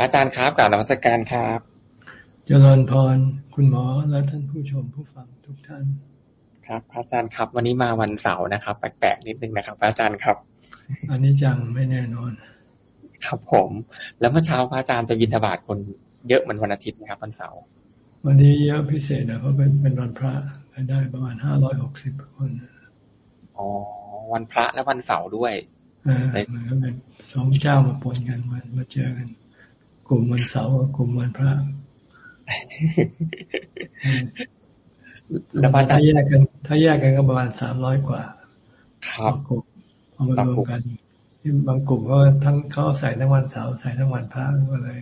อาจารย์ครับกล่าวนมัสการครับเจริญพร คุณหมอและท่านผู้ชมผู้ฟังทุกท่าน ครับพระอาจารย์ครับวันนี้มาวันเสาร์นะครับ แปลกๆนิดนึงนะครับพระอาจารย์ครับ อันนี้จังไม่แน่นอน ครับผม แล้วเมื่อเช้าพระอาจารย์ไปบิณฑบาตคนเยอะเหมือนวันอาทิตย์นะครับวันเสาร์วันนี้เยอะพิเศษนะเพราะเป็นเป็นวันพระได้ประมาณห้าร้อยหกสิบคนอ๋อวันพระและวันเสาร์ด้วยอ่ามันก็เป็นสองเจ้ามาปนกันมามาเจอกัน กลุ่มวันเสาร์กับกลุ่มวันพระแล้วพระอาจารถ้าย์แยกกัน ถ้าแยกกันก็ประมาณสามร้อยกว่า ครับกลุ่มพอมารวมกันที่บางกลุ่มก็ทั้งเขาใส่ทั้งวันเสาร์ใส่ทั้งวันพระก็เลย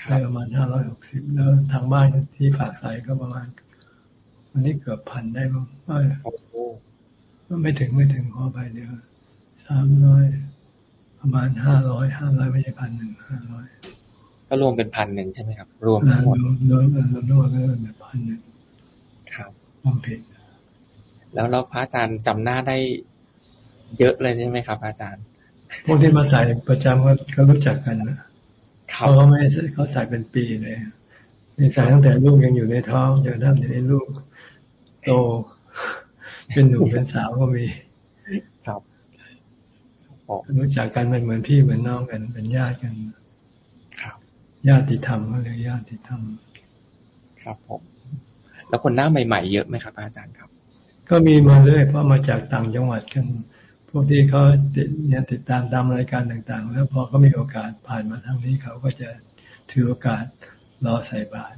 คได้รับประมาณห้าร้อยหกสิบแล้วทางบ้านที่ฝากใส่ก็ประมาณวันนี้เกือบพันได้มั้งเอ้ยโอ้โหไม่ถึงไม่ถึงขอไปเดียวสามร้อย ประมาณห้าร้อยห้าร้อยไม่ใช่พันหนึ่งห้าร้อยก็รวมเป็นพันหนึ่งใช่ไหมครับ รวมรทั้งหมดวมรวมรวมรวมก็เป็นพันหนึ่งครับความผิดแล้วเราพระอาจารย์จำหน้าได้เยอะเลยใช่ไหมครับพระอาจารย์ พวกที่มาใส่ประจำก็ก็รู้จักกันนะคเพรับราะเขาไม่เขาใส่เป็นปีเลยนี่ใส่ตั้งแต่ลูกยังอยู่ในท้องจนทั้งในลูกโตเป็นหนุ่มเป็นสาวก็มีครับผม รู้จักกันเป็นเหมือนพี่เหมือนน้องกัน เป็นญาติกันครับญาติธรรมก็เลยญาติธรรม ครับผมแล้วคนหน้าใหม่ๆเยอะไหมครับ อาจารย์ครับ ก็มีมาเรื่อยเพราะมาจากต่างจังหวัดกันพวกที่เขาติดเนี่ยติดตามตามรายการต่าง ๆ แล้วพอเขามีโอกาสผ่านมาทางนี้เขาก็จะถือโอกาสรอใส่บาตร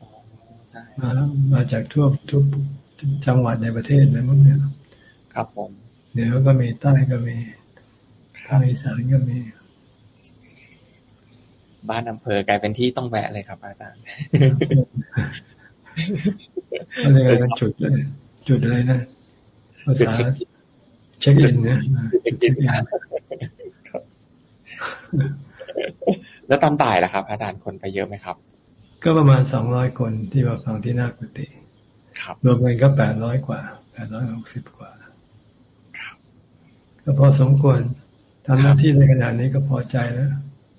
อ๋อใช่มามาจากทั่วทุกจังหวัดในประเทศเลยมั้งเนี่ยครับผม เหนือก็มีใต้ก็มีภาคอีสานก็มี บ้านอำเภอกลายเป็นที่ต้องแวะเลยครับ อาจารย์ก็เลยกเป็นจุดเลยจุดอะไรนะภาษาเช็คอินเนี่ยจุดเช็คอินแล้วตอนบ่ายล่ะครับ อาจารย์คนไปเยอะไหมครับ ก็ประมาณสองร้อยคนที่มาฟังที่หน้ากุฏิครับรวมกันก็แปดร้อยกว่าแปดร้อยหกสิบกว่าครับ ก็พอสมควรทำหน้าที่ในขนาดนี้ก็พอใจแล้ว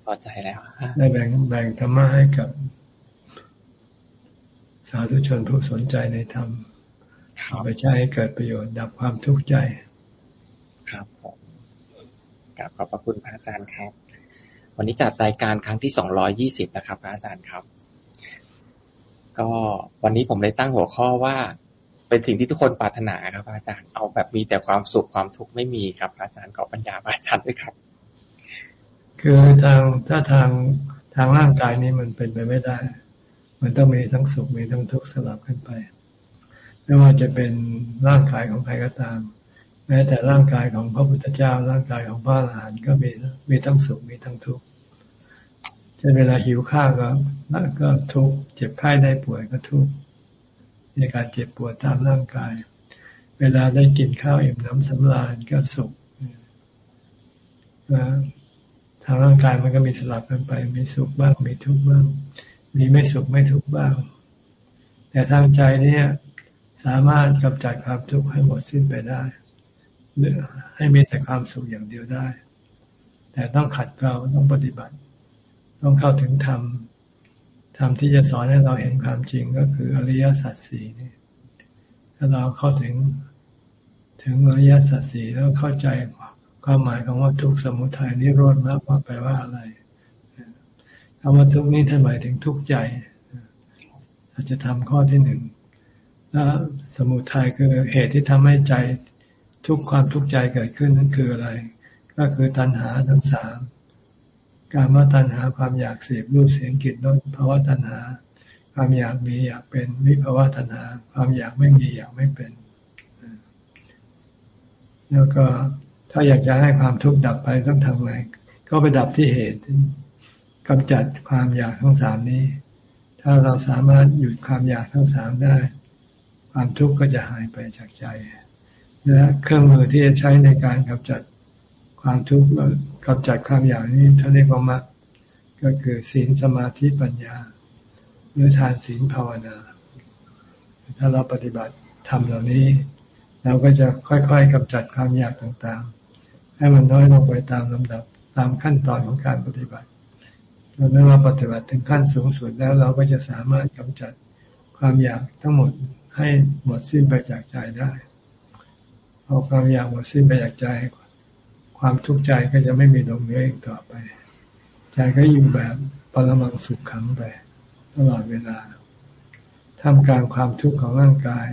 พอใจแล้วได้แบ่งแบ่งธรรมะให้กับ สาธุชนผู้สนใจในธรรมครับเอาไปใช้ให้เกิดประโยชน์ดับความทุกข์ใจ ครับผมกราบขอบพระคุณพระอาจารย์ครับ วันนี้จัดรายการครั้งที่สองร้อยี่สิบนะครับ พระอาจารย์ครับ ก็วันนี้ผมเลยตั้งหัวข้อว่า เป็นสิ่งที่ทุกคนปรารถนาครับอาจารย์เอาแบบมีแต่ความสุขความทุกข์ไม่มีครับ อาจารย์ขอปัญญาอาจารย์ด้วยครับ คือทางถ้าทางทางร่างกายนี้มันเป็นไปไม่ได้ มันต้องมีทั้งสุขมีทั้งทุกข์สลับกันไปไม่ว่าจะเป็นร่างกายของใครก็ตามแม้แต่ร่างกายของพระพุทธเจ้า ร่างกายของพระอรหันต์ก็มีมีทั้งสุขมีทั้งทุกข์เช่นเวลาหิวข้าวก็ก็ทุกข์เจ็บไข้ได้ป่วยก็ทุกข์ ในการเจ็บปวดตามร่างกาย เวลาได้กินข้าวอิ่มน้ำสำราญก็สุขนะทางร่างกายมันก็มีสลับกันไป มีสุขบ้าง มีทุกข์บ้าง มีไม่สุขไม่ทุกข์บ้าง แต่ทางใจเนี่ยสามารถกำจัดความทุกข์ให้หมดสิ้นไปได้หรือให้มีแต่ความสุขอย่างเดียวได้ แต่ต้องขัดเกลาต้องปฏิบัติ ต้องเข้าถึงธรรม ธรรมที่จะสอนให้เราเห็นความจริงก็คืออริยสัจสี่นี่ถ้าเราเข้าถึงถึงอริยสัจสี่แล้วเข้าใจความหมายของว่าทุกสมุทัยนิโรธมรรคว่าแปลว่าอะไรคำว่าทุกนี้ท่านหมายถึงทุกใจอาจจะทำข้อที่หนึ่งแล้วสมุทัยคือเหตุที่ทำให้ใจทุกความทุกข์ใจเกิดขึ้นนั้นคืออะไร ก็คือตัณหาทั้งสาม การมาตัณหาความอยากเสพรูปเสียงกลิ่นรสภาวะตัณหา ความอยากมีอยากเป็นวิภาวะตัณหา ความอยากไม่มีอยากไม่เป็น แล้วก็ถ้าอยากจะให้ความทุกข์ดับไปต้องทำอะไงก็ไปดับที่เหตุกำจัดความอยากทั้งสามนี้ ถ้าเราสามารถหยุดความอยากทั้งสามได้ ความทุกข์ก็จะหายไปจากใจและเครื่องมือที่จะใช้ในการกำจัดความทุกข์ กำจัดความอยากนี้ท่านเรียกว่ามรรคก็คือศีลสมาธิปัญญา หรือทานศีลภาวนา ถ้าเราปฏิบัติทำเหล่านี้ เราก็จะค่อยๆกำจัดความอยากต่างๆ ให้มันน้อยลงไปตามลำดับตามขั้นตอนของการปฏิบัติเมื่อเราปฏิบัติถึงขั้นสูงสุดแล้วเราก็จะสามารถกำจัดความอยากทั้งหมดให้หมดสิ้นไปจากใจได้พอความอยากหมดสิ้นไปจากใจ ความทุกข์ใจก็จะไม่มีลงเนื้ออีกต่อไป ใจก็อยู่แบบปรมังสุขขังไปตลอดเวลาท่ามกลางความทุกข์ของร่างกาย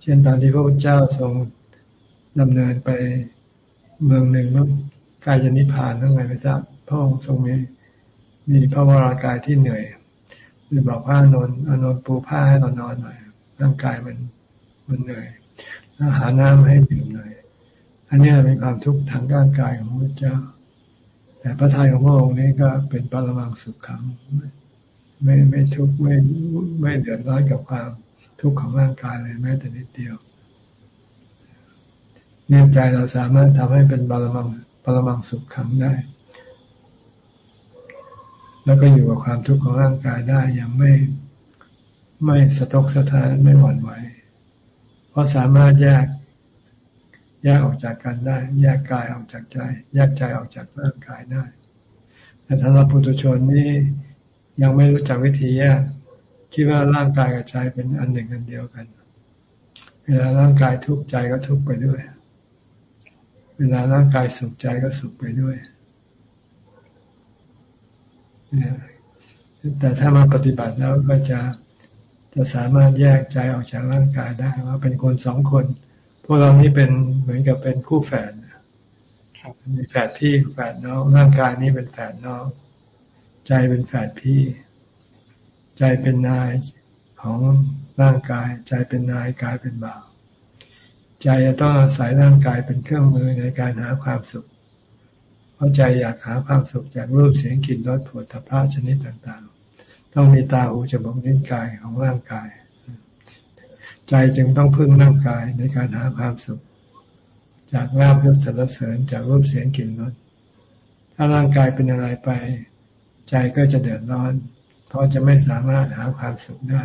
เช่นตอนที่พระพุทธเจ้าทรงดำเนินไปเมืองหนึ่งแล้วกายจะนิพพานทั้งไงไม่ทราบพระองค์ทรงมีมีพระวรากายที่เหนื่อยเลยบอกพระนนท์อนนท์ปูผ้าให้เรานอนหน่อยร่างกายมันมันเหนื่อยแล้วหาน้ำให้ดื่มหน่อย อันนี้เป็นความทุกข์ทางร่างกายของพระเจ้า แต่พระทัยของพระองค์นี้ก็เป็นปรมังสุขขังไม่ไม่ทุกข์ไม่ไม่เดือดร้อนกับความทุกข์ของร่างกายเลยแม้แต่นิดเดียวเนี่ยใจเราสามารถทำให้เป็นปรมังปรมังสุขขังได้ แล้วก็อยู่กับความทุกข์ของร่างกายได้อย่างไม่ไม่สะทกสะท้านไม่หวั่นไหวเพราะสามารถแยก แยกออกจากกันได้ แยกกายออกจากใจ แยกใจออกจากร่างกายได้ แต่สำหรับปุถุชนนี่ยังไม่รู้จักวิธีแยกคิดว่าร่างกายกับใจเป็นอันหนึ่งอันเดียวกัน เวลาร่างกายทุกข์ใจก็ทุกข์ไปด้วย เวลาร่างกายสุขใจก็สุขไปด้วยแต่ถ้ามาปฏิบัติแล้วก็จะจะสามารถแยกใจออกจากร่างกายได้ว่าเป็นคนสองคน พวกเรานี้เป็นเหมือนกับเป็นคู่แฝดมีแฝดพี่แฝดน้องร่างกายนี้เป็นแฝดน้อง ใจเป็นแฝดพี่ ใจเป็นนายของร่างกาย ใจเป็นนายกายเป็นบ่าวใจจะต้องอาศัยร่างกายเป็นเครื่องมือในการหาความสุข เพราะใจอยากหาความสุขจากรูปเสียงกลิ่นรสผลทพะชนิดต่างๆ ต้องมีตาหูจมูกลิ้นกายของร่างกาย ใจจึงต้องพึ่งร่างกายในการหาความสุข จากลาบยศสรรเสริญจากรูปเสียงกลิ่นรสถ้าร่างกายเป็นอะไรไป ใจก็จะเดือดร้อน เพราะจะไม่สามารถหาความสุขได้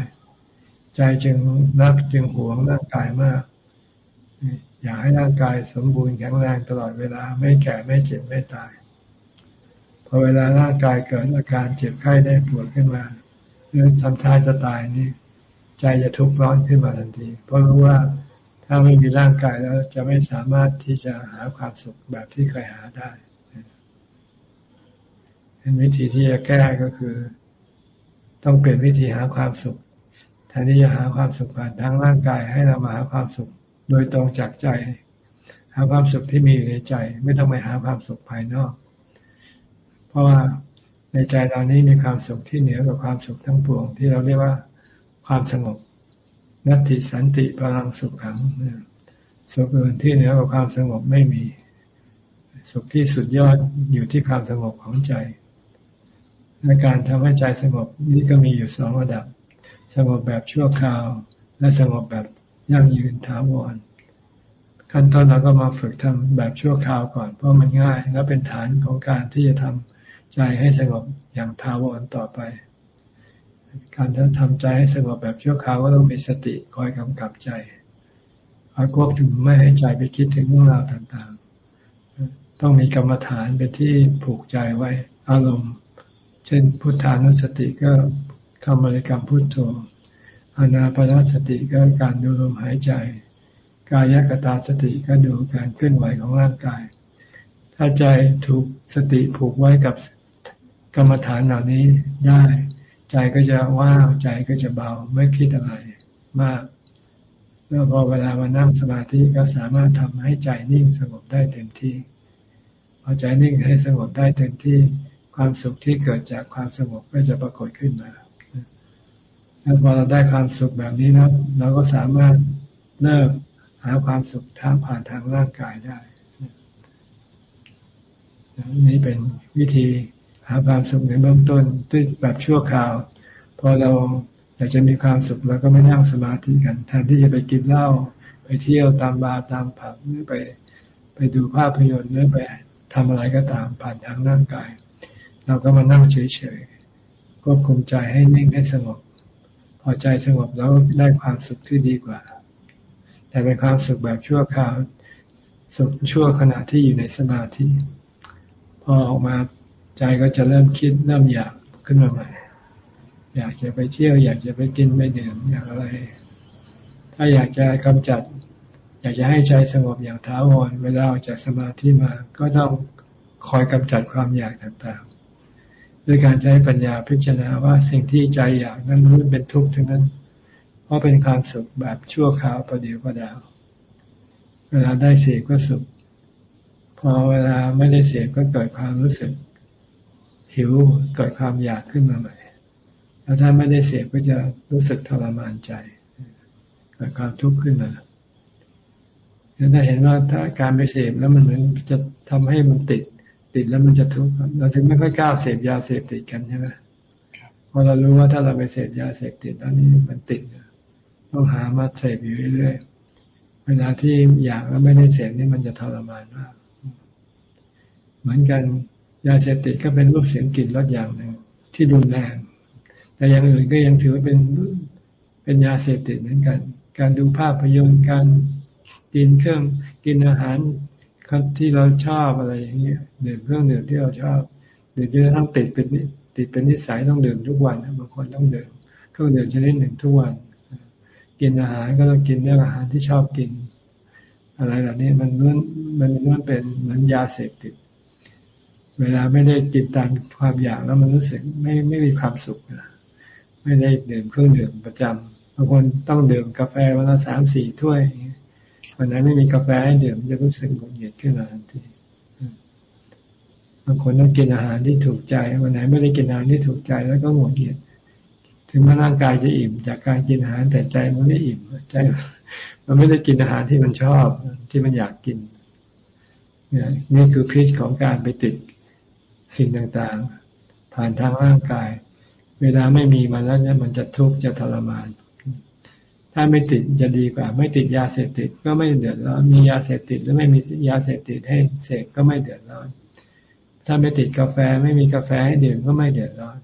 ใจจึงรักจึงหวงร่างกายมาก อยากให้ร่างกายสมบูรณ์แข็งแรงตลอดเวลาไม่แก่ไม่เจ็บไม่ตายพอเวลาร่างกายเกิดอาการเจ็บไข้ได้ปวดขึ้นมาหรือทำท่าจะตายนี่ ใจจะทุกข์ร้อนขึ้นมาทันที เพราะรู้ว่าถ้าไม่มีร่างกายแล้วจะไม่สามารถที่จะหาความสุขแบบที่เคยหาได้เป็นวิธีที่จะแก้ก็คือ ต้องเปลี่ยนวิธีหาความสุขแทนที่จะหาความสุขผ่านทางร่างกายให้เรามาหาความสุข โดยตรงจากใจ หาความสุขที่มีอยู่ในใจ ไม่ต้องไปหาความสุขภายนอก เพราะว่าในใจเรานี้มีความสุขที่เหนือกว่าความสุขทั้งปวงที่เราเรียกว่า ความสงบ นัตติสันติพลังสุขขังสุขอื่นที่เหนือกว่าความสงบไม่มี สุขที่สุดยอดอยู่ที่ความสงบของใจในการทำให้ใจสงบนี่ก็มีอยู่สองระดับ สงบแบบชั่วคราว และสงบแบบยั่งยืนถาวรขั้นตอนเราก็มาฝึกทำแบบชั่วคราวก่อน เพราะมันง่าย และเป็นฐานของการที่จะทำใจให้สงบอย่างถาวรต่อไป การทำใจให้สงบแบบชั่วคราวก็ต้องมีสติคอยกำกับใจคอยควบคุมไม่ให้ใจไปคิดถึงเรื่องราวต่างๆ ต้องมีกรรมฐานเป็นที่ผูกใจไว้ อารมณ์ เช่น พุทธานุสติก็คำบริกรรมพุทโธอานาปนาสติก็การดูลมหายใจ กายกตาสติก็ดูการเคลื่อนไหวของร่างกาย ถ้าใจถูกสติผูกไว้กับกรรมฐานเหล่านี้ได้ ใจก็จะว่างใจก็จะเบาไม่คิดอะไรมากแล้วพอเวลามานั่งสมาธิก็สามารถทำให้ใจนิ่งสงบได้เต็มที่พอใจนิ่งให้สงบได้เต็มที่ความสุขที่เกิดจากความสงบก็จะปรากฏขึ้นมาแล้วพอเราได้ความสุขแบบนี้นะเราก็สามารถเลิกหาความสุขทางผ่านทางร่างกายได้นี่เป็นวิธี หาความสุขในเบื้องต้นด้วยแบบชั่วคราว พอเราอยากจะมีความสุขเราก็ไม่นั่งสมาธิกัน แทนที่จะไปกินเหล้าไปเที่ยวตามบาร์ตามผับหรือไป ไปดูภาพยนตร์หรือไปทำอะไรก็ตามผ่านทางร่างกาย เราก็มานั่งเฉยๆควบคุมใจให้นิ่งให้สงบพอใจสงบแล้วได้ความสุขที่ดีกว่า แต่เป็นความสุขแบบชั่วคราวสุขชั่วขณะที่อยู่ในสมาธิพอออกมา ใจก็จะเริ่มคิดเริ่มอยากขึ้นมาใหม่ อยากจะไปเที่ยว อยากจะไปกินไปดื่มอยากอะไร ถ้าอยากจะกำจัด อยากจะให้ใจสงบอย่างถาวรเวลาออกจากสมาธิมาก็ต้องคอยกำจัดความอยากต่างๆด้วยการใช้ปัญญาพิจารณาว่าสิ่งที่ใจอยากนั้นมันเป็นทุกข์ทั้งนั้น เพราะเป็นความสุขแบบชั่วคราวประเดี๋ยวประดาว เวลาได้เสพก็สุขพอเวลาไม่ได้เสพก็เกิดความรู้สึก หิวเกิดความอยากขึ้นมาใหม่ แล้วถ้าไม่ได้เสพก็จะรู้สึกทรมานใจเกิดความทุกข์ขึ้นมาถ้าเห็นว่าถ้าการไปเสพแล้วมันเหมือนจะทำให้มันติด ติดแล้วมันจะทุกข์เราถึงไม่ค่อยกล้าเสพยาเสพติดกันใช่ไหมเพราะเรารู้ว่าถ้าเราไปเสพยาเสพติดตอนนี้มันติดต้องหามาเสพอยู่เรื่อยๆเวลาที่อยากแล้วไม่ได้เสพนี่มันจะทรมานมาก เหมือนกัน ยาเสพติดก็เป็นรูปเสียงกลิ่นรสอย่างหนึ่งที่รุนแรงแต่อย่างอื่นก็ยังถือว่าเป็นเป็นยาเสพติดเหมือนกัน การดูภาพยนตร์การกินเครื่องกินอาหารที่เราชอบอะไรอย่างเงี้ยดื่มเครื่องดื่มที่เราชอบดื่มจนทั้งติดเป็นติดเป็นนิสัยต้องดื่มทุกวันบางคนต้องดื่มเครื่องดื่มชนิดหนึ่งทุกวัน กินอาหารก็ต้องกินเรื่องอาหารที่ชอบกิน อะไรแบบนี้มันล้วนมันล้วนเป็นเหมือนยาเสพติด เวลาไม่ได้กินตามความอยากแล้วมันรู้สึกไม่ไม่มีความสุขนะไม่ได้ดื่มเครื่องดื่มประจำบางคนต้องดื่มกาแฟวันละสามสี่ถ้วยวันนั้นไม่มีกาแฟให้ดื่มจะรู้สึกหงุดหงิดขึ้นมาทันทีบางคนต้องกินอาหารที่ถูกใจ วันไหนไม่ได้กินอาหารที่ถูกใจแล้วก็หงุดหงิดถึงแม้ร่างกายจะอิ่ม จากการกินอาหารแต่ใจมันไม่อิ่มใจมันไม่ได้กินอาหารที่มันชอบที่มันอยากกินนี่คือพิษของการไปติด สิ่งต่างๆ ผ่านทางร่างกาย เวลาไม่มีมันแล้วเนี่ยมันจะทุกข์จะทรมาน ถ้าไม่ติดจะดีกว่า ไม่ติดยาเสพติดก็ไม่เดือดร้อนมียาเสพติดหรือไม่มียาเสพติดให้เสพก็ไม่เดือดร้อน ถ้าไม่ติดกาแฟไม่มีกาแฟให้ดื่มก็ไม่เดือดร้อน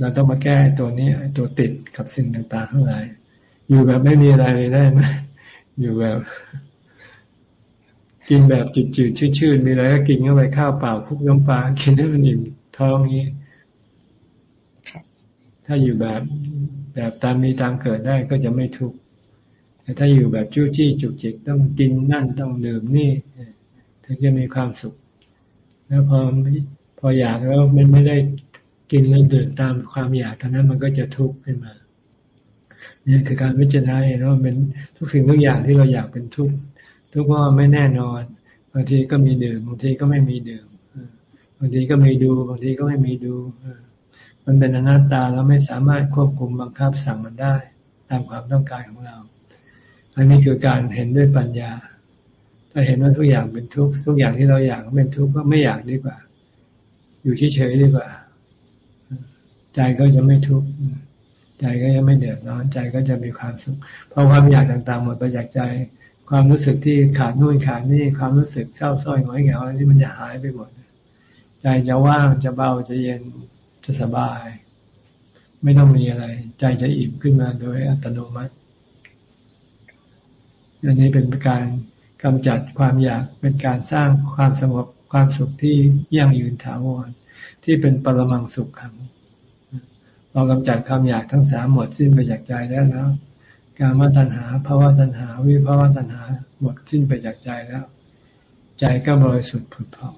เราต้องมาแก้ตัวนี้ตัวติดกับสิ่งต่างๆทั้งหลายอยู่แบบไม่มีอะไรเลยได้ไหมอยู่แบบ กินแบบจืดๆชืดๆมีอะไรก็กินเข้าไปข้าวเปล่าคุกน้ำปลากินให้มันอิ่มท้องนี้ถ้าอยู่แบบแบบตามมีตามเกิดได้ก็จะไม่ทุกข์แต่ถ้าอยู่แบบจู้จี้จุกจิกต้องกินนั่นต้องดื่มนี่ถึงจะมีความสุข แล้วพอพออยากแล้วมันไม่ได้กินแล้วดื่มตามความอยากเท่านั้นมันก็จะทุกข์ขึ้นมา เนี่ยคือการวิจารณาเห็นว่าเป็นทุกสิ่งทุกอย่างที่เราอยากเป็นทุกข์ ทุกข์ว่าไม่แน่นอนบางทีก็มีดื่มบางทีก็ไม่มีดื่มบางทีก็มีดูบางทีก็ไม่มีดูมันเป็นอนัตตาแล้วไม่สามารถควบคุมบังคับสั่งมันได้ ตามความต้องการของเรา อันนี้คือการเห็นด้วยปัญญา ถ้าเห็นว่าทุกอย่างเป็นทุกข์ทุกอย่างที่เราอยากเป็นทุกข์ก็ไม่อยากดีกว่า อยู่เฉยๆดีกว่า ใจก็จะไม่ทุกข์ใจก็จะไม่เดือดร้อนใจก็จะมีความสุขเพราะความอยากต่างๆหมดไปจากใจ ความรู้สึกที่ขาดนู่นขาดนี่ความรู้สึกเศร้าส้อยหงอยเหงาอะไรที่มันจะหายไปหมดใจจะว่างจะเบาจะเย็นจะสบาย ไม่ต้องมีอะไร ใจจะอิ่มขึ้นมาโดยอัตโนมัติอันนี้เป็นการกำจัดความอยากเป็นการสร้างความสงบความสุขที่ยั่งยืนถาวรที่เป็นปรมังสุขขังเรากำจัดความอยากทั้งสามหมดสิ้นไปจากใจแล้วนะ การมาตัณหาภาวะตัณหา วิภาวะตัณหาหมดสิ้นไปจากใจแล้ว ใจก็บริสุทธิ์ผุดผ่อง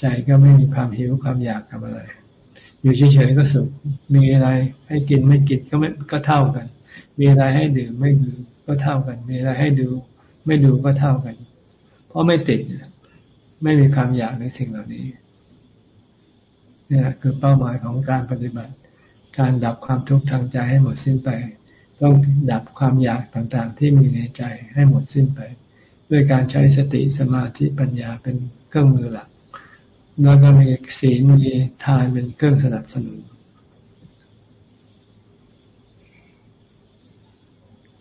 ใจก็ไม่มีความหิวความอยากกับอะไร อยู่เฉยๆก็สุข มีอะไรให้กินไม่กินก็ไม่ก็เท่ากัน มีอะไรให้ดื่มไม่ดื่มก็เท่ากัน มีอะไรให้ดู ไม่ดูก็เท่ากัน เพราะไม่ติดไม่มีความอยากในสิ่งเหล่านี้นี่คือเป้าหมายของการปฏิบัติ การดับความทุกข์ทางใจให้หมดสิ้นไป ต้องดับความอยากต่างๆ ที่มีในใจให้หมดสิ้นไป ด้วยการใช้สติสมาธิปัญญาเป็นเครื่องมือหลัก แล้วก็มีศีลมีทานเป็นเครื่องสนับสนุน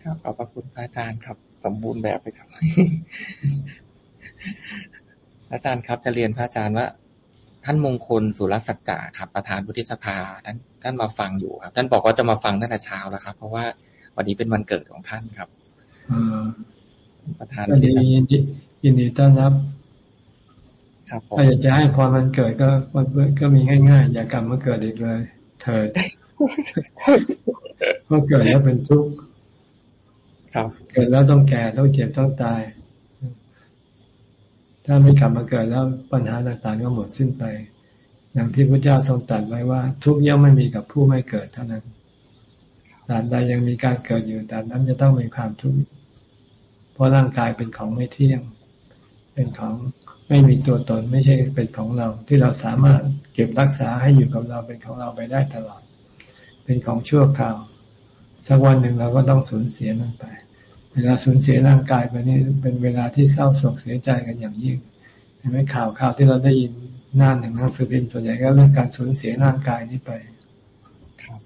ครับขอบพระคุณอาจารย์ครับ สมบูรณ์แบบเลยครับ อาจารย์ครับจะเรียนพระอาจารย์ว่า ท่านมงคลสุรสัจจะครับ ประธานวุฒิสภาท่านท่านมาฟังอยู่ครับ ท่านบอกว่าจะมาฟังตั้งแต่เช้าแล้วครับ เพราะว่า วันนี้เป็นวันเกิดของท่านครับประธานยินดียินดีต้อนรับถ้าอยากจะให้พรมันเกิดก็ก็มีง่าย ๆ อย่ากลับมาเกิดอีกเลย เถิดเพราะเกิดแล้วเป็นทุกข์เกิดแล้วต้องแก่ต้องเจ็บต้องตาย ถ้าไม่กลับมาเกิดแล้วปัญหาต่างๆก็หมดสิ้นไป อย่างที่พระเจ้าทรงตรัสไว้ว่า ทุกย่อมไม่มีกับผู้ไม่เกิดเท่านั้น ตราบใดยังมีการเกิดอยู่แต่นั้นจะต้องมีความทุกข์เพราะร่างกายเป็นของไม่เที่ยง เป็นของไม่มีตัวตนไม่ใช่เป็นของเรา ที่เราสามารถเก็บรักษาให้อยู่กับเราเป็นของเราไปได้ตลอด เป็นของชั่วคราวสักวันหนึ่งเราก็ต้องสูญเสียมันไป เวลาสูญเสียร่างกายไปนี่เป็นเวลาที่เศร้าโศกเสียใจกันอย่างยิ่งเห็นไหมข่าวข่าวที่เราได้ยินหน้าหนึ่งหนังสือพิมพ์ส่วนใหญ่ก็เรื่องการสูญเสียร่างกายนี้ไปครับ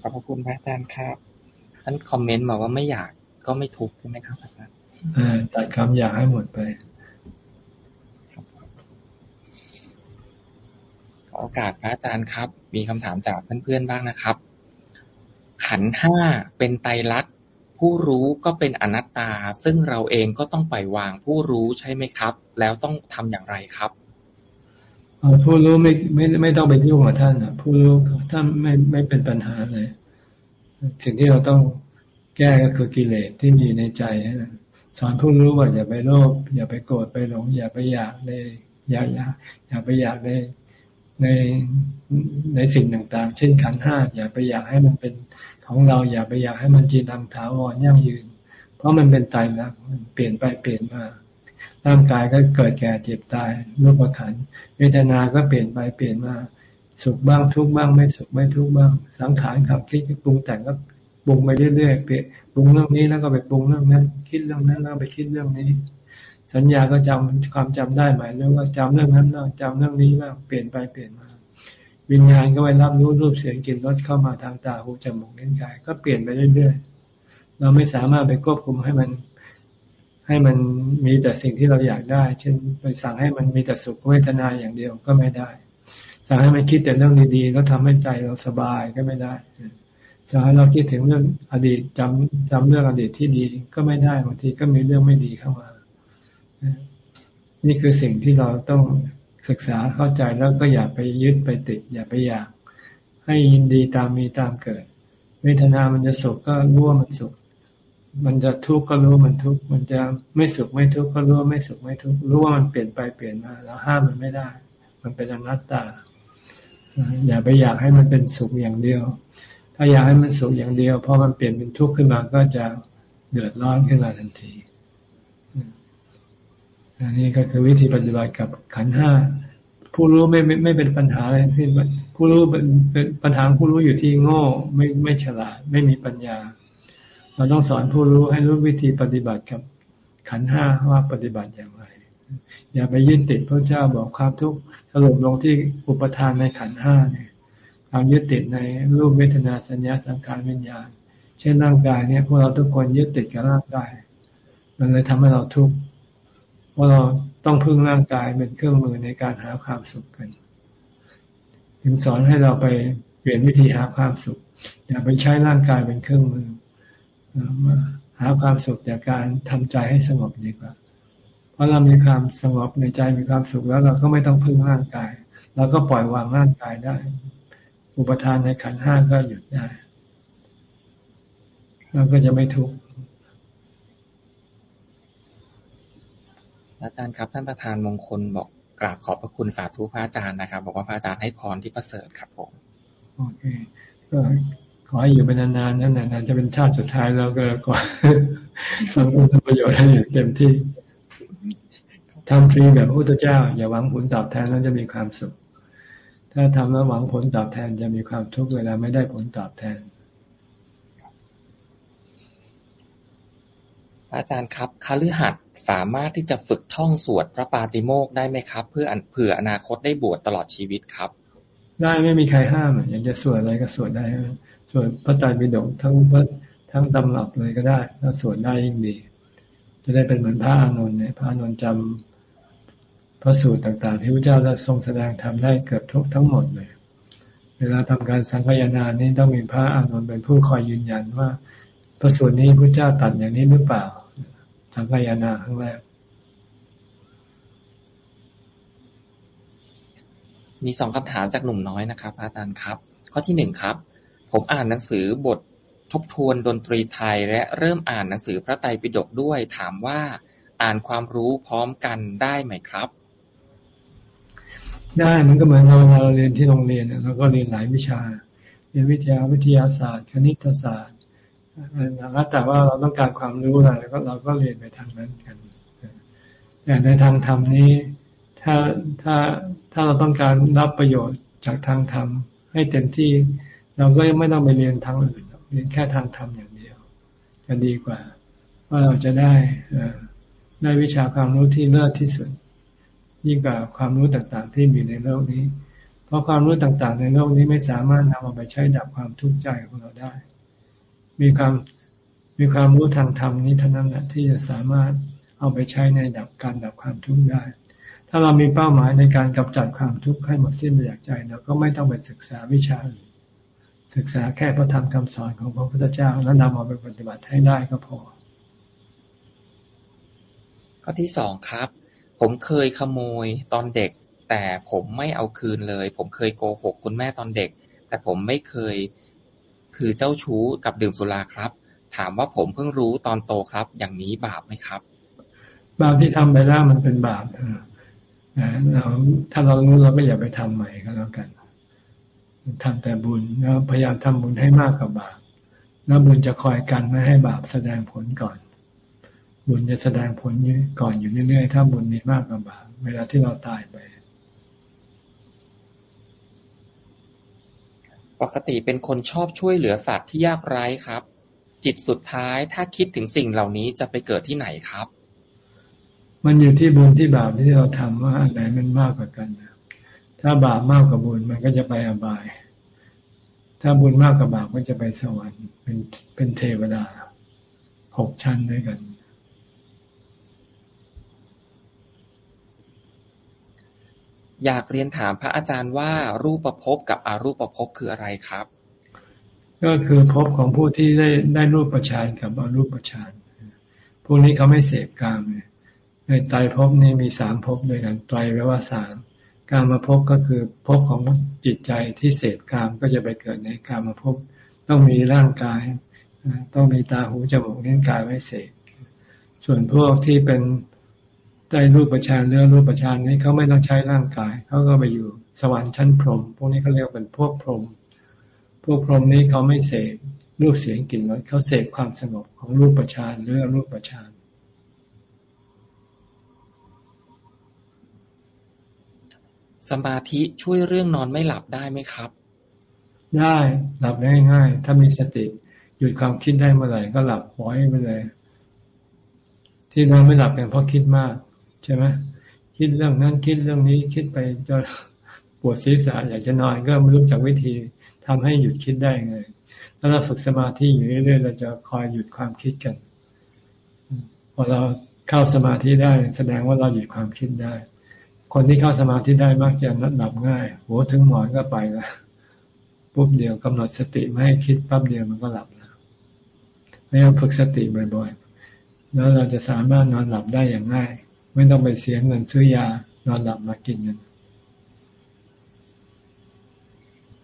ขอบพระคุณพระอาจารย์ครับท่านคอมเมนต์มาว่าไม่อยากก็ไม่ทุกข์ใช่ไหมครับอาจารย์ตัดคำอยากให้หมดไปขอโอกาสพระอาจารย์ครับ มีคำถามจากเพื่อนๆบ้างนะครับ ขันห้าเป็นไตรลักษณ์ผู้รู้ก็เป็นอนัตตา ซึ่งเราเองก็ต้องปล่อยวางผู้รู้ใช่ไหมครับ แล้วต้องทำอย่างไรครับ ผู้รู้ไม่ไม่ไม่ต้องไปยุ่งกับท่านอะผู้รู้ท่านไม่ไม่เป็นปัญหาเลยสิ่งที่เราต้องแก้ก็คือกิเลสที่มีในใจนะสอนผู้รู้ว่าอย่าไปโลภอย่าไปโกรธไปหลง อย่าไปอยากในอยากอยากอย่าไปอยากในในในสิ่งต่างๆ เช่นขันห้าอย่าไปอยากให้มันเป็นของเราอย่าไปอยากให้มันจีนังถาวรยั่งยืน เพราะมันเป็นตายรักเปลี่ยนไปเปลี่ยนมา ร่างกายก็เกิดแก่เจ็บตายรูปขันเวทนาก็เปลี่ยนไปเปลี่ยนมา สุขบ้างทุกบ้างไม่สุขไม่ทุกบ้าง สังขารขับคิดปรุงแต่งก็ปรุงไปเรื่อยๆเปลี่ยนปรุงเรื่องนี้แล้วก็ไปปรุงเรื่องนั้น คิดเรื่องนั้นแล้วไปคิดเรื่องนี้ สัญญาก็จำความจำได้หมายรือว่าจำเรื่องนั้นแล้วจำเรื่องนี้บ้างเปลี่ยนไปเปลี่ยนมา วิญญาณก็ไปรับรู้รูปเสียงกลิ่นรสเข้ามาทางตาหูจมูกลิ้นกาย ก็เปลี่ยนไปเรื่อยๆเราไม่สามารถไปควบคุมให้มัน ให้มันมีแต่สิ่งที่เราอยากได้ เช่นไปสั่งให้มันมีแต่สุขเวทนาอย่างเดียวก็ไม่ได้ สั่งให้มันคิดแต่เรื่องดีๆ แล้วทำให้ใจเราสบายก็ไม่ได้สั่งให้เราคิดถึงเรื่องอดีตจำจำเรื่องอดีตที่ดีก็ไม่ได้บางทีก็มีเรื่องไม่ดีเข้ามานี่คือสิ่งที่เราต้องศึกษาเข้าใจแล้วก็อย่าไปยึดไปติด อย่าไปอยาก ให้ยินดีตามมีตามเกิด เวทนามันจะสุขก็รู้ว่ามันสุข มันจะทุกข์ก็รู้มันทุกข์มันจะไม่สุขไม่ทุกข์ก็รู้ว่าไม่สุขไม่ทุกข์รู้ว่ามันเปลี่ยนไปเปลี่ยนมาแล้วห้ามมันไม่ได้ มันเป็นอนัตตา อย่าไปอยากให้มันเป็นสุขอย่างเดียว ถ้าอยากให้มันสุขอย่างเดียวพอมันเปลี่ยนเป็นทุกข์ขึ้นมาก็จะเดือดร้อนขึ้นมาทันทีอันนี้ก็คือวิธีปฏิบัติกับขันห้าผู้รู้ไม่ไม่เป็นปัญหาอะไรทั้งสิ้นผู้รู้เป็นปัญหาผู้รู้อยู่ที่โง่ไม่ไม่ฉลาด ไม่มีปัญญา เราต้องสอนผู้รู้ให้รู้วิธีปฏิบัติกับขันห้าว่าปฏิบัติอย่างไร อย่าไปยึดติดพระเจ้าบอกความทุกข์สรุปลงที่อุปทานในขันห้าเนี่ยความยึดติดในรูปเวทนาสัญญาสังขารวิญญาณ เช่นร่างกายเนี่ยพวกเราทุกคนยึดติดกับร่างกาย มันเลยทำให้เราทุกข์เพราะเราต้องพึ่งร่างกายเป็นเครื่องมือในการหาความสุขกันถึงสอนให้เราไปเปลี่ยนวิธีหาความสุข อย่าไปใช้ร่างกายเป็นเครื่องมือ หาความสุขจากการทำใจให้สงบดีกว่า เพราะเรามีความสงบในใจมีความสุขแล้วเราก็ไม่ต้องพึ่งร่างกาย เราก็ปล่อยวางร่างกายได้ อุปทานในขันห้าก็หยุดได้เราก็จะไม่ทุกข์อาจารย์ครับท่านประธานมงคลบอกกราบขอบพระคุณสาธุพระอาจารย์นะครับ บอกว่าพระอาจารย์ให้พรที่ประเสริฐครับผมโอเคก็ข อให้อยู่เป็นนานๆนั่นแหละจะเป็นชาติสุดท้ายแล้วก็ขอทำคุณทำประโยชน์ให้เต็มที่ทำฟรีแบบพระพุทธเจ้า อย่าหวังผลตอบแทนแล้วจะมีความสุข ถ้าทำแล้วหวังผลตอบแทนจะมีความทุกข์เวลาไม่ได้ผลตอบแทน อาจารย์ครับคฤหัสถ์สามารถที่จะฝึกท่องสวดพระปาติโมกได้ไหมครับ เพื่อเผื่ออนาคตได้บวชตลอดชีวิตครับ ได้ไม่มีใครห้ามอยากจะสวดอะไรก็สวดได้ สวดพระไตรปิฎกทั้งพระทั้งตำรับเลยก็ได้ถ้าสวดได้ยิ่งดี จะได้เป็นเหมือนพระอานนท์เนี่ยพระอานนท์จำพระสูตรต่างๆ ที่พระเจ้าทรงแสดงทำได้เกือบทุกทั้งหมดเลย เวลาทำการสังฆยานานี้ต้องมีพระอานนท์เป็นผู้คอยยืนยันว่า พระสูตรนี้พระเจ้าตัดอย่างนี้หรือเปล่า สังฆยานาครั้งแรกมีสองคำถามจากหนุ่มน้อยนะครับ อาจารย์ครับ ข้อที่หนึ่งครับ ผมอ่านหนังสือบททบทวนดนตรีไทย และเริ่มอ่านหนังสือพระไตรปิฎกด้วย ถามว่าอ่านความรู้พร้อมกันได้ไหมครับ ได้มันก็เหมือนเราเราเรียนที่โรงเรียนเราก็เรียนหลายวิชา เรียนวิทยาวิทยาศาสตร์ คณิตศาสตร์แล้วแต่ว่าเราต้องการความรู้อะไรก็เราก็เรียนไปทางนั้นกันแต่ในทางธรรมนี้ ถ้าถ้าถ้าเราต้องการรับประโยชน์จากทางธรรมให้เต็มที่ เราก็ไม่ต้องไปเรียนทางอื่นเรียนแค่ทางธรรมอย่างเดียวจะดีกว่า ว่าเราจะได้ได้วิชาความรู้ที่เลิศที่สุด ยิ่งกว่าความรู้ต่างๆ ที่มีในโลกนี้ เพราะความรู้ต่างๆ ในโลกนี้ไม่สามารถนำเอาไปใช้ดับความทุกข์ใจของเราได้ มีความมีความรู้ทางธรรมนี้เท่านั้นแหละที่จะสามารถเอาไปใช้ในดับการดับความทุกข์ได้ ถ้าเรามีเป้าหมายในการกำจัดความทุกข์ให้หมดสิ้นไปจากใจเราก็ไม่ต้องไปศึกษาวิชาอื่น ศึกษาแค่พระธรรมคำสอนของพระพุทธเจ้า แล้วนำเอาไปปฏิบัติให้ได้ก็พอ ข้อที่สองครับ ผมเคยขโมยตอนเด็ก แต่ผมไม่เอาคืนเลย ผมเคยโกหกคุณแม่ตอนเด็ก แต่ผมไม่เคยคือเจ้าชู้กับดื่มสุราครับ ถามว่าผมเพิ่งรู้ตอนโตครับ อย่างนี้บาปไหมครับ บาปที่ทำไปแล้วมันเป็นบาปนะเราถ้าเรารู้เราก็อย่าไปทำใหม่ก็แล้วกัน ทำแต่บุญแล้วพยายามทำบุญให้มากกว่าบาปแล้วบุญจะคอยกันไม่ให้บาปแสดงผลก่อน บุญจะแสดงผลก่อนอยู่เรื่อยๆถ้าบุญมีมากกว่าบาปเวลาที่เราตายไป ปกติเป็นคนชอบช่วยเหลือสัตว์ที่ยากไร้ครับ จิตสุดท้ายถ้าคิดถึงสิ่งเหล่านี้จะไปเกิดที่ไหนครับ มันอยู่ที่บุญที่บาปที่เราทำว่าอันไหนมันมากกว่ากันนะ ถ้าบาปมากกว่าบุญมันก็จะไปอบาย ถ้าบุญมากกว่าบาปก็จะไปสวรรค์ เป็นเป็นเทวดาหกชั้นด้วยกัน อยากเรียนถามพระอาจารย์ว่ารูปประพบกับอรูปประพบคืออะไรครับ ก็คือภพของผู้ที่ได้ได้รูปประชานกับอรูปประชานพวกนี้เขาไม่เสพกามเลยในไตรภพนี้มีสามภพด้วยกันไตรแปลว่าสาม การมาภพก็คือภพของจิตใจที่เสพกามก็จะไปเกิดในการมาภพต้องมีร่างกาย ต้องมีตาหูจมูกเล่นกายไว้เสพส่วนพวกที่เป็นได้รูปประชานเรือรูปประชานนี้เขาไม่ต้องใช้ร่างกายเขาก็ไปอยู่สวรรค์ชั้นพรหมพวกนี้เขาเรียกเป็นพวกพรหมพวกพรหมนี้เขาไม่เสกรูปเสียงกลิ่นรสเขาเสกความสงบของรูปประชานหรือรูปประชาน สมาธิช่วยเรื่องนอนไม่หลับได้ไหมครับ ได้หลับได้ง่าย ถ้ามีสติหยุดความคิดได้เมื่อไหร่ก็หลับปล่อยไปเลย ที่นอนไม่หลับเป็นเพราะคิดมาก ใช่ไหมคิดเรื่องนั้นคิดเรื่องนี้คิดไปจนปวดศีรษะอยากจะนอนก็ไม่รู้จักวิธีทำให้หยุดคิดได้ไงถ้าเราฝึกสมาธิอยู่เรื่อยๆเราจะคอยหยุดความคิดกันพอเราเข้าสมาธิได้ แสดงว่าเราหยุดความคิดได้ คนที่เข้าสมาธิได้มักจะนัดหลับง่ายหัวถึงหมอนก็ไปละปุ๊บเดียวกำหนดสติไม่ให้คิดปั๊บเดียวมันก็หลับแล้วพยายามฝึกสติบ่อยๆ แล้วเราจะสามารถนอนหลับได้อย่างง่าย ไม่ต้องไปเสียเงินซื้อยานอนหลับมากินเงิน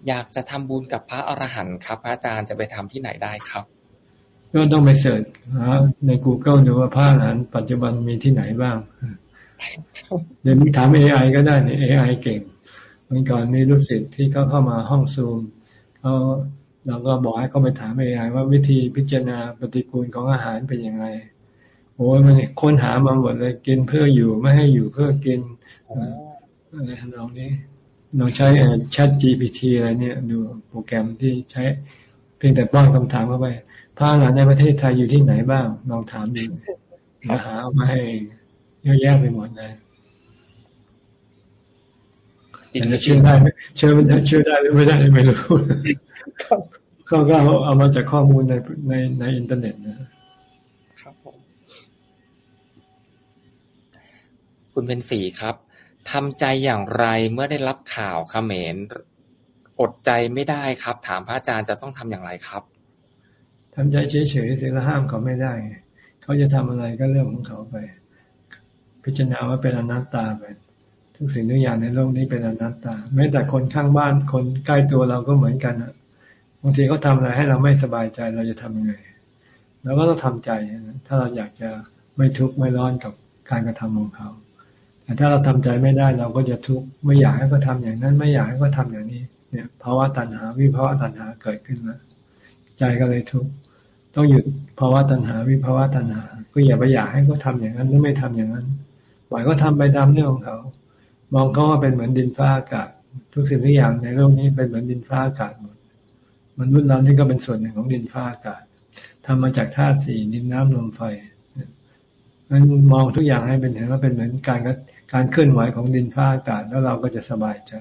อยากจะทำบุญกับพระอรหันต์ครับ พระอาจารย์จะไปทำที่ไหนได้ครับก็ต้องไปเสิร์ชหาใน Google ดูว่าพระอรหันต์ปัจจุบันมีที่ไหนบ้าง เดี๋ยวมีถาม AI ก็ได้เนี่ย AI เก่งมันก่อนมีลูกศิษย์ที่เขาเข้ามาห้องซูมเขาเราก็บอกให้เขาไปถาม AI ว่าวิธีพิจารณาปฏิกูลของอาหารเป็นยังไงโอ้ยมันค้นหามาหมดเลยกินเพื่ออยู่ไม่ให้อยู่เพื่อกินอะไรทำนองนี้เราใช้แชท GPT อะไรเนี่ย ดูโปรแกรมที่ใช้เพียงแต่ป้อนคำถามเข้าไปพระหลานในประเทศไทยอยู่ที่ไหนบ้างลองถามดูหาเอามาให้ เยอะแยะไปหมดเลยแต่จะเชื่อได้เชื่อมันจะเชื่อได้หรือไม่ได้ไม่รู้เขาก็เอาเอามาจากข้อมูลในในในอินเทอร์เน็ตนะคุณเป็นสีครับทำใจอย่างไรเมื่อได้รับข่าวเขมรอดใจไม่ได้ครับ ถามพระอาจารย์จะต้องทำอย่างไรครับทำใจเฉยๆเสียละห้ามเขาไม่ได้ เขาจะทำอะไรก็เรื่องของเขาไป พิจารณาว่าเป็นอนัตตาไปทุกสิ่งทุกอย่างในโลกนี้เป็นอนัตตาแม้แต่คนข้างบ้านคนใกล้ตัวเราก็เหมือนกันอะบางทีเขาทาอะไรให้เราไม่สบายใจเราจะทำยังไงเราก็ต้องทำใจ ถ้าเราอยากจะไม่ทุกข์ไม่ร้อนกับการกระทำของเขาแต่ถ้าเราทำใจไม่ได้เราก็จะทุกข์ไม่อยากให้เขาทาอย่างนั้น ไม่อยากให้เขาทาอย่างนี้ เนี่ยภาวะตัณหาวิภาวะตัณหาเกิดขึ้นแล้วใจก็เลยทุกข์ต้องหยุดภาวะตัณหาวิภาวะตัณหา ก็อย่าไปอยากให้เขาทาอย่างนั้นหรือไม่ทำอย่างนั้น ปล่อยเขาทาไปตามเรื่องของเขา มองเขาว่าเป็นเหมือนดินฟ้าอากาศ ทุกสิ่งทุกอย่างในโลกนี้เป็นเหมือนดินฟ้าอากาศหมดมนุษย์เรานี่ก็เป็นส่วนหนึ่งของดินฟ้าอากาศทำมาจากธาตุสี่ดินน้ำลมไฟนั้นมองทุกอย่างให้เป็นเห็นว่าเป็นเหมือนการการเคลื่อนไหวของดินฟ้าอากาศ แล้วเราก็จะสบายใจ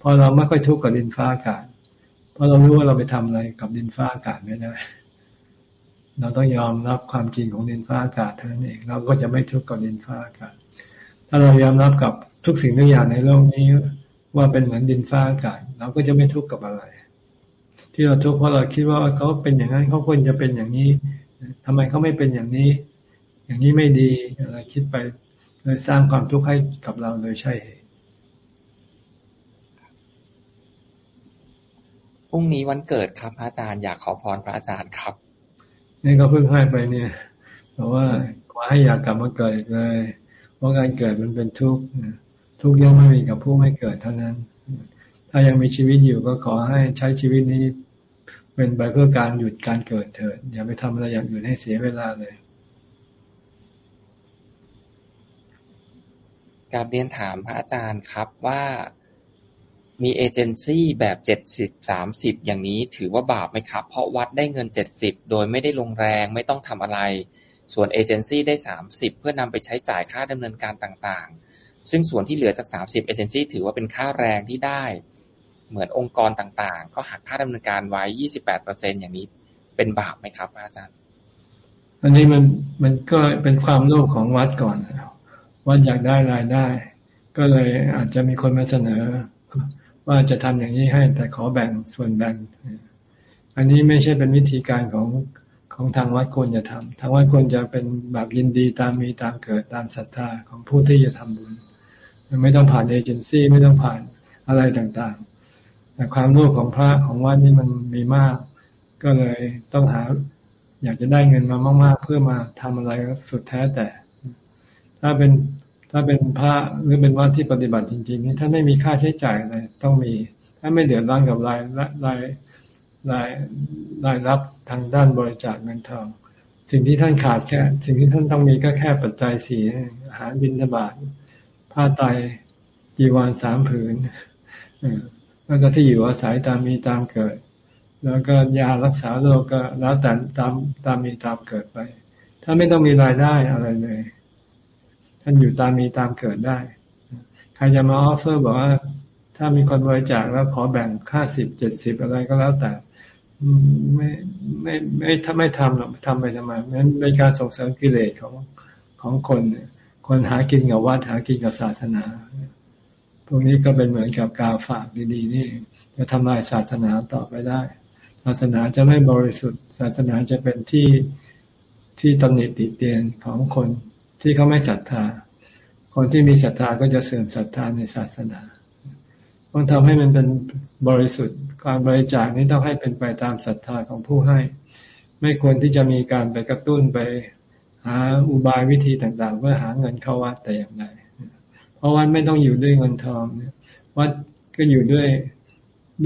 พอเราไม่ค่อยทุกข์กับดินฟ้าอากาศ เพราะเรารู้ว่าเราไปทำอะไรกับดินฟ้าอากาศไม่ได้ เราต้องยอมรับความจริงของดินฟ้าอากาศเท่านั้นเองเราก็จะไม่ทุกข์กับดินฟ้าอากาศ ถ้าเรายอมรับกับทุกสิ่งทุกอย่างในโลกนี้ว่าเป็นเหมือนดินฟ้าอากาศเราก็จะไม่ทุกข์กับอะไร ที่เราทุกข์เพราะเราคิดว่าเขาเป็นอย่างนั้นเขาควรจะเป็นอย่างนี้ทำไมเขาไม่เป็นอย่างนี้ อย่างนี้ไม่ดีอะไรคิดไปเลยสร้างความทุกข์ให้กับเราโดยใช่เหตุพรุ่งนี้วันเกิดครับพระอาจารย์อยากขอพรพระอาจารย์ครับ นี่ก็เพิ่งให้ไปเนี่ยเพราะว่าขอให้อยากกลับมาเกิดอีกเลย เพราะการเกิดมันเป็นทุกข์ทุกข์ย่อมไม่มีกับผู้ไม่เกิดเท่านั้น ถ้ายังมีชีวิตอยู่ก็ขอให้ใช้ชีวิตนี้ เป็นไปเพื่อการหยุดการเกิดเถิดอย่าไปทำอะไรอย่างอื่นให้เสียเวลาเลยการเรียนถามพระอาจารย์ครับว่า มีเอเจนซี่แบบเจ็ดสิบสามสิบอย่างนี้ถือว่าบาปไหมครับ เพราะวัดได้เงินเจ็ดสิบโดยไม่ได้ลงแรงไม่ต้องทำอะไร ส่วนเอเจนซี่ได้สามสิบเพื่อนำไปใช้จ่ายค่าดำเนินการต่างๆ ซึ่งส่วนที่เหลือจากสามสิบเอเจนซี่ถือว่าเป็นค่าแรงที่ได้ เหมือนองค์กรต่างๆ ก็หักค่าดำเนินการไว้ยี่สิบแปดเปอร์เซ็นอย่างนี้เป็นบาปไหมครับ อาจารย์ อันนี้มันมันก็เป็นความโลภของวัดก่อนวัดอยากได้รายได้ ก็เลยอาจจะมีคนมาเสนอ ว่าจะทำอย่างนี้ให้ แต่ขอแบ่งส่วนแบ่ง อันนี้ไม่ใช่เป็นวิธีการของของทางวัดควรจะทำทางวัดควรจะเป็นแบบยินดีตามมีตามเกิดตามศรัทธาของผู้ที่จะทำบุญไม่ต้องผ่านเอเจนซี่ไม่ต้องผ่านอะไรต่างแต่ความโลภของพระของวัดนี่มันมีมาก ก็เลยต้องหา อยากจะได้เงินมามาก ๆ เพื่อมาทำอะไรสุดแท้แต่ ถ้าเป็น ถ้าเป็นพระหรือเป็นวัดที่ปฏิบัติจริง ๆ นี่ถ้าไม่มีค่าใช้จ่ายอะไรต้องมี ถ้าไม่เดือดร้อนกับรายรายรายรายรับทางด้านบริจาคเงินทองสิ่งที่ท่านขาดแค่ สิ่งที่ท่านต้องมีก็แค่ปัจจัยสี่อาหารบิณฑบาตผ้าไตจีวรสามผืนแล้วก็ที่อยู่อาศัยตามมีตามเกิด แล้วก็ยารักษาโรคก็แล้วแต่ตามตามมีตามเกิดไป ถ้าไม่ต้องมีรายได้อะไรเลย ท่านอยู่ตามมีตามเกิดได้ ใครจะมาออฟเฟอร์บอกว่า ถ้ามีคนบริจาคแล้วขอแบ่งค่าสิบเจ็ดสิบอะไรก็แล้วแต่ไม่ไม่ไม่ถ้าไม่ทำหรอกทำไปทำไมนั้นเป็นการส่งเสริมกิเลสของของคนคนหากินกับวัดหากินกับศาสนา พวกนี้ก็เป็นเหมือนกับกาฝากดีๆ นี่ จะทำลายศาสนาต่อไปได้ ศาสนาจะไม่บริสุทธิ์ ศาสนาจะเป็นที่ที่ตำหนิติเตียนของคน ที่เขาไม่ศรัทธา คนที่มีศรัทธาก็จะเสื่อมศรัทธาในศาสนาต้องทำให้มันเป็นบริสุทธิ์การบริจาคนี้ต้องให้เป็นไปตามศรัทธาของผู้ให้ ไม่ควรที่จะมีการไปกระตุ้นไปหาอุบายวิธีต่างๆ เพื่อหาเงินเข้าวัดแต่อย่างใดเพราะวัดไม่ต้องอยู่ด้วยเงินทองวัดก็อยู่ด้วย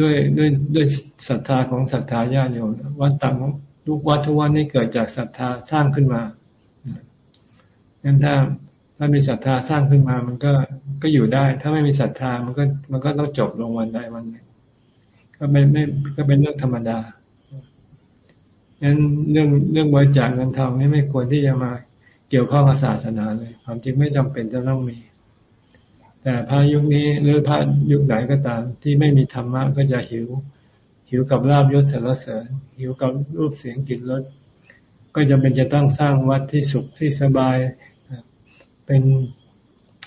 ด้วยด้วยด้วยศรัทธาของศรัทธาญาติโยมวัดต่างทุกวัดทุกวันนี้เกิดจากศรัทธาสร้างขึ้นมา งั้นถ้าถ้ามีศรัทธาสร้างขึ้นมา มันก็ก็อยู่ได้ ถ้าไม่มีศรัทธามันก็มันก็ต้องจบลงวันใดวันหนึ่งก็ไม่ไม่ก็เป็นเรื่องธรรมดางั้นเรื่องเรื่องบริจาคเงินทองนี่ไม่ควรที่จะมาเกี่ยวข้องกับศาสนาเลย ความจริงไม่จำเป็นจะต้องมี แต่พระยุคนี้หรือพระยุคไหนก็ตาม ที่ไม่มีธรรมะก็จะหิว หิวกับลาบยศสารเสริญหิวกับรูปเสียงกลิ่นรส ก็จะเป็นจะต้องสร้างวัดที่สุขที่สบาย เป็น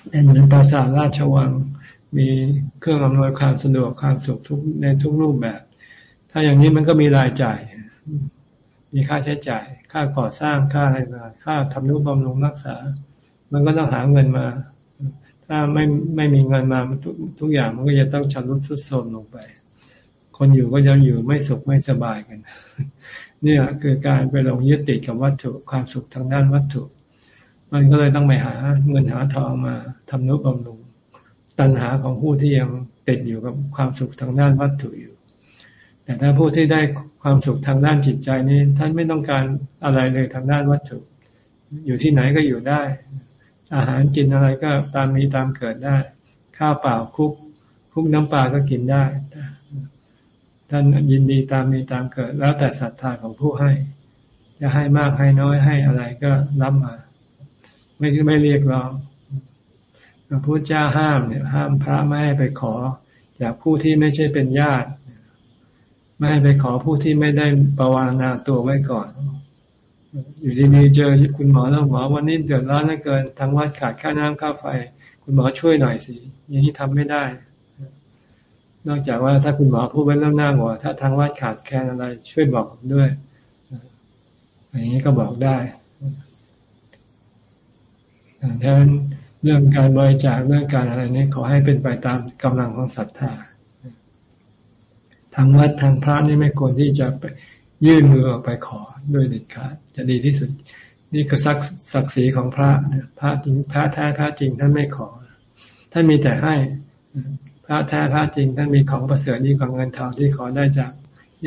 เป็นเหมือนปราสาทราชวัง มีเครื่องอำนวยความสะดวกความสุขทุกในทุกรูปแบบ ถ้าอย่างนี้มันก็มีรายจ่าย มีค่าใช้จ่าย ค่าก่อสร้างค่าอะไรมาค่าทำนุบำรุงรักษา มันก็ต้องหาเงินมา ถ้ถ้าไม่ไม่มีเงินมาทุกทุกอย่างมันก็จะต้องชำรุดทรุดโทรมลงไป คนอยู่ก็จะอยู่ไม่สุขไม่สบายกัน เนี่ยคือการไปลงยึดติดกับวัตถุความสุขทางด้านวัตถุ มันก็เลยต้องไปหาเงินหาทองมาทำนุบำรุง ตัณหาของผู้ที่ยังติดอยู่กับความสุขทางด้านวัตถุอยู่ แต่ถ้าผู้ที่ได้ความสุขทางด้านจิตใจนี้ ท่านไม่ต้องการอะไรเลยทางด้านวัตถุ อยู่ที่ไหนก็อยู่ได้ อาหารกินอะไรก็ตามมีตามเกิดได้ ข้าวเปล่าคุกคุกน้ำปลาก็กินได้ ท่านยินดีตามมีตามเกิด แล้วแต่ศรัทธาของผู้ให้ จะให้มากให้น้อยให้อะไรก็รับมา ไม่ไม่เรียกร้องพระพุทธเจ้าห้ามเนี่ย ห้ามพระไม่ให้ไปขอ จากผู้ที่ไม่ใช่เป็นญาติ ไม่ให้ไปขอผู้ที่ไม่ได้ประวานาตัวไว้ก่อน อยู่ดีๆเจอคุณหมอแล้วหมอวันนี้เดือดร้อนเหลือเกินทางวัดขาดค่าน้ำค่าไฟ คุณหมอช่วยหน่อยสิอย่างนี้ทำไม่ได้ นอกจากว่าถ้าคุณหมอพูดไว้แล้วหน้าหัวถ้าทางวัดขาดแคลนอะไร ช่วยบอกผมด้วยอย่างนี้ก็บอกได้ดังนั้นเรื่องการบริจาคเรื่องการอะไรนี้ขอให้เป็นไปตามกำลังของศรัทธา ทางวัดทางพระนี่ไม่ควรที่จะไปยื่นมือออกไปขอด้วยเด็ดขาดจะดีที่สุด นี่คือศักศักดิ์ศรีของพระพระจริงพระแท้พระจริงท่านไม่ขอ ท่านมีแต่ให้ ระแท้พระจริงท่านมีของประเสริฐยิ่งกว่าเงินทองที่ขอได้จาก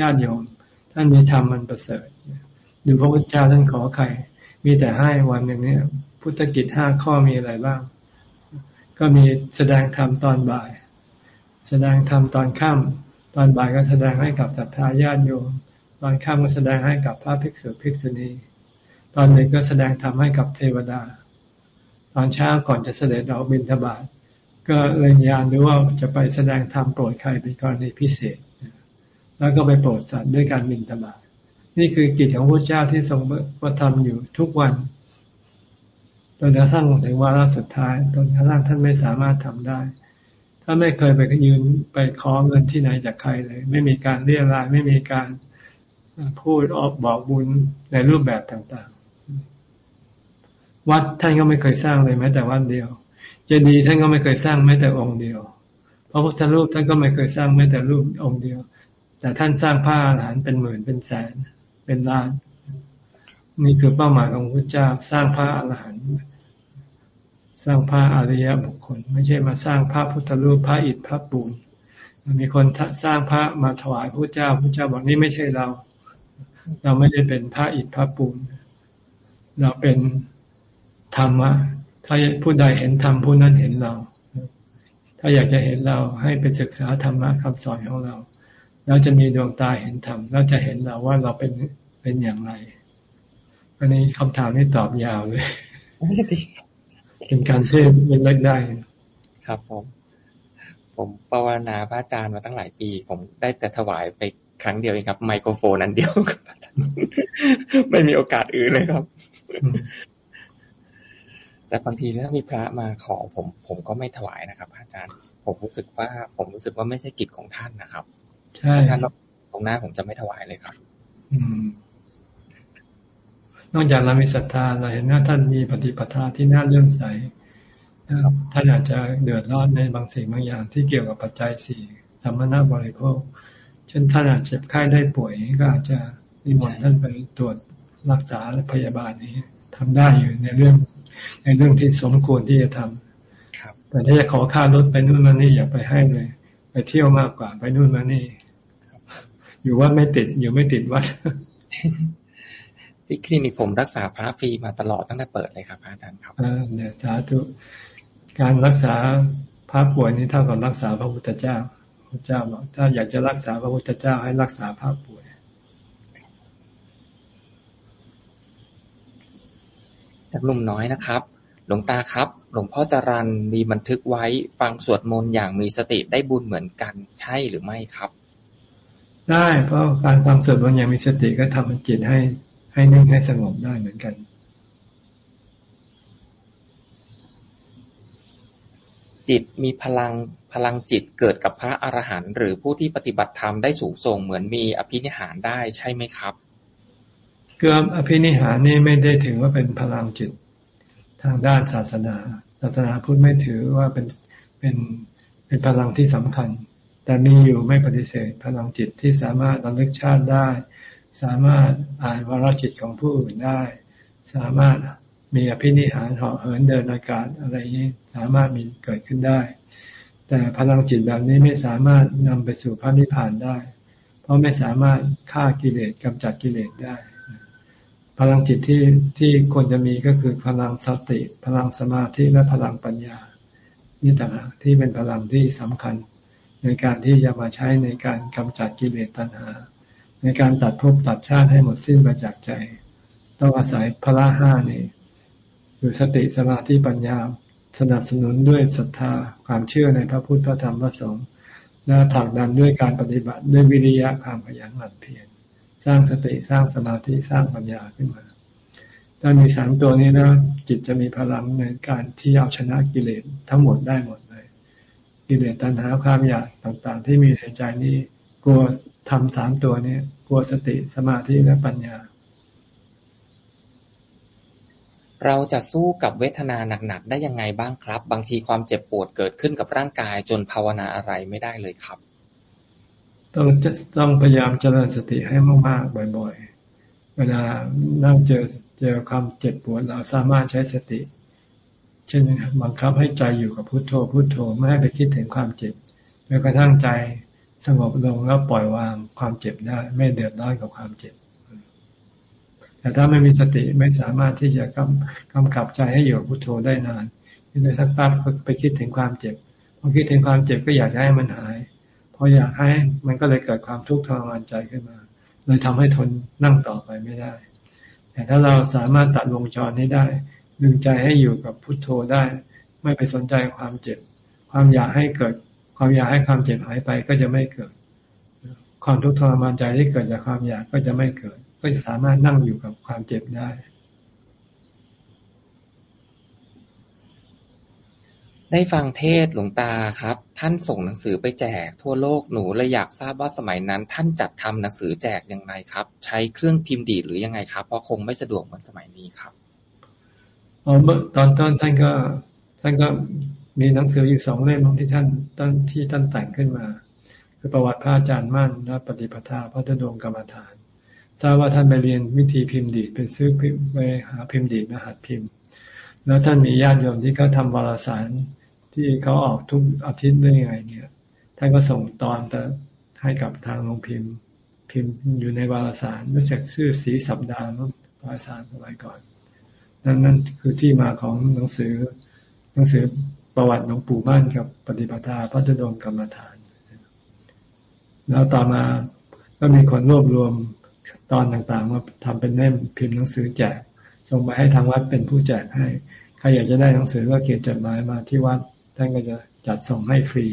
ญาติโยม ท่านมีธรรมมันประเสริฐดูพระพุทธเจ้าท่านขอใครมีแต่ให้วันหนึ่งเนี่ย พุทธกิจห้าข้อมีอะไรบ้าง ก็มีแสดงธรรมตอนบ่าย แสดงธรรมตอนค่ำตอนบ่ายก็แสดงให้กับศรัทธาญาติโยม ตอนค่ำก็แสดงให้กับพระภิกษุภิกษุณีตอนหนึ่งก็แสดงธรรมให้กับเทวดา ตอนเช้าก่อนจะเสด็จออกบิณฑบาต ก็เรียนยานดูว่าจะไปแสดงธรรมโปรดใครเป็นกรณีพิเศษ แล้วก็ไปโปรดสัตว์ด้วยการบิณฑบาตนี่คือกิจของพระเจ้าที่ทรงประทำอยู่ทุกวันจนกระทั่งถึงวาระสุดท้ายจนกระทั่งท่านไม่สามารถทำได้ ถ้าไม่เคยไปยืนไปขอเงินที่ไหนจากใครเลย ไม่มีการเรียรายไม่มีการพูดออกบอกบุญในรูปแบบต่างๆ วัดท่านก็ไม่เคยสร้างเลยแม้แต่วันเดียว เจดีย์ท่านก็ไม่เคยสร้างแม้แต่องค์เดียว พระพุทธรูปท่านก็ไม่เคยสร้างแม้แต่รูปองค์เดียว แต่ท่านสร้างผ้าอาหารเป็นหมื่นเป็นแสน เป็นล้าน นี่คือเป้าหมายของพระเจ้าสร้างพระอรหันต์สร้างพระอริยบุคคล ไม่ใช่มาสร้างพระพุทธรูปพระอิฐพระปูนมีคนสร้างพระมาถวายพระเจ้าพระเจ้าบอกนี่ไม่ใช่เรา เราไม่ได้เป็นพระอิฐพระปูนเราเป็นธรรมะ ถ้าผู้ใดเห็นธรรมผู้นั้นเห็นเรา ถ้าอยากจะเห็นเราให้ไปศึกษาธรรมะคำสอนของเรา แล้วจะมีดวงตาเห็นธรรมแล้วจะเห็นเราว่าเราเป็นเป็นอย่างไรอันนี้คำถามนี้ตอบยาวเลยเป็นการเทศเป็นเล็กได้ ครับผม ผมภาวนาพระอาจารย์มาตั้งหลายปี ผมได้แต่ถวายไปครั้งเดียวเองครับ ไมโครโฟนอันเดียวครับอาจารย์ไม่มีโอกาสอื่นเลยครับ แต่บางทีถ้ามีพระมาขอผม ผมก็ไม่ถวายนะครับ อาจารย์ ผมรู้สึกว่า ผมรู้สึกว่าไม่ใช่กิจของท่านนะครับใช่ท่านตรงหน้าผมจะไม่ถวายเลยครับอืมนอกจากเรามีศรัทธาเราเห็นว่าท่านมีปฏิปทาที่น่าเลื่อมใสท่านอาจจะเดือดร้อนในบางสิ่งบางอย่างที่เกี่ยวกับปัจจัยสี่สัมมนาบริโภค เช่นท่านอาจเจ็บไข้ได้ป่วยก็อาจจะนิมนต์ท่านไปตรวจรักษาพยาบาลนี้ ทำได้อยู่ในเรื่อง ในเรื่องที่สมควรที่จะทำครับ แต่ถ้าจะขอค่ารถไปนู่นมานี่อย่าไปให้เลย ไปเที่ยวมากกว่าไปนู่นมานี่อยู่ว่าไม่ติดอยู่ไม่ติดวัดที่คลินิกผมรักษาพระฟรีมาตลอดตั้งแต่เปิดเลยครับอาจารย์ครับเนี่ยสาธุการรักษาพระป่วยนี้เท่ากับรักษาพระพุทธเจ้าพระเจ้าบอกถ้าอยากจะรักษาพระพุทธเจ้าให้รักษาพระป่วย จากหนุ่มน้อยนะครับ หลวงตาครับ หลวงพ่อจรันมีบันทึกไว้ฟังสวดมนต์อย่างมีสติได้บุญเหมือนกันใช่หรือไม่ครับ ได้เพราะการฟังสวดมนต์อย่างมีสติก็ทำจิตให้ ให้นิ่งให้สงบได้เหมือนกันจิตมีพลังพลังจิตเกิดกับพระอรหันต์หรือผู้ที่ปฏิบัติธรรมได้สูงส่งเหมือนมีอภินิหารได้ใช่ไหมครับ คืออภินิหารนี่ไม่ได้ถือว่าเป็นพลังจิตทางด้านศาสนา ศาสนาพุทธไม่ถือว่าเป็นเป็นเป็นพลังที่สำคัญ แต่มีอยู่ไม่ปฏิเสธพลังจิตที่สามารถระลึกชาติได้ สามารถอ่านวาระจิตของผู้อื่นได้ สามารถมีอภินิหารเหาะเหินเดินอากาศอะไรนี้สามารถมีเกิดขึ้นได้ แต่พลังจิตแบบนี้ไม่สามารถนำไปสู่พระนิพพานได้ เพราะไม่สามารถฆ่ากิเลสกำจัดกิเลสได้ พลังจิตที่ที่ควรจะมีก็คือพลังสติ พลังสมาธิและพลังปัญญา นี่ต่างหากที่เป็นพลังที่สำคัญ ในการที่จะมาใช้ในการกำจัดกิเลสตัณหา ในการตัดภพตัดชาติให้หมดสิ้นไปจากใจ ต้องอาศัยพละห้านี่คือสติสมาธิปัญญา สนับสนุนด้วยศรัทธาความเชื่อในพระพุทธพระธรรมพระสงฆ์และผลักดันด้วยการปฏิบัติด้วยวิริยะความขยันหมั่นเพียร สร้างสติสร้างสมาธิสร้างปัญญาขึ้นมา ถ้ามีสามตัวนี้แล้วจิตจะมีพลังในการที่เอาชนะกิเลสทั้งหมดได้หมดเลย กิเลสตัณหาความอยากต่างๆ ที่มีในใจนี้กลัวทำสามตัวนี้กลัวสติสมาธิและปัญญา เราจะสู้กับเวทนาหนักๆได้ยังไงบ้างครับ บางทีความเจ็บปวดเกิดขึ้นกับร่างกายจนภาวนาอะไรไม่ได้เลยครับ ต้องจะต้องพยายามเจริญสติให้มากๆบ่อย ๆ เวลานั่งเจอเจอความเจ็บปวดเราสามารถใช้สติ เช่นบังคับให้ใจอยู่กับพุโทโธพุโทโธไม่ให้ไปคิดถึงความเจ็บจนกระทั่งใจสงบลงแล้วปล่อยวางความเจ็บได้ไม่เดือดร้อนกับความเจ็บ แต่ถ้าไม่มีสติไม่สามารถที่จะกำกำกับใจให้อยู่พุโทโธได้นานนี่เลยสักปั๊บก็ไปคิดถึงความเจ็บพอคิดถึงความเจ็บก็อยากให้มันหาย พออยากให้มันก็เลยเกิดความทุกข์ทรมานใจขึ้นมา เลยทำให้ทนนั่งต่อไปไม่ได้ แต่ถ้าเราสามารถตัดวงจรนี้ได้ ดึงใจให้อยู่กับพุทโธได้ ไม่ไปสนใจความเจ็บ ความอยากให้เกิด ความอยากให้ความเจ็บหายไปก็จะไม่เกิด ความทุกข์ทรมานใจที่เกิดจากความอยากก็จะไม่เกิด ก็จะสามารถนั่งอยู่กับความเจ็บได้ ได้ฟังเทศหลวงตาครับ ท่านส่งหนังสือไปแจก ทั่วโลกหนูเลยอยากทราบว่าสมัยนั้น ท่านจัดทำหนังสือแจกยังไงครับ ใช้เครื่องพิมพ์ดีดหรือยังไงครับ เพราะคงไม่สะดวกเหมือนสมัยนี้ครับออเมื่อตอนต้นท่านก็ท่านก็มีหนังสืออยู่สองเล่มที่ท่านต้นที่ท่านแต่งขึ้นมา คือประวัติพระอาจารย์มั่นและปฏิปทาพระธดงกรรมฐานทราบว่าท่านไปเรียนวิธีพิมพ์ดีดเป็นซื้อไปหาพิมพ์ดีดมาหัดพิมพ์ แล้วท่านมีญาติโยมที่เขาทำวารสาร ที่เขาออกทุกอาทิตย์ได้ยังไงเนี่ยท่านก็ส่งตอนแต่ให้กับทางโรงพิมพ์ พิมพ์อยู่ในวารสารรู้จักชื่อสีสัปดาห์มั้งวารสารสมัยก่อน นั่นนั่นคือที่มาของหนังสือ หนังสือประวัติหลวงปู่มั่นกับปฏิปทาพระจดงกรรมฐาน แล้วต่อมาก็มีคนรวบรวมตอนต่างๆ มาทำเป็นเล่มพิมพ์หนังสือแจกส่งไปให้ทางวัดเป็นผู้แจกให้ใครอยากจะได้หนังสือก็เขียนจดหมายมาที่วัด ท่านก็จะจัดส่งให้ฟรี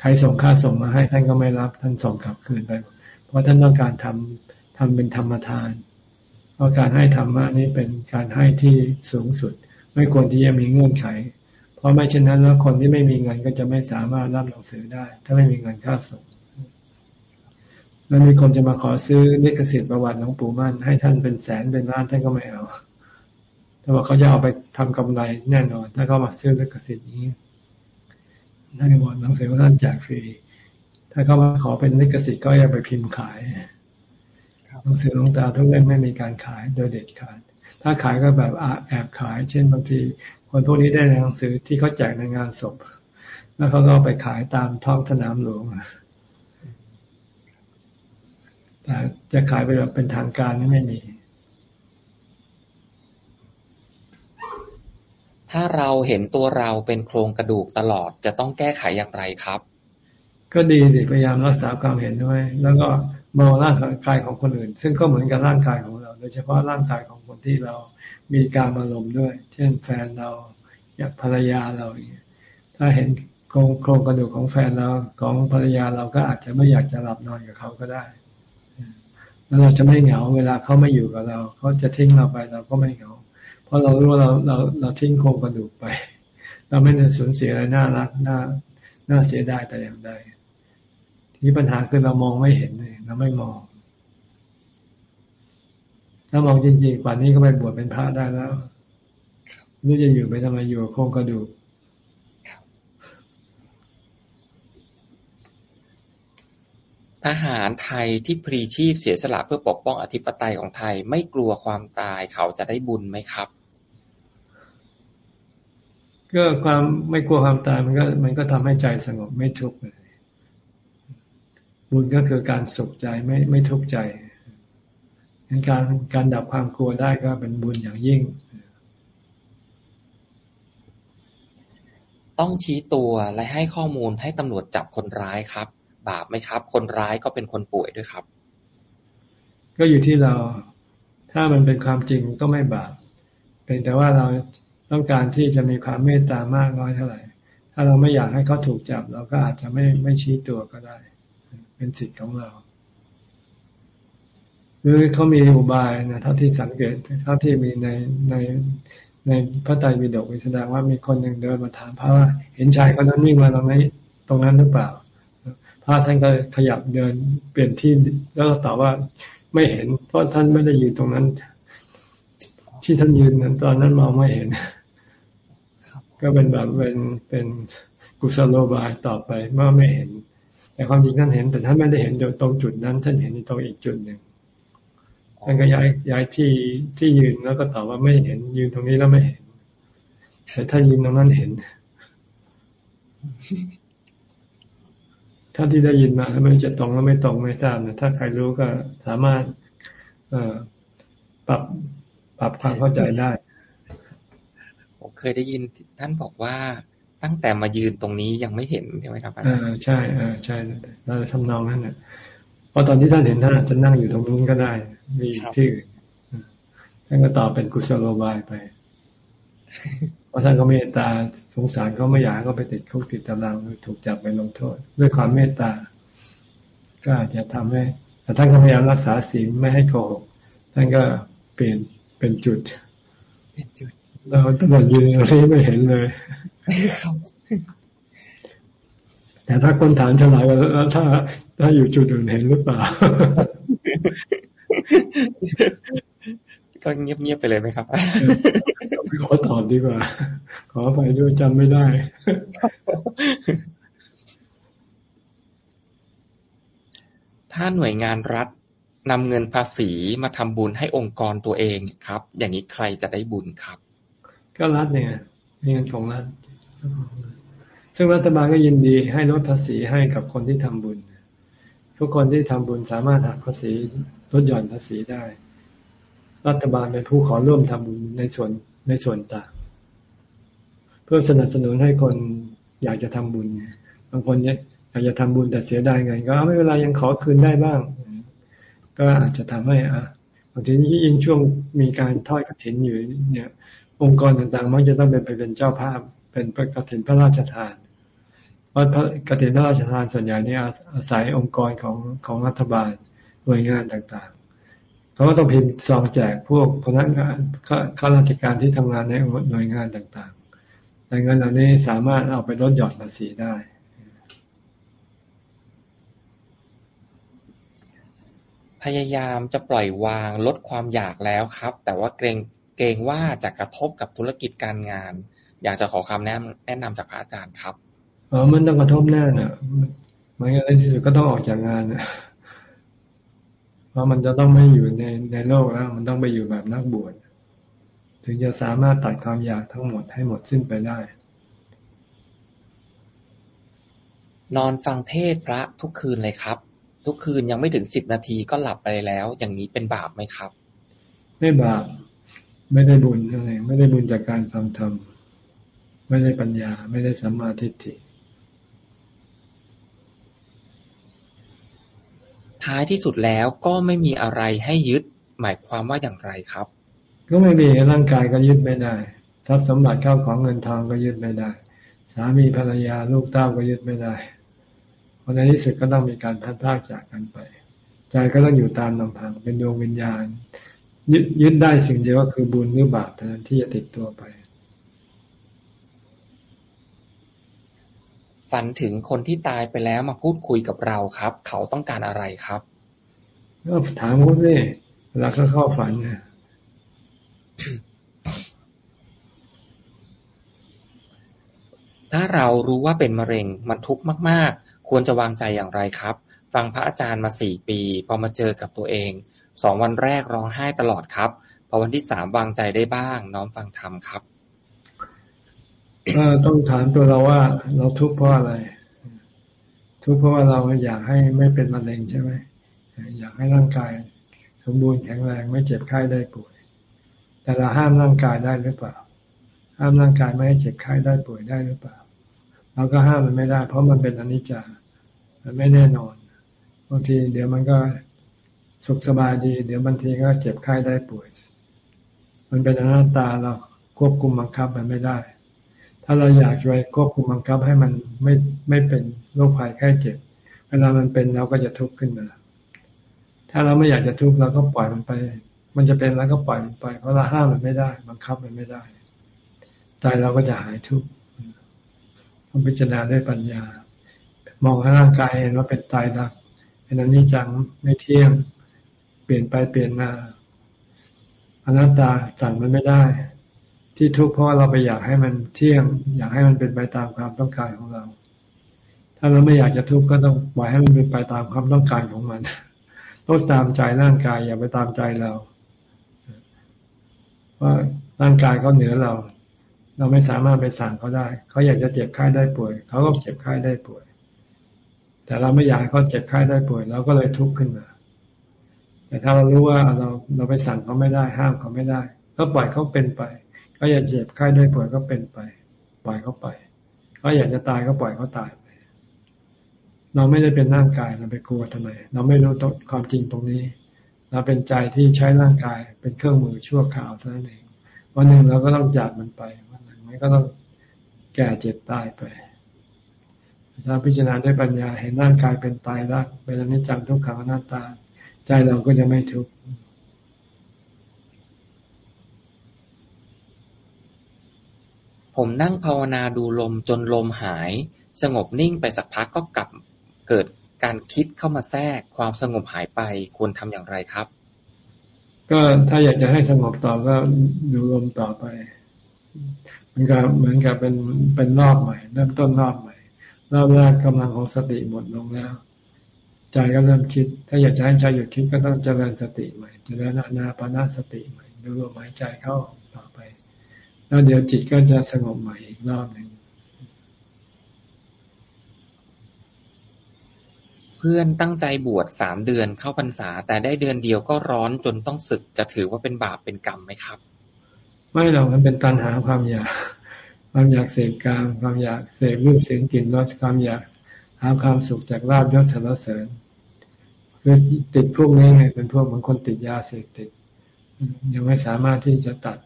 ใครส่งค่าส่งมาให้ ท่านก็ไม่รับ ท่านส่งกลับคืนไป เพราะท่านต้องการทำทำเป็นธรรมทาน เพราะการให้ธรรมะนี่เป็นการให้ที่สูงสุด ไม่ควรที่จะมีเงื่อนไข เพราะไม่เช่นนั้นแล้วคนที่ไม่มีเงินก็จะไม่สามารถรับหนังสือได้ ถ้าไม่มีเงินค่าส่งแล้วมีคนจะมาขอซื้อลิขสิทธิ์ประวัติหลวงปู่มั่นให้ท่านเป็นแสนเป็นล้านท่านก็ไม่เอาแต่ว่าเขาจะเอาไปทำกำไรแน่นอน ถ้าเขามาซื้อลิขสิทธิ์นี้ ท่านบอกหนังสือของท่านแจกฟรี ถ้าเขามาขอเป็นลิขสิทธิ์ก็จะไปพิมพ์ขายหนังสือหลวงตาทุกเล่มไม่มีการขายโดยเด็ดขาด ถ้าขายก็แบบแอบขาย เช่นบางทีคนพวกนี้ได้หนังสือที่เขาแจกในงานศพ แล้วเขาก็ไปขายตามท้องสนามหลวงแต่จะขายไปแบบเป็นทางการนี่ไม่มี ถ้าเราเห็นตัวเราเป็นโครงกระดูกตลอดจะต้องแก้ไขอย่างไรครับ ก็ดีสิพยายามรักษาความเห็นด้วย แล้วก็มองร่างกายของคนอื่น ซึ่งก็เหมือนกับร่างกายของเรา โดยเฉพาะร่างกายของคนที่เรามีการอารมณ์ด้วย เช่นแฟนเราอยากภรรยาเราถ้าเห็นโครงโครงกระดูกของแฟนเราของภรรยาเราก็อาจจะไม่อยากจะหลับนอนกับเขาก็ได้แล้วเราจะไม่เหงาเวลาเขาไม่อยู่กับเราเขาจะทิ้งเราไปเราก็ไม่เหงา เพราะเรารู้ว่าเราเราเราทิ้งโครงกระดูกไป เราไม่ได้สูญเสียอะไรน่ารักน่าน่าเสียดายแต่อย่างใดที่ปัญหาคือเรามองไม่เห็นเลยเราไม่มอง ถ้ามองจริงๆป่านนี้ก็ไปบวชเป็นพระได้แล้วนี่จะอยู่ไปทำไมอยู่โครงกระดูกทหารไทยที่พรีชีพเสียสละเพื่อปกป้องอธิปไตยของไทย ไม่กลัวความตายเขาจะได้บุญไหมครับ ก็ความไม่กลัวความตายมันก็ มันก็ทำให้ใจสงบไม่ทุกข์เลยบุญก็คือการสุขใจไม่ไม่ทุกข์ใจการการดับความกลัวได้ก็เป็นบุญอย่างยิ่ง ต้องชี้ตัวและให้ข้อมูลให้ตำรวจจับคนร้ายครับ บาปไหมครับ คนร้ายก็เป็นคนป่วยด้วยครับ ก็อยู่ที่เรา ถ้ามันเป็นความจริงก็ไม่บาปเป็นแต่ว่าเรา ต้องการที่จะมีความเมตตามากน้อยเท่าไหร่ ถ้าเราไม่อยากให้เขาถูกจับ เราก็อาจจะไม่ไม่ชี้ตัวก็ได้ เป็นสิทธิ์ของเรา หรือเขามีอุบายนะเท่าที่สังเกตเท่าที่มีในในในพระไตรปิฎกแสดงว่ามีคนหนึ่งเดินมาถามพระว่า เห็นชายคนนั้นวิ่งมาตรงนี้ตรงนั้นหรือเปล่า พระท่านก็ขยับเดินเปลี่ยนที่แล้วก็ตอบว่าไม่เห็น เพราะท่านไม่ได้อยู่ตรงนั้น ที่ท่านยืนนั้นตอนนั้นมองไม่เห็น ก็เป็นแบบเป็นเป็นกุศโลบายต่อไปเมื่อไม่เห็น แต่ความจริงท่านเห็น แต่ท่านไม่ได้เห็นตรงจุดนั้น ท่านเห็นตรงอีกจุดหนึ่งท่านก็ย้ายย้ายที่ที่ยืนแล้วก็ตอบว่าไม่เห็น ยืนตรงนี้แล้วไม่เห็น แต่ถ้านยืนตรงนั้นเห็นถ้านที่ได้ยินมาไม่จะตรงแล้วไม่ตรงไม่ทราบนะถ้าใครรู้ก็สามารถเอปรับปรับความเข้าใจได้ เคยได้ยินท่านบอกว่าตั้งแต่มายืนตรงนี้ยังไม่เห็นใช่ไหมครับอ่าใช่อ่าใช่เราทำนองนั้นเนี่ยเพราะตอนที่ท่านเห็นท่านอาจจะนั่งอยู่ตรงนู้นก็ได้ มีที่อื่นท่านก็ตอบเป็นกุศโลบายไป เพราะท่านก็เมตตาสงสารเขาไม่อยากก็ไปติดคุกติดตารางถูกจับไปลงโทษ ด้วยความเมตตา ก็อาจจะทำให้แต่ท่านก็พยายามรักษาศีลไม่ให้โกหกท่านก็เปลี่ยนเป็นจุด เป็นจุด เราตลอดยืนที่ไม่เห็นเลยแต่ถ้าคนถามฉลาดว่าถ้า ถ้าอยู่จุดอื่นเห็นหรือเปล่าก็เงียบๆไปเลยไหมครับขอตอบดีกว่า ขอไปด้วยจำไม่ได้ ถ้าหน่วยงานรัฐนำเงินภาษีมาทำบุญให้องค์กรตัวเองครับ อย่างนี้ใครจะได้บุญครับ ก็รัฐเนี่ยเงินของรัฐซึ่งรัฐบาลก็ยินดีให้ลดภาษีให้กับคนที่ทำบุญ ทุกคนที่ทำบุญสามารถหักภาษีลดหย่อนภาษีได้ รัฐบาลเป็นผู้ขอร่วมทำบุญในส่วนในส่วนต่างเพื่อสนับสนุนให้คนอยากจะทำบุญบางคนเนี่ยอยากจะทำบุญแต่เสียดายเงินก็ไม่เป็นไรยังขอคืนได้บ้าง ก็อาจจะทำให้อะบางทียิ่งช่วงมีการทอดกระถินอยู่เนี่ย องค์กรต่างๆ มักจะต้องเป็นไปเป็นเจ้าภาพ เป็นพระกฐินพระราชทานเพระพระกฐินพระราชทานส่วนใหญ่นี่อาศัยองค์กรของของรัฐบาลหน่วยงานต่างๆเขาก็ต้องพิมพ์ซองแจกพวกพนักงานข้าราชการที่ทำงานในหน่วยงานต่างๆแต่เงินเหล่านี้สามารถเอาไปลดหย่อนภาษีได้พยายามจะปล่อยวางลดความอยากแล้วครับ แต่ว่าเกรง เกรงว่าจะกระทบกับธุรกิจการงาน อยากจะขอคำแนะแนะนำจากพระอาจารย์ครับอ๋อมันต้องกระทบแน่น่ะมันในที่สุดก็ต้องออกจากงานนะเพราะมันจะต้องไม่อยู่ในในโลกแล้ว มันต้องไปอยู่แบบนักบวชถึงจะสามารถตัดความอยากทั้งหมดให้หมดสิ้นไปได้ นอนฟังเทศพระทุกคืนเลยครับ ทุกคืนยังไม่ถึงสิบนาทีก็หลับไปแล้ว อย่างนี้เป็นบาปไหมครับ ไม่บาป ไม่ได้บุญอะไรไม่ได้บุญจากการฟังธรรมไม่ได้ปัญญา ไม่ได้สัมมาทิฏฐิ ท้ายที่สุดแล้วก็ไม่มีอะไรให้ยึดหมายความว่าอย่างไรครับ ก็ไม่มีร่างกายก็ยึดไม่ได้ทรัพย์สมบัติเข้าของเงินทองก็ยึดไม่ได้ สามีภรรยาลูกเต้าก็ยึดไม่ได้เพราะในที่สุดก็ต้องมีการพัดพากจากกันไป ใจก็ต้องอยู่ตามลำพังเป็นดวงวิญญาณ ยึดยึดได้สิ่งเดียวก็คือบุญหรือบาปเท่านั้นที่จะติดตัวไป ฝันถึงคนที่ตายไปแล้วมาพูดคุยกับเราครับ เขาต้องการอะไรครับก็ถามเขาสิเวลาเขาเข้าฝันเนี่ยถ้าเรารู้ว่าเป็นมะเร็งมันทุกข์มาก ๆ ควรจะวางใจอย่างไรครับ ฟังพระอาจารย์มาสี่ปี พอมาเจอกับตัวเอง สองวันแรกร้องไห้ตลอดครับ พอวันที่สามวางใจได้บ้าง น้อมฟังธรรมครับต้องถามตัวเราว่า เราทุกข์เพราะอะไร ทุกข์เพราะว่าเราอยากให้ไม่เป็นมะเร็งใช่ไหมอยากให้ร่างกาย สมบูรณ์แข็งแรงไม่เจ็บไข้ได้ป่วย แต่เราห้ามร่างกายได้หรือเปล่า ห้ามร่างกายไม่ให้เจ็บไข้ได้ป่วยได้หรือเปล่า เราก็ห้ามมันไม่ได้ เพราะมันเป็นอนิจจามันไม่แน่นอนบางทีเดี๋ยวมันก็ สุขสบายดี เดี๋ยวบางทีก็เจ็บไข้ได้ป่วย มันเป็นอนัตตาเราควบคุมบังคับมันไม่ได้ ถ้าเราอยากจะควบคุมบังคับให้มันไม่ไม่เป็นโรคภัยไข้เจ็บ เวลามันเป็นเราก็จะทุกข์ขึ้นมา ถ้าเราไม่อยากจะทุกข์เราก็ปล่อยมันไป มันจะเป็นแล้วก็ปล่อยมันไป เพราะเราห้ามมันไม่ได้ บังคับมันไม่ได้ใจเราก็จะหายทุกข์ต้องพิจารณาด้วยปัญญา มองร่างกายเห็นว่าเป็นตายรักเป็นอนิจจังไม่เที่ยง เปลี่ยนไปเปลี่ยนมาอนัตตาสั่งมันไม่ได้ ที่ทุกข์เพราะเราไปอยากให้มันเที่ยง อยากให้มันเป็นไปตามความต้องการของเรา ถ้าเราไม่อยากจะทุกข์ก็ต้องปล่อยให้มันเป็นไปตามความต้องการของมันต้องตามใจร่างกายอย่าไปตามใจเราว่าร่างกายเขาเหนือเรา เราไม่สามารถไปสั่งเขาได้ เขาอยากจะเจ็บไข้ได้ป่วย เขาก็เจ็บไข้ได้ป่วย แต่เราไม่อยากให้เขาเจ็บไข้ได้ป่วยเราก็เลยทุกข์ขึ้นมา แต่ถ้าเรารู้ว่าเราเราไปสั่งเขาไม่ได้ ห้ามเขาไม่ได้ ก็ปล่อยเขาเป็นไปเขาอยากเจ็บไข้ได้ป่วยก็เป็นไป ปล่อยเขาไปเขาอยากจะตายก็ปล่อยเขาตายไป เราไม่ได้เป็นร่างกายเราไปกลัวทำไม เราไม่รู้ความจริงตรงนี้ เราเป็นใจที่ใช้ร่างกายเป็นเครื่องมือชั่วคราวเท่านั้นเองวันหนึ่งเราก็ต้องจากมันไปวันหนึ่งมันก็ต้องแก่เจ็บตายไปถ้าพิจารณาด้วยปัญญาเห็นร่างกายเป็นตายรักเป็นอนิจจังทุกขังอนัตตา ใจเราก็จะไม่ทุกข์ผมนั่งภาวนาดูลมจนลมหาย สงบนิ่งไปสักพักก็กลับเกิดการคิดเข้ามาแทรกความสงบหายไปควรทำอย่างไรครับ ก็ถ้าอยากจะให้สงบต่อก็ดูลมต่อไปมันก็เหมือนกับเป็นเป็นรอบใหม่เริ่มต้นรอบใหม่รอบแรกกำลังของสติหมดลงแล้ว ใจก็เริ่มคิด ถ้าอยากจะให้ใจหยุดคิดก็ต้องเจริญสติใหม่ เจริญอานาปนาสติใหม่ดูลมหายใจเข้าต่อไป แล้วเดี๋ยวจิตก็จะสงบใหม่อีกรอบหนึ่งเพื่อนตั้งใจบวชสามเดือนเข้าพรรษา แต่ได้เดือนเดียวก็ร้อนจนต้องศึกจะถือว่าเป็นบาปเป็นกรรมไหมครับ ไม่หรอกมันเป็นตัณหาความอยากความอยากเสพกามความอยากเสพรูปเสียงกลิ่นรสความอยากหาความสุขจากลาบยศสรรเสริญ คือติดพวกนี้ไงเป็นพวกเหมือนคนติดยาเสพติด ยังไม่สามารถที่จะตัด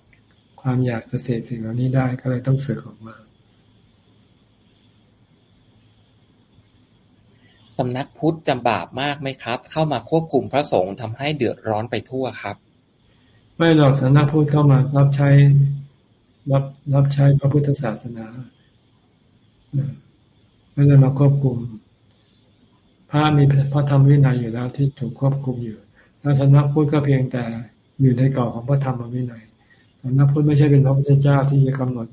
ความอยากจะเสพสิ่งเหล่านี้ได้ก็เลยต้องเสือกออกมาสำนักพุทธจำบาปมากไหมครับ เข้ามาควบคุมพระสงฆ์ทำให้เดือดร้อนไปทั่วครับ ไม่หรอกสำนักพุทธเข้ามารับใช้รับรับใช้พระพุทธศาสนาไม่ได้มาควบคุม พระมีพระธรรมวินัยอยู่แล้วที่ถูกควบคุมอยู่ แล้วสำนักพุทธก็เพียงแต่อยู่ในกรอบของพระธรรมวินัยสำนักพุทธไม่ใช่เป็นพระพุทธเจ้าที่จะกำหนด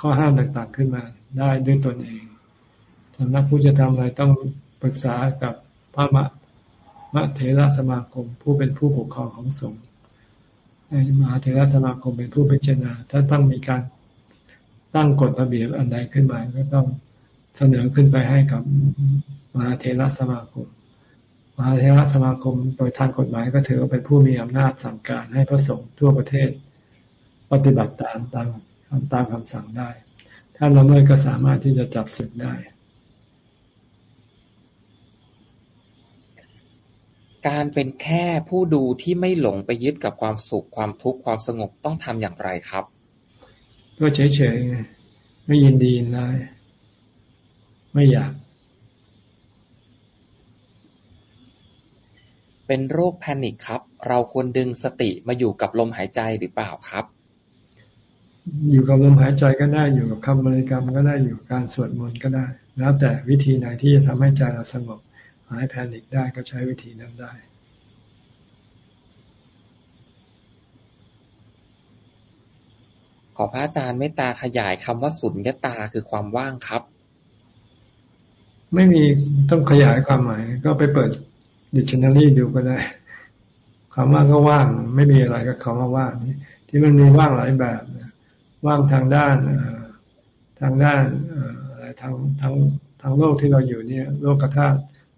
ข้อห้ามต่างๆขึ้นมาได้ด้วยตนเองสำนักพุทธจะทำอะไรต้องปรึกษากับพระมะมะเทระสมาคม ผู้เป็นผู้ปกครองของสงฆ์มหาเทระสมาคมเป็นผู้พิจารณา ถ้าต้องมีการตั้งกฎระเบียบอันใดขึ้นมาก็ต้องเสนอขึ้นไปให้กับ มหาเทระสมาคม มหาเทระสมาคมโดยทางกฎหมายก็ถือว่าเป็นผู้มีอำนาจสั่งการให้พระสงฆ์ทั่วประเทศ ปฏิบัติตามตามตามคำสั่งได้ ถ้าเราไม่ก็สามารถที่จะจับสึกได้ การเป็นแค่ผู้ดูที่ไม่หลงไปยึดกับความสุขความทุกข์ความสงบต้องทำอย่างไรครับก็เฉยๆไม่ยินดีนะไม่อยาก เป็นโรคแพนิคครับ เราควรดึงสติมาอยู่กับลมหายใจหรือเปล่าครับ อยู่กับลมหายใจก็ได้อยู่กับคำบริกรรมก็ได้อยู่กับการสวดมนต์ก็ได้ แล้วแต่วิธีไหนที่จะทำให้ใจเราสงบหายแพนิคได้ก็ใช้วิธีนั้นได้ขอพระอาจารย์เมตตาขยายคำว่าสุญญตาคือความว่างครับ ไม่มีต้องขยายความหมาย ก็ไปเปิด ดิกชันนารีดูก็ได้คำว่างก็ว่าง ไม่มีอะไรก็คำว่าว่างที่มันมีว่างหลายแบบว่างทางด้านทางด้านอะไรทางทางทางโลกที่เราอยู่เนี่ย โลกกระทา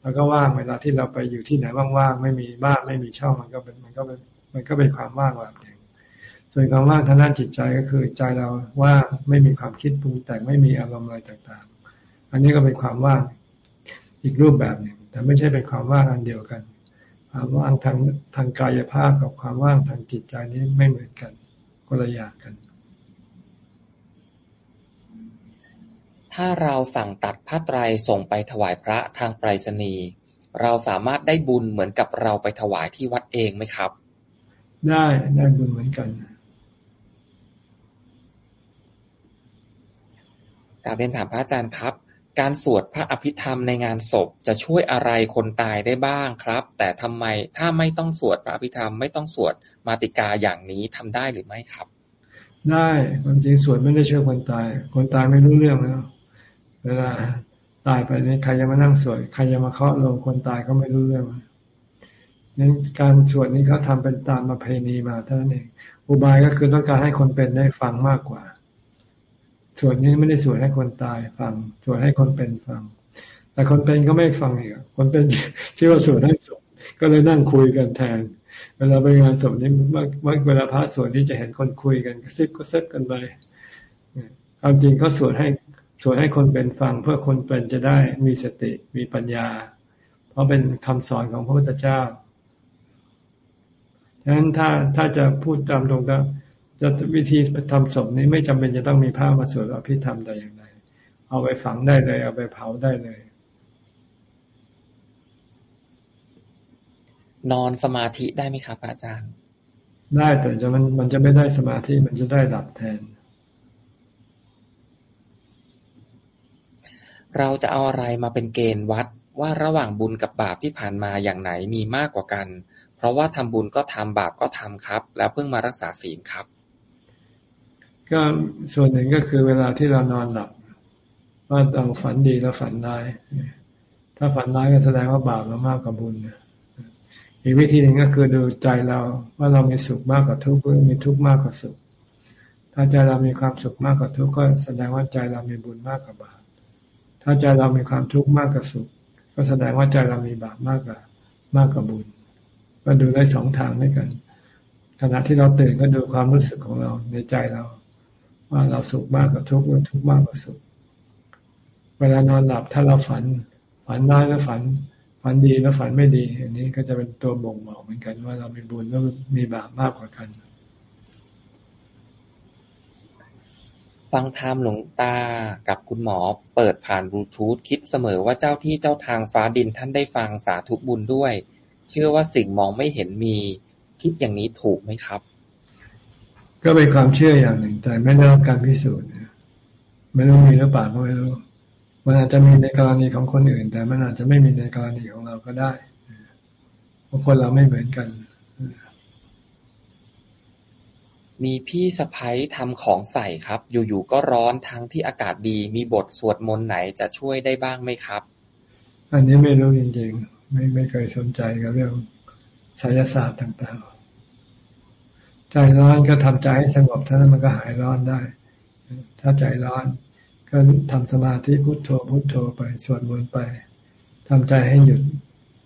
แล้วก็ว่างเวลาที่เราไปอยู่ที่ไหนว่างๆไม่มีบ้านไม่มีช่องมันก็เป็นมันก็เป็นมันก็เป็นความว่างแบบหนึ่งส่วนความว่างทางด้านจิตใจก็คือใจเราว่างไม่มีความคิดปรุงแต่งไม่มีอารมณ์อะไรต่างๆ อันนี้ก็เป็นความว่างอีกรูปแบบหนึ่ง แต่ไม่ใช่เป็นความว่างอันเดียวกัน ความว่างทางทางกายภาพกับความว่างทางจิตใจนี้ไม่เหมือนกันคนละอย่างกัน ถ้าเราสั่งตัดผ้าไตรส่งไปถวายพระทางไปรษณีย์เราสามารถได้บุญเหมือนกับเราไปถวายที่วัดเองไหมครับ ได้ได้บุญเหมือนกันกาบเรียนถามพระอาจารย์ครับ การสวดพระอภิธรรมในงานศพจะช่วยอะไรคนตายได้บ้างครับ แต่ทำไมถ้าไม่ต้องสวดพระอภิธรรมไม่ต้องสวดมาติกาอย่างนี้ทำได้หรือไม่ครับ ได้ความจริงสวดไม่ได้ช่วยคนตาย คนตายไม่รู้เรื่องแล้ว เวลาตายไปนี่ใครจะมานั่งสวดใครจะมาเคาะลงคนตายก็ไม่รู้เรื่องนั้นการสวดนี้เขาทาเป็นตามประเพณีมาเท่านั้นเองอุบายก็คือต้องการให้คนเป็นได้ฟังมากกว่า วดนี้ไม่ได้สวดให้คนตายฟัง สวดให้คนเป็นฟัง แต่คนเป็นก็ไม่ฟังอีกคนเป็นคิดว่าสวดให้ศพก็เลยนั่งคุยกันแทน เวลาไปงานศพนี้เมื่อเวลาพระสวดนี้จะเห็นคนคุยกันกระซิบก็เซิบกันไปความจริงเขาสวดให้สวดให้คนเป็นฟัง เพื่อคนเป็นจะได้มีสติมีปัญญา เพราะเป็นคำสอนของพระพุทธเจ้าฉะนั้นถ้าถ้าจะพูดตามตรงก็ จะวิธีทำศพนี้ไม่จำเป็นจะต้องมีผ้ามาสวดอภิธรรมใดอย่างใดเอาไปฝังได้เลย เอาไปเผาได้เลย นอนสมาธิได้ไหมครับ อาจารย์ ได้แต่จะมันมันจะไม่ได้สมาธิมันจะได้หลับแทน เราจะเอาอะไรมาเป็นเกณฑ์วัดว่าระหว่างบุญกับบาปที่ผ่านมาอย่างไหนมีมากกว่ากัน เพราะว่าทำบุญก็ทำบาปก็ทำครับ แล้วเพิ่งมารักษาศีลครับ ก็ส่วนหนึ่งก็คือเวลาที่เรานอนหลับ ว่าเราฝันดีแล้วฝันร้ายถ้าฝันร้ายก็แสดงว่าบาปเรามากกว่าบุญอีกวิธีหนึ่งก็คือดูใจเราว่าเรามีสุขมากกว่าทุกข์หรือมีทุกข์มากกว่าสุข ถ้าใจเรามีความสุขมากกว่าทุกข์ก็แสดงว่าใจเรามีบุญมากกว่าบาปถ้าใจเรามีความทุกข์มากกว่าสุข ก็แสดงว่าใจเรามีบาปมากกว่ามากกว่าบุญก็ดูได้สองทางด้วยกันขณะที่เราตื่นก็ดูความรู้สึกของเราในใจเรา ว่าเราสุขมากกว่าทุกข์หรือทุกข์มากกว่าสุข เวลานอนหลับถ้าเราฝัน ฝันได้แล้วฝัน ฝันดีแล้วฝันไม่ดี อันนี้ก็จะเป็นตัวบ่งบอกเหมือนกันว่าเรามีบุญแล้วมีบาปมากกว่ากัน ฟังธรรมหลวงตากับคุณหมอเปิดผ่านบลูทูธคิดเสมอว่าเจ้าที่เจ้าทางฟ้าดินท่านได้ฟังสาธุบุญด้วย เชื่อว่าสิ่งมองไม่เห็นมี คิดอย่างนี้ถูกไหมครับ ก็เป็นความเชื่ออย่างหนึ่ง แต่ไม่ได้รับการพิสูจน์ไม่รู้มีหรือเปล่าก็ไม่รู้มันอาจจะมีในกรณีของคนอื่น แต่มันอาจจะไม่มีในกรณีของเราก็ได้เพราะคนเราไม่เหมือนกัน มีพี่สะพ้ยทำของใส่ครับ อยู่ๆก็ร้อนทั้งที่อากาศดี มีบทสวดมนต์ไหนจะช่วยได้บ้างไหมครับ อันนี้ไม่รู้จริงๆ ไม่ไม่เคยสนใจกับเรื่องไสยศาสตร์ต่างๆ ใจร้อนก็ทำใจให้สงบเท่านั้นมันก็หายร้อนได้ ถ้าใจร้อนก็ทำสมาธิพุโทโธพุโทโธไปสวดมนต์ไปทำใจให้หยุด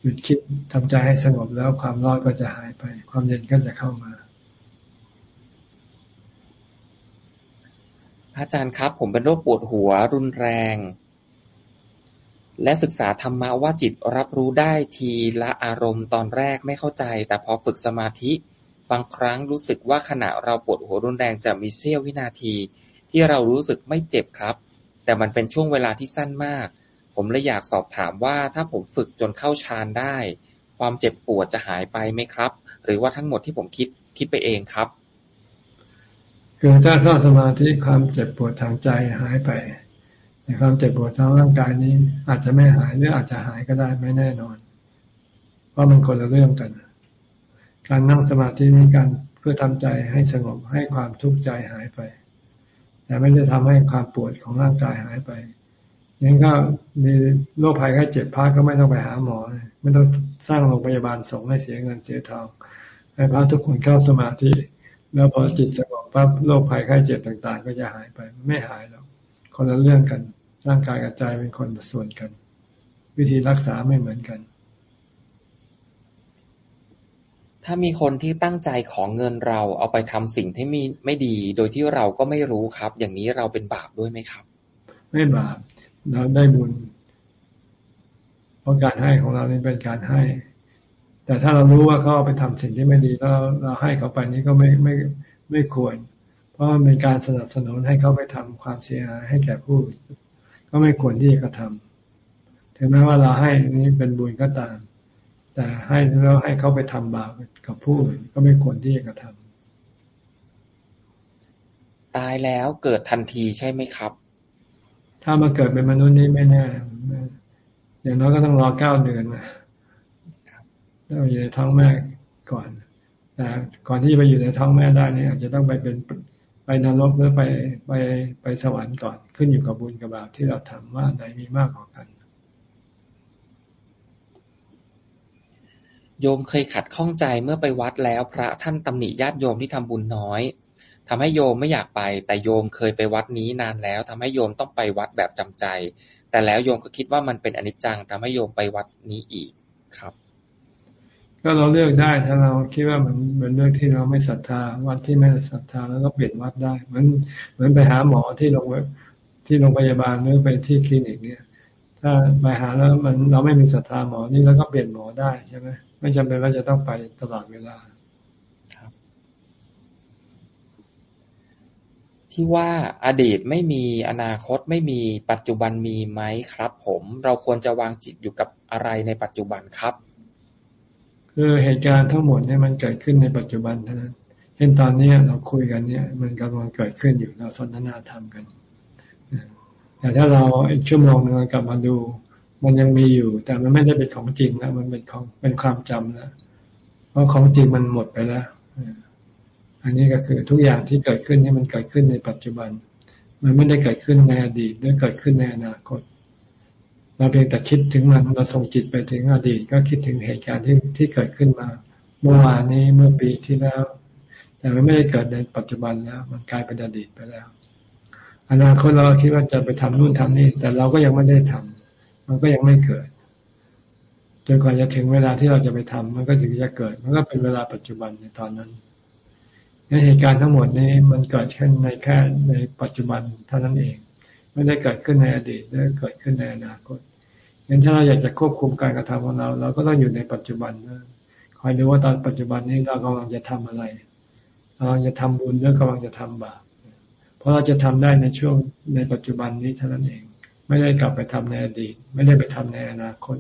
หยุดคิดทำใจให้สงบแล้วความร้อนก็จะหายไป ความเย็นก็จะเข้ามาอาจารย์ครับ ผมเป็นโรคปวดหัวรุนแรง และศึกษาธรรมะว่าจิตรับรู้ได้ทีละอารมณ์ตอนแรกไม่เข้าใจ แต่พอฝึกสมาธิ บางครั้งรู้สึกว่าขณะเราปวดหัวรุนแรงจะมีเสี้ยววินาที ที่เรารู้สึกไม่เจ็บครับ แต่มันเป็นช่วงเวลาที่สั้นมาก ผมเลยอยากสอบถามว่าถ้าผมฝึกจนเข้าฌานได้ ความเจ็บปวดจะหายไปไหมครับ หรือว่าทั้งหมดที่ผมคิดคิดไปเองครับ คือถ้าเข้าสมาธิความเจ็บปวดทางใจหายไปแต่ความเจ็บปวดทางร่างกายนี้ อาจจะไม่หายหรืออาจจะหายก็ได้ไม่แน่นอน เพราะมันคนละเรื่องกัน การนั่งสมาธินี้การเพื่อทำใจให้สงบให้ความทุกข์ใจหายไป แต่ไม่ได้ทำให้ความปวดของร่างกายหายไปงั้นก็มีโรคภัยแค่เจ็บพระก็ไม่ต้องไปหาหมอ ไม่ต้องสร้างโรงพยาบาลส่งให้เสียเงินเสียทอง ให้พระทุกคนเข้าสมาธิ แล้วพอจิตสงบปั๊บโรคภัยไข้เจ็บต่างๆ ก็จะหายไปไม่หายหรอกคนละเรื่องกัน ร่างกายกับใจเป็นคนละส่วนกัน วิธีรักษาไม่เหมือนกัน ถ้ามีคนที่ตั้งใจของเงินเราเอาไปทำสิ่งที่ไม่ไม่ดี โดยที่เราก็ไม่รู้ครับ อย่างนี้เราเป็นบาปด้วยไหมครับ ไม่บาปเราได้บุญ เพราะการให้ของเรานี่เป็นการให้ แต่ถ้าเรารู้ว่าเขาเอาไปทำสิ่งที่ไม่ดีแล้วเราให้เขาไปนี่ก็ไม่ไม่ไม่ควร เพราะมันเป็นการสนับสนุนให้เขาไปทำความเสียหายให้แก่ผู้ ก็ไม่ควรที่จะกระทำถึงแม้ว่าเราให้นี้เป็นบุญก็ตาม แต่ให้แล้วให้เขาไปทำบาป กับผู้อื่นก็ไม่ควรที่จะกระทำตายแล้วเกิดทันทีใช่ไหมครับ ถ้ามาเกิดเป็นมนุษย์นี่ไม่แน่อย่างน้อยก็ต้องรอเก้าเดือนนะต้องอยู่ในท้องแม่ก่อนแต่ก่อนที่จะไปอยู่ในท้องแม่ได้นี่อาจจะต้องไปเป็นไปนรกหรือไปไปไปสวรรค์ก่อน ขึ้นอยู่กับบุญกับบาปที่เราทำว่าไหนมีมากกว่ากัน โยมเคยขัดข้องใจเมื่อไปวัดแล้วพระท่านตำหนิญาติโยมที่ทำบุญน้อยทำให้โยมไม่อยากไป แต่โยมเคยไปวัดนี้นานแล้วทำให้โยมต้องไปวัดแบบจำใจ แต่แล้วโยมก็คิดว่ามันเป็นอนิจจังทำให้โยมไปวัดนี้อีกครับ ก็เราเลือกได้ถ้าเราคิดว่ามันเป็นเรื่องที่เราไม่ศรัทธา วัดที่ไม่ศรัทธาแล้วก็เปลี่ยนวัดได้เหมือนเหมือนไปหาหมอที่โรงที่โรงพยาบาลหรือไปที่คลินิกเนี่ย ถ้าไปหาแล้วมันเราไม่มีศรัทธาหมอนี่แล้วก็เปลี่ยนหมอได้ใช่ไหม ไม่จำเป็นว่าจะต้องไปตลอดเวลาที่ว่าอดีตไม่มีอนาคตไม่มีปัจจุบันมีไหมครับ ผม เราควรจะวางจิตอยู่กับอะไรในปัจจุบันครับ คือเหตุการณ์ทั้งหมดเนี่ยมันเกิดขึ้นในปัจจุบันเท่านั้นเช่นตอนนี้เราคุยกันเนี่ย มันกำลังเกิดขึ้นอยู่เราสนทนาธรรมกันแต่ถ้าเราอีกชั่วโมงนึงกลับมาดู มันยังมีอยู่ แต่มันไม่ได้เป็นของจริงแล้วมันเป็นของเป็นความจำแล้วเพราะของจริงมันหมดไปแล้วอันนี้ก็คือทุกอย่างที่เกิดขึ้นนี่มันเกิดขึ้นในปัจจุบัน มันไม่ได้เกิดขึ้นในอดีตหรือเกิดขึ้นในอนาคต เราเพียงแต่คิดถึงมันเราส่งจิตไปถึงอดีต ก็คิดถึงเหตุการณ์ที่ที่เกิดขึ้นมา เมื่อวานนี้เมื่อปีที่แล้ว แต่มันไม่ได้เกิดในปัจจุบันแล้ว มันกลายเป็นอดีตไปแล้ว อนาคตเราคิดว่าจะไปทำนู่นทำนี่แต่เราก็ยังไม่ได้ทำ มันก็ยังไม่เกิดจนกว่าจะถึงเวลาที่เราจะไปทำมันก็ถึงจะเกิด มันก็เป็นเวลาปัจจุบันในตอนนั้นนเหตุการณ์ทั้งหมดนี้มันเกิดขึ้นในแค่ในปัจจุบันเท่านั้นเอง ไม่ได้เกิดขึ้นในอดีตหรือเกิดขึ้นในอนาคตงั้นถ้าเราอยากจะควบคุมการกระทำของเรา เราก็ต้องอยู่ในปัจจุบันนะคอยดูว่าตอนปัจจุบันนี้เรากำลังจะทำอะไรเรากำลังจะทำบุญหรือกำลังจะทำบาปเพราะเราจะทำได้ในช่วงในปัจจุบันนี้เท่านั้นเอง ไม่ได้กลับไปทำในอดีต ไม่ได้ไปทำในอนาคต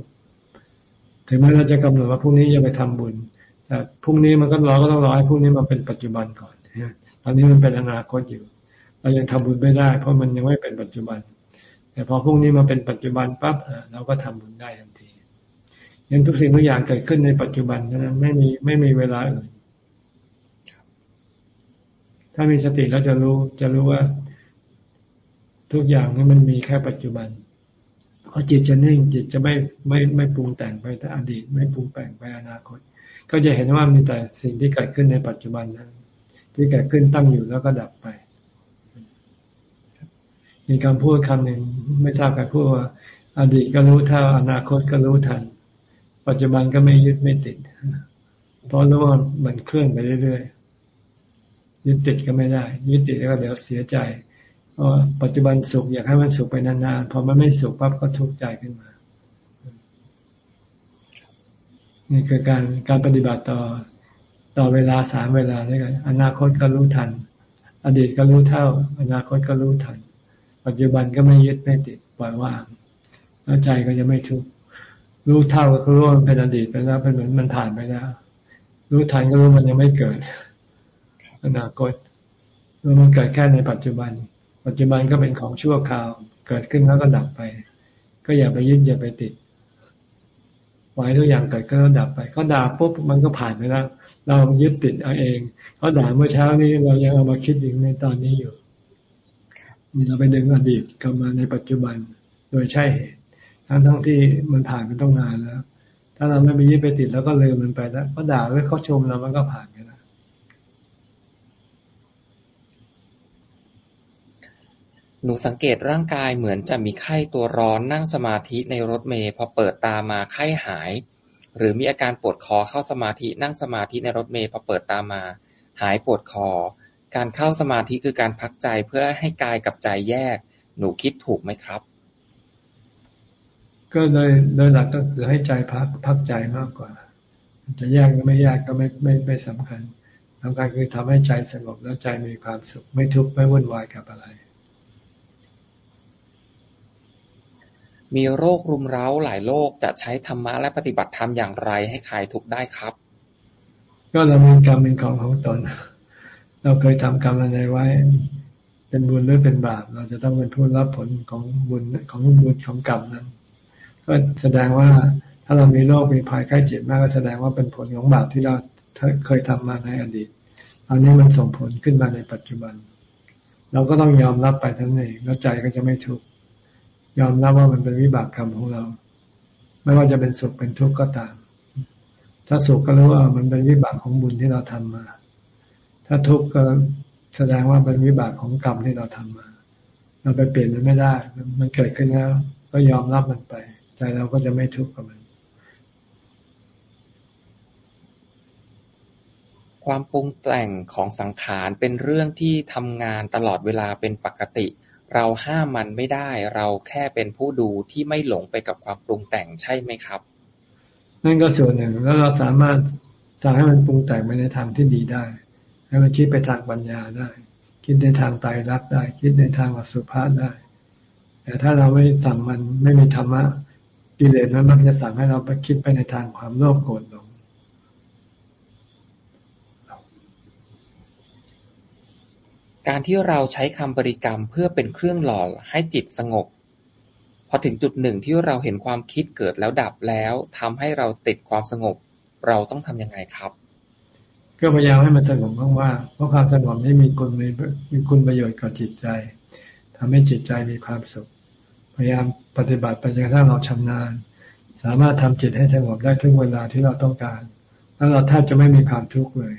ถึงแม้เราจะกำหนดว่าพรุ่งนี้จะไปทำบุญ แต่พรุ่งนี้มันก็รอก็ต้องรอให้พรุ่งนี้มาเป็นปัจจุบันก่อนตอนนี้มันเป็นอนาคตอยู่ เรายังทำบุญไม่ได้ เพราะมันยังไม่เป็นปัจจุบัน แต่พอพรุ่งนี้มาเป็นปัจจุบันปั๊บเราก็ทำบุญได้ทันทียังทุกสิ่งทุกอย่างเกิดขึ้นในปัจจุบันนั้นไม่มีไม่มีเวลาอื่นถ้ามีสติแล้วจะรู้จะรู้ว่า ทุกอย่างนี้มันมีแค่ปัจจุบันพอจิตจะนิ่งจิตจะไม่ไม่ไม่ปรุงแต่งไปแต่อดีต ไม่ปรุงแต่งไปอนาคต ก็จะเห็นว่ามีแต่สิ่งที่เกิดขึ้นในปัจจุบันนั้นที่เกิดขึ้นตั้งอยู่แล้วก็ดับไป มีคำพูดคำหนึ่งไม่ทราบใครพูดว่า อดีตก็รู้เท่าอนาคตก็รู้ทัน ปัจจุบันก็ไม่ยึดไม่ติด เพราะรู้ว่ามันเคลื่อนไปเรื่อยๆยึดติดก็ไม่ได้ยึดติดแล้วก็เดี๋ยวเสียใจ ปัจจุบันสุขอยากให้มันสุขไปนานๆ พอมันไม่สุขปั๊บก็ทุกข์ใจขึ้นมา นี่คือการการปฏิบัติต่อต่อเวลาสามเวลาด้วยกัน อนาคตก็รู้ทัน อดีตก็รู้เท่า อนาคตก็รู้ทัน ปัจจุบันก็ไม่ยึดไม่ติดปล่อยวางแล้วใจก็จะไม่ทุกข์รู้เท่าก็รู้มันเป็นอดีตไปแล้วเป็นเหมือนมันผ่านไปแล้ว รู้ทันก็รู้มันยังไม่เกิด อนาคตรู้มันเกิดแค่ในปัจจุบัน ปัจจุบันก็เป็นของชั่วคราว เกิดขึ้นแล้วก็ดับไป ก็อย่าไปยึดอย่าไปติดปล่อยทุกอย่างเกิดก็ดับไปเขาด่าปุ๊บมันก็ผ่านไปแล้ว เรายึดติดเอาเองเขาด่าเมื่อเช้านี้เรายังเอามาคิดถึงในตอนนี้อยู่มีเราไปดึงอดีตกลับมาในปัจจุบันโดยใช่เหตุทั้งทั้งที่มันผ่านไปต้องนานแล้ว ถ้าเราไม่ไปยึดไปติดแล้วก็ลืมมันไปแล้วก็ด่าหรือเขาชมเรามันก็ผ่านไปแล้ว หนูสังเกตร่างกายเหมือนจะมีไข้ตัวร้อน นั่งสมาธิในรถเมย์พอเปิดตามาไข้หาย หรือมีอาการปวดคอเข้าสมาธิ นั่งสมาธิในรถเมย์พอเปิดตามา หายปวดคอ การเข้าสมาธิคือการพักใจเพื่อให้กายกับใจแยก หนูคิดถูกไหมครับ ก็โดยโดยหลักก็คือให้ใจพักพักใจมากกว่า จะแยกก็ไม่แยกก็ไม่ไม่ไม่สำคัญสำคัญคือทำให้ใจสงบแล้วใจมีความสุข ไม่ทุกข์ไม่วุ่นวายกับอะไร มีโรครุมเร้าหลายโรค จะใช้ธรรมะและปฏิบัติธรรมอย่างไรให้คลายทุกข์ได้ครับ ก็เรามีกรรมเป็นของของตน เราเคยทำกรรมอะไรไว้ เป็นบุญหรือเป็นบาป เราจะต้องเป็นผู้รับผลของบุญของบุญของกรรมนั้น ก็แสดงว่าถ้าเรามีโรคมีภัยไข้เจ็บมากก็แสดงว่าเป็นผลของบาปที่เราเคยทำมาในอดีตอันนี้มันส่งผลขึ้นมาในปัจจุบัน เราก็ต้องยอมรับไปทั้งนี้แล้วใจก็จะไม่ทุกข์ ยอมรับว่ามันเป็นวิบากกรรมของเรา ไม่ว่าจะเป็นสุขเป็นทุกข์ก็ตาม ถ้าสุขก็รู้ว่ามันเป็นวิบากของบุญที่เราทำมา ถ้าทุกข์ก็แสดงว่าเป็นวิบากของกรรมที่เราทำมา เราไปเปลี่ยนมันไม่ได้ มันเกิดขึ้นแล้ว ก็ยอมรับมันไป ใจเราก็จะไม่ทุกข์กับมัน ความปรุงแต่งของสังขารเป็นเรื่องที่ทำงานตลอดเวลาเป็นปกติเเราห้ามมันไม่ได้ เราแค่เป็นผู้ดูที่ไม่หลงไปกับความปรุงแต่งใช่ไหมครับ นั่นก็ส่วนหนึ่งแล้วเราสามารถสั่งให้มันปรุงแต่งไปในทางที่ดีได้ ให้มันคิดไปทางปัญญาได้ คิดในทางไตรลักษณ์ได้ คิดในทางอสุภะได้ แต่ถ้าเราไม่สั่งมันไม่มีธรรมะกิเลสมันมักจะสั่งให้เราไปคิดไปในทางความโลภโกรธหลง การที่เราใช้คำบริกรรมเพื่อเป็นเครื่องหล่อให้จิตสงบ พอถึงจุดหนึ่งที่เราเห็นความคิดเกิดแล้วดับแล้วทำให้เราติดความสงบ เราต้องทํำยังไงครับ ก็พยายามให้มันสงบมากๆเพราะความสงบนี้มีคุณมีมีคุณประโยชน์กับจิตใจทำให้จิตใจมีความสุข พยายามปฏิบัติไปจนกระทั่งเราชำนาญ สามารถทำจิตให้สงบได้ทุกเวลาที่เราต้องการ แล้วเราแทบจะไม่มีความทุกข์เลย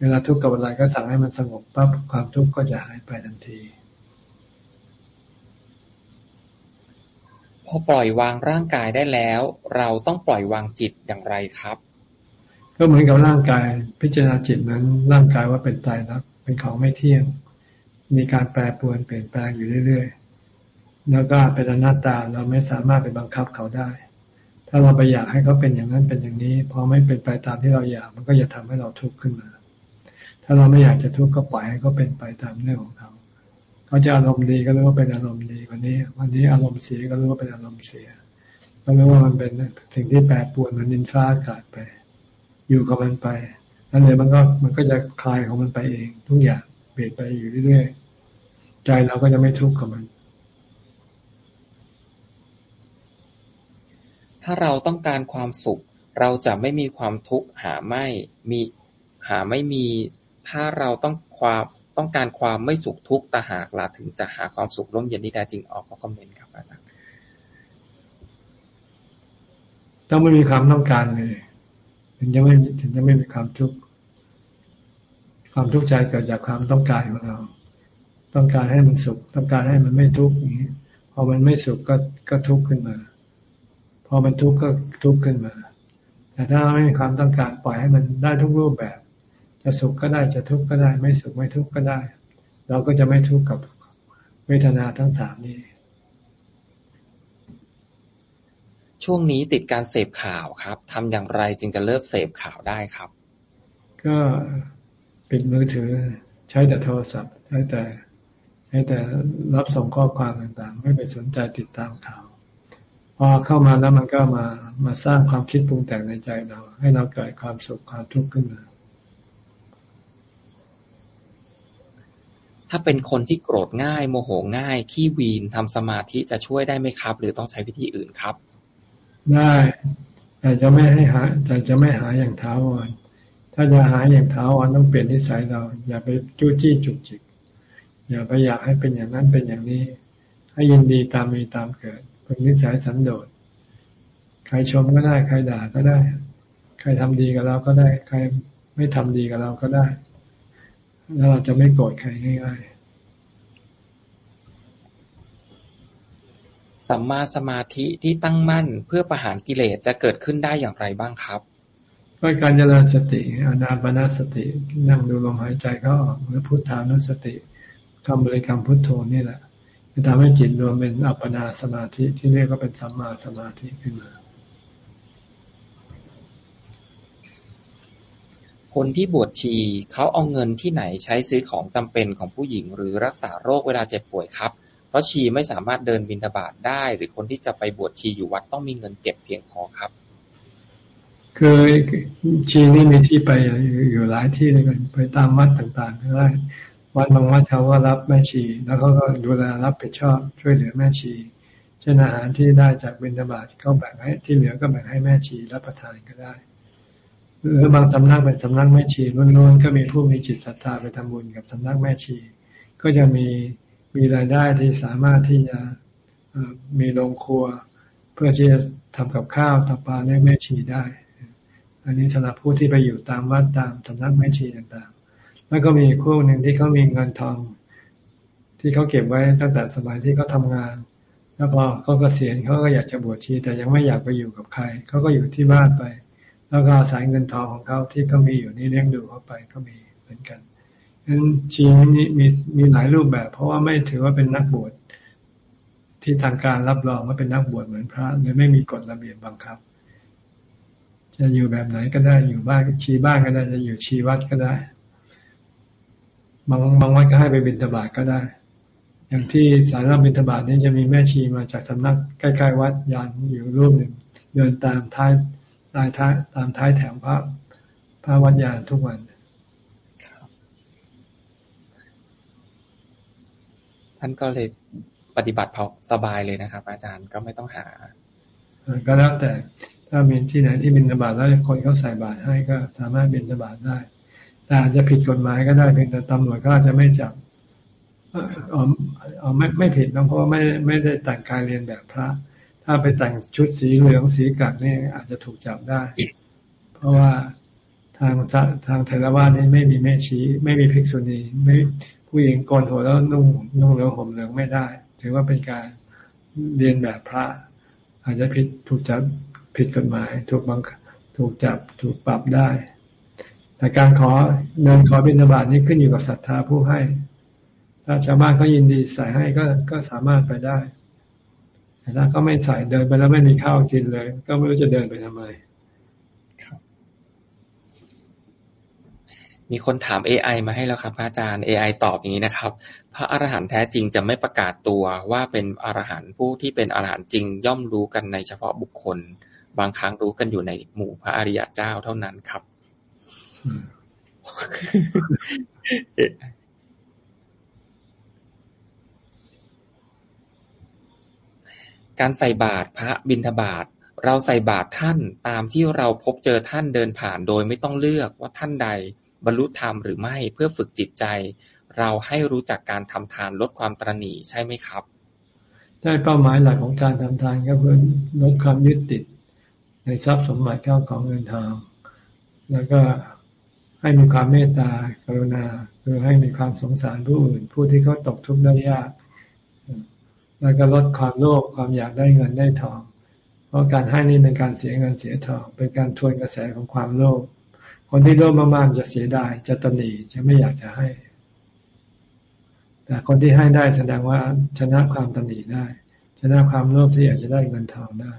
เวลาทุกข์กับอะไรก็สั่งให้มันสงบปั๊บความทุกข์ก็จะหายไปทันทีพอปล่อยวางร่างกายได้แล้ว เราต้องปล่อยวางจิตอย่างไรครับ ก็เหมือนกับร่างกาย พิจารณาจิตนั้นร่างกายว่าเป็นตายรักเป็นของไม่เที่ยง มีการแปรปรวนเปลี่ยนแปลงอยู่เรื่อยๆแล้วก็เป็นอนัตตาเราไม่สามารถไปบังคับเขาได้ ถ้าเราไปอยากให้เขาเป็นอย่างนั้นเป็นอย่างนี้พอไม่เป็นไปตามที่เราอยากมันก็จะทำให้เราทุกข์ขึ้นมา ถ้าเราไม่อยากจะทุกข์ก็ปล่อยให้เขาเป็นไปตามเรื่องของเขาเขาจะอารมณ์ดีก็รู้ว่าเป็นอารมณ์ดีวันนี้ วันนี้อารมณ์เสียก็รู้ว่าเป็นอารมณ์เสียก็รู้ว่ามันเป็นสิ่งที่แปรปรวนมันดินฟ้าอากาศไป อยู่กับมันไปแล้วเลยมันก็มันก็จะคลายของมันไปเอง ทุกอย่างเปลี่ยนไปอยู่เรื่อยๆใจเราก็จะไม่ทุกข์กับมัน ถ้าเราต้องการความสุข เราจะไม่มีความทุกข์หาไม่มีหาไม่มี ถ้าเราต้องความต้องการความไม่สุขทุกข์ตาหากล่ะถึงจะหาความสุขร่มเย็นที่แท้จริงออกข้อคอมเมนต์ครับอาจารย์ต้องไม่มีความต้องการเลย ถึงจะไม่ถึงจะไม่มีความทุกข์ความทุกข์ใจเกิดจากความต้องการของเรา ต้องการให้มันสุข ต้องการให้มันไม่ทุกข์อย่างนี้พอมันไม่สุขก็ก็ทุกข์ขึ้นมา พอมันทุกข์ก็ทุกข์ขึ้นมา แต่ถ้าไม่มีความต้องการปล่อยให้มันได้ทุกรูปแบบ จะสุขก็ได้จะทุกข์ก็ได้ ไม่สุขไม่ทุกข์ก็ได้ เราก็จะไม่ทุกข์กับเวทนาทั้งสามนี้ ช่วงนี้ติดการเสพข่าวครับทำอย่างไรจึงจะเลิกเสพข่าวได้ครับ ก็ปิดมือถือ ใช้แต่โทรศัพท์ ใช้แต่ใช้แต่รับส่งข้อความต่างๆ ไม่ไปสนใจติดตามข่าว พอเข้ามาแล้วมันก็มามาสร้างความคิดปรุงแต่งในใจเรา ให้เราเกิดความสุขความทุกข์ขึ้นมา ถ้าเป็นคนที่โกรธง่าย โมโหง่าย ขี้วีนทำสมาธิจะช่วยได้ไหมครับ หรือต้องใช้วิธีอื่นครับ ได้แต่จะไม่ให้หาแต่จะไม่หาอย่างท้าวรถ้าจะหาอย่างท้าวรต้องเปลี่ยนนิสัยเรา อย่าไปจู้จี้จุกจิก อย่าไปอยากให้เป็นอย่างนั้นเป็นอย่างนี้ ให้ยินดีตามมีตามเกิดเป็นนิสัยสันโดษใครชมก็ได้ ใครด่าก็ได้ ใครทำดีกับเราก็ได้ ใครไม่ทำดีกับเราก็ได้ แล้วเราจะไม่โกรธใครง่ายๆ สัมมาสมาธิที่ตั้งมั่นเพื่อประหารกิเลสจะเกิดขึ้นได้อย่างไรบ้างครับก็การเจริญสติอนาปนาสติ นั่งดูลมหายใจเข้าออกหรือพุทธานุสติคำบริกรรมพุทโธนี่แหละจะทำให้จิตรวมเป็นอัปปนาสมาธิที่เรียกว่าเป็นสัมมาสมาธิขึ้นมา คนที่บวชชีเขาเอาเงินที่ไหนใช้ซื้อของจำเป็นของผู้หญิง หรือรักษาโรคเวลาเจ็บป่วยครับ เพราะชีไม่สามารถเดินบินทบาทได้ หรือคนที่จะไปบวชชีอยู่วัดต้องมีเงินเก็บเพียงพอครับ คือชีนี่มีที่ไปอยู่หลายที่เลยกันไปตามวัดต่างๆก็ได้วัดบางวัดเขาก็รับแม่ชี แล้วเขาก็ดูแลรับผิดชอบช่วยเหลือแม่ชีเช่นอาหารที่ได้จากบิณฑบาตก็แบ่งให้ที่เหลือก็แบ่งให้แม่ชีรับประทานก็ได้ หรือบางสำนักเป็นสำนักแม่ชีล้วนๆก็มีผู้มีจิตศรัทธาไปทำบุญกับสำนักแม่ชี ก็จะมีมีรายได้ที่สามารถที่จะมีโรงครัว เพื่อที่จะทำกับข้าวตับปลาให้แม่ชีได้ อันนี้สำหรับผู้ที่ไปอยู่ตามวัดตามสำนักแม่ชีต่างๆ แล้วก็มีคู่หนึ่งที่เขามีเงินทองที่เขาเก็บไว้ตั้งแต่สมัยที่เขาทางาน แล้วพอเขากเกษียณเขาก็อยากจะบวชชี แต่ยังไม่อยากไปอยู่กับใครเขาก็อยู่ที่บ้านไป แล้วก็อาศัยเงินทองของเขาที่เขามีอยู่นี่เลี้ยงดูเขาไปก็มีเหมือนกันฉะนั้นชีนี้มีมีหลายรูปแบบ เพราะว่าไม่ถือว่าเป็นนักบวชที่ทางการรับรองว่าเป็นนักบวชเหมือนพระเลยไม่มีกฎระเบียบบังคับ จะอยู่แบบไหนก็ได้อยู่บ้านชีบ้านก็ได้ จะอยู่ชีวัดก็ได้บางบางวัดก็ให้ไปบิณฑบาตก็ได้ อย่างที่สารบิณฑบาตนี้จะมีแม่ชีมาจากสำนักใกล้ๆวัดยานอยู่รูปหนึ่งเดินตามท้าย ตายท้ายตามท้ายแถวพระพระวัดยานทุกวันท่านก็เลยปฏิบัติพอสบายเลยนะครับ อาจารย์ก็ไม่ต้องหาก็แล้วแต่ถ้ามีที่ไหนที่บินบาตแล้วคนเขาใส่บาตรให้ก็สามารถบินบาตได้ แต่อาจจะผิดกฎหมายก็ได้เพียงแต่ตำรวจก็อาจจะไม่จับอ๋ออ๋อไม่ไม่ผิดนะเพราะว่าไม่ไม่ได้แต่งกายเรียนแบบพระ ถ้าไปแต่งชุดสีเหลืองสีกัดนี่อาจจะถูกจับได้ เพราะว่าทางทางเทรวาสนี่ไม่มีแม่ชีไม่มีภิกษุณีไม่ผู้หญิงกนหัวแล้วนุ่งนุ่งเหลืองห่มเหลืองไม่ได้ ถือว่าเป็นการเรียนแบบพระ อาจจะผิดถูกจับผิดกฎหมาย ถูกบังถูกจับถูกปรับได้ แต่การขอเดินขอบิณฑบาตนี้ขึ้นอยู่กับศรัทธาผู้ให้ ถ้าชาวบ้านเขายินดีใส่ให้ก็ก็สามารถไปได้ แต่ถ้าเขาไม่ใส่เดินไปแล้วไม่มีข้าวกินเลย ก็ไม่รู้จะเดินไปทำไมมีคนถาม AI มาให้แล้วครับอาจารย์ AI ตอบอย่างนี้นะครับ พระอรหันต์แท้จริงจะไม่ประกาศตัวว่าเป็นอรหันต์ผู้ที่เป็นอรหันต์จริงย่อมรู้กันในเฉพาะบุคคล บางครั้งรู้กันอยู่ในหมู่พระอริยเจ้าเท่านั้นครับ การใส่บาตรพระ บิณฑบาต เราใส่บาตรท่านตามที่เราพบเจอท่านเดินผ่านโดยไม่ต้องเลือกว่าท่านใด บรรลุธรรมหรือไม่เพื่อฝึกจิตใจ เราให้รู้จักการทำทานลดความตรณีใช่ไหมครับได้เป้าหมายหลักของการทำทานก็เพื่อลดความยึดติด ในทรัพย์สมบัติเข้าของเงินทองแล้วก็ให้มีความเมตตากรุณา คือให้มีความสงสารผู้อื่น ผู้ที่เขาตกทุกข์ได้ยาก แล้วก็ลดความโลภความอยากได้เงินได้ทอง เพราะการให้นี่เป็นการเสียเงินเสียทอง เป็นการทวนกระแสของความโลภคนที่โลภมากๆจะเสียดายจะตนีจะไม่อยากจะให้ แต่คนที่ให้ได้แสดงว่าชนะความตนีได้ ชนะความโลภที่อยากจะได้เงินทองได้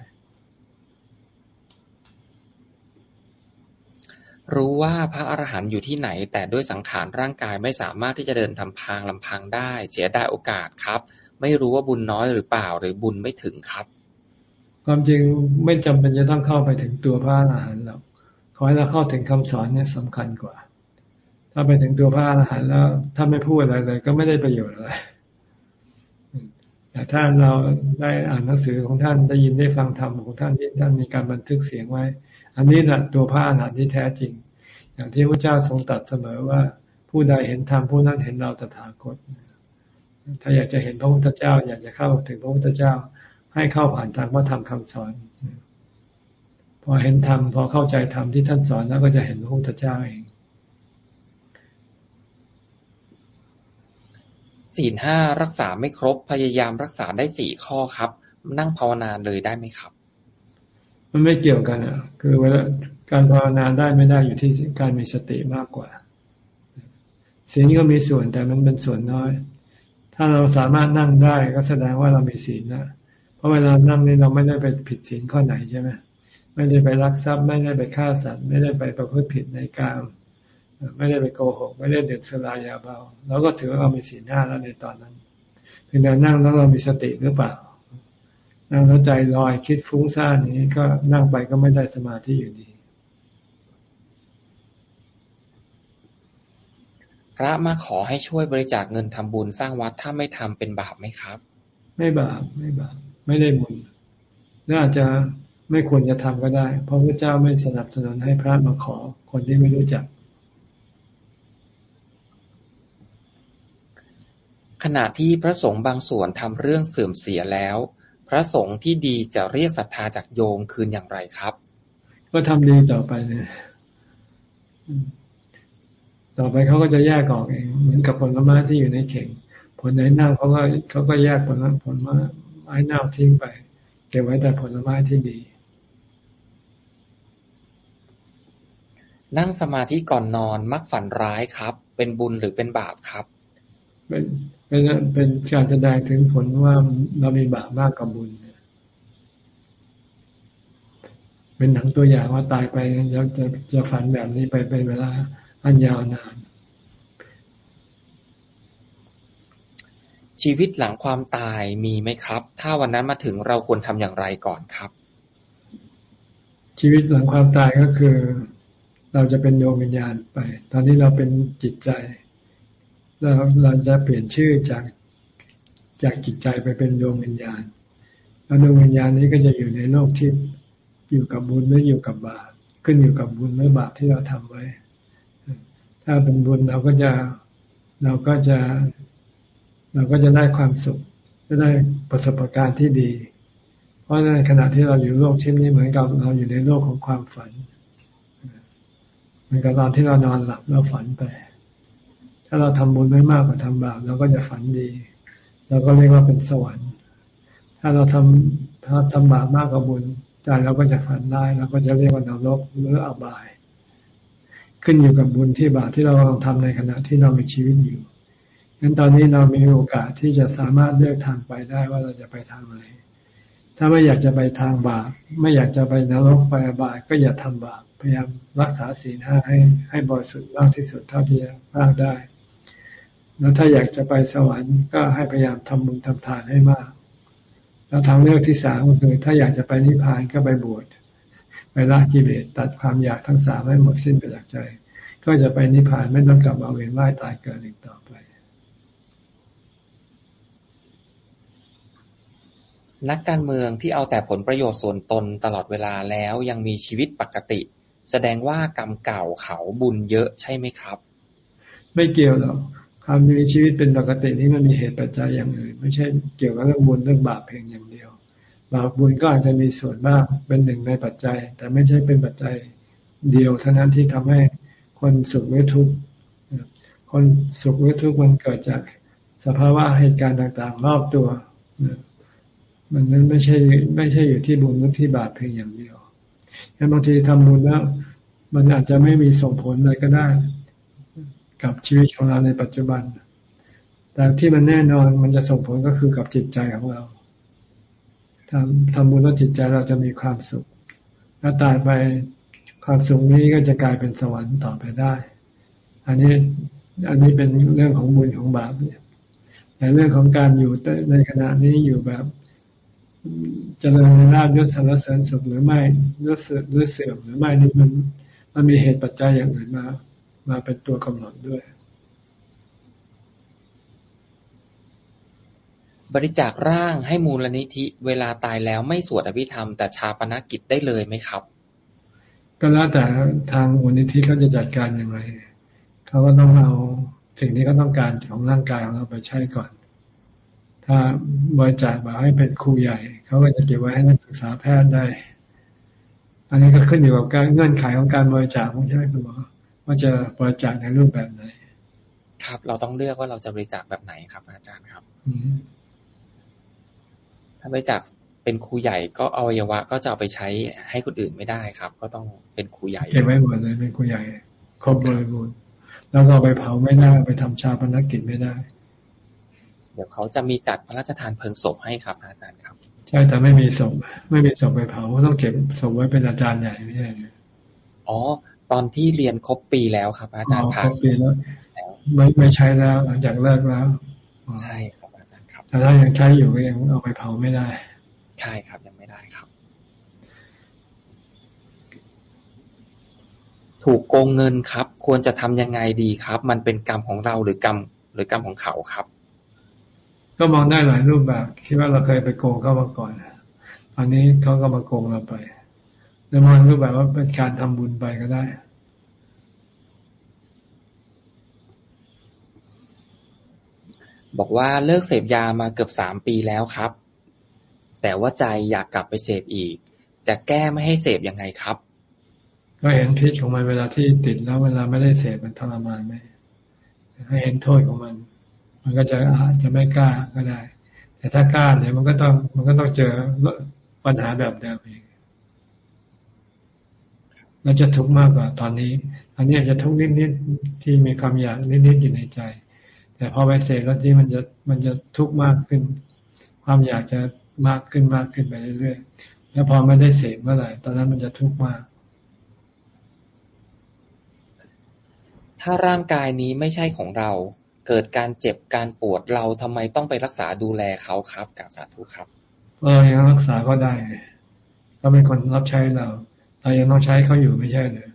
รู้ว่าพระอรหันต์อยู่ที่ไหน แต่ด้วยสังขารร่างกายไม่สามารถที่จะเดินทำพางลำพังได้ เสียดายโอกาสครับ ไม่รู้ว่าบุญน้อยหรือเปล่า หรือบุญไม่ถึงครับ ความจริงไม่จำเป็นจะต้องเข้าไปถึงตัวพระอรหันต์หรอกขอให้เราเข้าถึงคำสอนเนี่ยสำคัญกว่า ถ้าไปถึงตัวพระอรหันต์แล้ว ถ้าไม่พูดอะไรเลย ก็ไม่ได้ประโยชน์อะไรแต่ถ้าเราได้อ่านหนังสือของท่านได้ยินได้ฟังธรรมของท่านที่ท่านมีการบันทึกเสียงไว้ อันนี้แหละตัวพระอรหันต์ที่แท้จริง อย่างที่พระเจ้าทรงตรัสเสมอว่า ผู้ใดเห็นธรรมผู้นั้นเห็นเราตถาคต ถ้าอยากจะเห็นพระพุทธเจ้า อยากจะเข้าถึงพระพุทธเจ้า ให้เข้าผ่านทางพระธรรมคำสอน พอเห็นธรรมพอเข้าใจธรรมที่ท่านสอนแล้วก็จะเห็นพระพุทธเจ้าเองศีลห้ารักษาไม่ครบพยายามรักษาได้สี่ข้อครับ นั่งภาวนาเลยได้ไหมครับ มันไม่เกี่ยวกันอะ คือเวลาการภาวนาได้ไม่ได้อยู่ที่การมีสติมากกว่าศีลก็มีส่วนแต่มันเป็นส่วนน้อย ถ้าเราสามารถนั่งได้ก็แสดงว่าเรามีศีลนะเพราะเวลานั่งนี่เราไม่ได้ไปผิดศีลข้อไหนใช่ไหมไม่ได้ไปรักทรัพย์ ไม่ได้ไปฆ่าสัตว์ ไม่ได้ไปประพฤติผิดในการไม่ได้ไปโกหก ไม่ได้ดื่มสุรายาเบาเราก็ถือว่าเรามีศีลห้าแล้วในตอนนั้นเพียงแต่นั่งแล้วเรามีสติหรือเปล่า นั่งแล้วใจลอยคิดฟุ้งซ่านนี้ก็นั่งไปก็ไม่ได้สมาธิอยู่ดี พระมาขอให้ช่วยบริจาคเงินทำบุญสร้างวัด ถ้าไม่ทำเป็นบาปไหมครับ ไม่บาปไม่บาปไม่ได้บุญน่าจะไม่ควรจะทำก็ได้ เพราะพระเจ้าไม่สนับสนุนให้พระมาขอคนที่ไม่รู้จัก ขณะที่พระสงฆ์บางส่วนทำเรื่องเสื่อมเสียแล้ว พระสงฆ์ที่ดีจะเรียกศรัทธาจากโยมคืนอย่างไรครับ ก็ทำดีต่อไปเนี่ย ต่อไปเขาก็จะแยกออกเองเหมือนกับผลไม้ที่อยู่ในเข่ง ผลไหนเน่าเขาก็เขาก็แยกผลผลไม้เน่าทิ้งไป เก็บไว้แต่ผลไม้ที่ดี นั่งสมาธิก่อนนอนมักฝันร้ายครับ เป็นบุญหรือเป็นบาปครับ เป็นเป็นเป็นการแสดงถึงผลว่าเรามีบาปมากกว่าบุญเป็นหนังตัวอย่างว่าตายไปจะจะจะฝันแบบนี้ไปเป็นเวลา อันยาวนาน ชีวิตหลังความตายมีไหมครับ ถ้าวันนั้นมาถึงเราควรทำอย่างไรก่อนครับ ชีวิตหลังความตายก็คือ เราจะเป็นโยมวิญญาณไป ตอนนี้เราเป็นจิตใจ เราเราจะเปลี่ยนชื่อจากจากจิตใจไปเป็นดวงวิญญาณ แล้วดวงวิญญาณนี้ก็จะอยู่ในโลกที่อยู่กับบุญหรืออยู่กับบาปขึ้นอยู่กับบุญหรือบาปที่เราทำไว้ ถ้าเป็นบุญเราก็จะเราก็จะ เราก็จะได้ความสุข จะได้ประสบการณ์ที่ดี เพราะในขณะที่เราอยู่โลกทิพนี้เหมือนกับเราอยู่ในโลกของความฝันเหมือนกับตอนที่เรานอนหลับเราฝันไป ถ้าเราทำบุญไม่มากกว่าทำบาปเราก็จะฝันดี เราก็เรียกว่าเป็นสวรรค์ ถ้าเราทำถ้าทำบาปมากกว่าบุญใจเราก็จะฝันได้เราก็จะเรียกว่านรกหรืออบาย ขึ้นอยู่กับบุญที่บาปที่เราลังทำในขณะที่เรามีชีวิตอยู่งั้นตอนนี้เรามีโอกาสที่จะสามารถเลือกทางไปได้ว่าเราจะไปทางไหน ถ้าไม่อยากจะไปทางบาปไม่อยากจะไปนรกไปอบายก็อย่าทำบาปพยายามรักษาศีลห้าให้ให้บริสุทธิ์มากที่สุดเท่าที่จะมากได้ แล้วถ้าอยากจะไปสวรรค์ก็ให้พยายามทำบุญทำทานให้มาก แล้วทางเลือกที่สามก็คือถ้าอยากจะไปนิพพานก็ไปบวช ไปละกิเลสตัดความอยากทั้งสามให้หมดสิ้นไปจากใจ ก็จะไปนิพพานไม่ต้องกลับมาเวียนว่ายตายเกิดอีกต่อไป นักการเมืองที่เอาแต่ผลประโยชน์ส่วนตนตลอดเวลาแล้วยังมีชีวิตปกติ แสดงว่ากรรมเก่าเขาบุญเยอะใช่ไหมครับ ไม่เกี่ยวหรอกความมีชีวิตเป็นปกตินี้มันมีเหตุปัจจัยอย่างอื่นไม่ใช่เกี่ยวกับเรื่องบุญเรื่องบาปเพียงอย่างเดียว บาปบุญก็อาจจะมีส่วนบ้างเป็นหนึ่งในปัจจัย แต่ไม่ใช่เป็นปัจจัยเดียวเท่านั้นที่ทำให้คนสุขหรือทุกข์คนสุขหรือทุกข์มันเกิดจากสภาวะเหตุการณ์ต่างๆ รอบตัวมันนั้นไม่ใช่ไม่ใช่อยู่ที่บุญหรือที่บาปเพียงอย่างเดียวบางทีทำบุญแล้ว มันอาจจะไม่มีส่งผลอะไรก็ได้ กับชีวิตของเราในปัจจุบัน แต่ที่มันแน่นอนมันจะส่งผลก็คือกับจิตใจของเรา ทำทำบุญแล้วจิตใจเราจะมีความสุขแล้วตายไปความสุขนี้ก็จะกลายเป็นสวรรค์ต่อไปได้ อันนี้อันนี้เป็นเรื่องของบุญของบาปเนี่ยแต่เรื่องของการอยู่ในขณะนี้อยู่แบบจเจริญราบยศสารเสริญสุขหรือไม่ยศหรือเสื่อมหรือไม่นี่มันมันมีเหตุปัจจัยอย่างอื่นมา มาเป็นตัวกำหนดด้วย บริจาคร่างให้มูลนิธิเวลาตายแล้วไม่สวดอภิธรรม แต่ชาปนกิจได้เลยไหมครับ ก็แล้วแต่ทางมูลนิธิเขาจะจัดการอย่างไรเขาก็ต้องเอาสิ่งที่เขาต้องการของร่างกายของเราไปใช้ก่อน ถ้าบริจาคมาให้เป็นครูใหญ่ เขาก็จะเก็บไว้ให้นักศึกษาแพทย์ได้ อันนี้ก็ขึ้นอยู่กับการเงื่อนไขของการบริจาคใช่ไหมคุณหมอว่าจะบริจาคในรูปแบบไหน ครับ เราต้องเลือกว่าเราจะบริจาคแบบไหนครับ อาจารย์ครับ อืม ถ้าบริจาคเป็นครูใหญ่ก็อวัยวะก็จะเอาไปใช้ให้คนอื่นไม่ได้ครับ ก็ต้องเป็นครูใหญ่เก็บไว้หมดเลยเป็นครูใหญ่ครบบริบูรณ์แล้วก็เอาไปเผาไม่ได้เอาไปทำชาปนกิจไม่ได้ เดี๋ยวเขาจะมีจัดพระราชทานเพลิงศพให้ครับอาจารย์ครับ ใช่แต่ไม่มีศพไม่มีศพไปเผาต้องเก็บศพไว้เป็นอาจารย์ใหญ่ไม่ใช่เหรออ๋อ ตอนที่เรียนครบปีแล้วครับ อาจารย์อ๋อผ่าครนบปีแล้ว ไม่ไม่ใช้แล้ว หลังจากเลิกแล้วอ๋อใช่ครับ แต่ถ้ายังใช้อยู่ก็ยังเอาไปเผาไม่ได้ ใช่ครับยังไม่ได้ครับ ถูกโกงเงินครับ ควรจะทำยังไงดีครับ มันเป็นกรรมของเราหรือกรรมหรือกรรมของเขาครับ ก็มองได้หลายรูปแบบคิดว่าเราเคยไปโกงเขามาก่อนตอนนี้เขาก็มาโกงเราไปหรือมองรูปแบบว่าเป็นการทำบุญไปก็ได้ บอกว่าเลิกเสพยามาเกือบสามปีแล้วครับ แต่ว่าใจอยากกลับไปเสพอีก จะแก้ไม่ให้เสพยังไงครับ ก็เห็นพิษของมันเวลาที่ติดแล้วเวลาไม่ได้เสพมันทรมานไหมให้เห็นโทษของมัน มันก็จะอาจจะไม่กล้าก็ได้ แต่ถ้ากล้าเนี่ยมันก็ต้องมันก็ต้องเจอปัญหาแบบเดิมเองแล้วจะทุกข์มากกว่าตอนนี้ อันนี้อาจจะทุกข์นิดๆที่มีความอยากนิดๆอยู่ในใจ แต่พอไปเสพแล้วที่มันจะมันจะทุกข์มากขึ้น ความอยากจะมากขึ้นมากขึ้นไปเรื่อยๆแล้วพอไม่ได้เสพเมื่อไหร่ตอนนั้นมันจะทุกข์มาก ถ้าร่างกายนี้ไม่ใช่ของเรา เกิดการเจ็บการปวดเราทำไมต้องไปรักษาดูแลเขาครับกับสาธุครับเรายังรักษาก็ได้เขาเป็นคนรับใช้เรา เรายังต้องใช้เขาอยู่ไม่ใช่เหรอ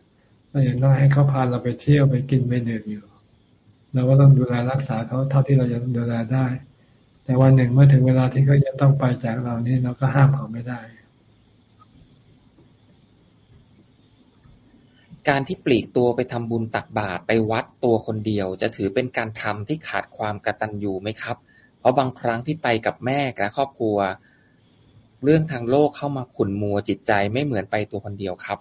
เรายังต้องให้เขาพาเราไปเที่ยวไปกินไปดื่มอยู่ เราก็ต้องดูแลรักษาเขาเท่าที่เราจะดูแลได้ แต่วันหนึ่งเมื่อถึงเวลาที่เขาจะต้องไปจากเรานี่เราก็ห้ามเขาไม่ได้ การที่ปลีกตัวไปทำบุญตักบาตรไปวัดตัวคนเดียว จะถือเป็นการทำที่ขาดความกตัญญูไหมครับ เพราะบางครั้งที่ไปกับแม่และครอบครัว เรื่องทางโลกเข้ามาขุนมัวจิตใจไม่เหมือนไปตัวคนเดียวครับ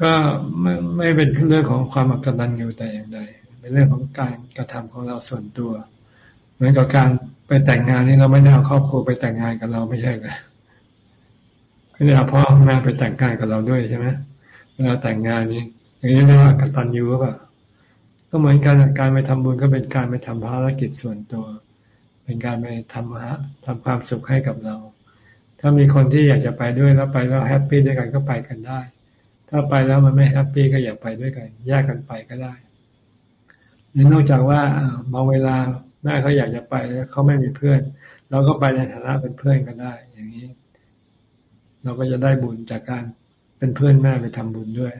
ก็ไม่ไม่เป็นเรื่องของความอักตันอยู่แต่อย่างใดเป็นเรื่องของการกระทำของเราส่วนตัว เหมือนกับการไปแต่งงานนี่เราไม่ได้เอาครอบครัวไปแต่งงานกับเราไม่ใช่เหรอคือเอาพ่อแม่ไปแต่งงานกับเราด้วยใช่ไหมเวลาแต่งงานนี้อย่างนี้เรียกว่ากตัญญูหรือเปล่าก็เหมือนกันการไปทำบุญก็เป็นการไปทำภารกิจส่วนตัว เป็นการไปทำฮะทำความสุขให้กับเรา ถ้ามีคนที่อยากจะไปด้วยแล้วไปแล้วแฮปปี้ด้วยกันก็ไปกันได้ ถ้าไปแล้วมันไม่แฮปปี้ก็อย่าไปด้วยกัน แยกกันไปก็ได้หรือนอกจากว่าบางเวลาแม่เขาอยากจะไปแล้วเขาไม่มีเพื่อน เราก็ไปในฐานะเป็นเพื่อนกันได้ อย่างนี้ เราก็จะได้บุญจากการเป็นเพื่อนแม่ไปทำบุญด้วย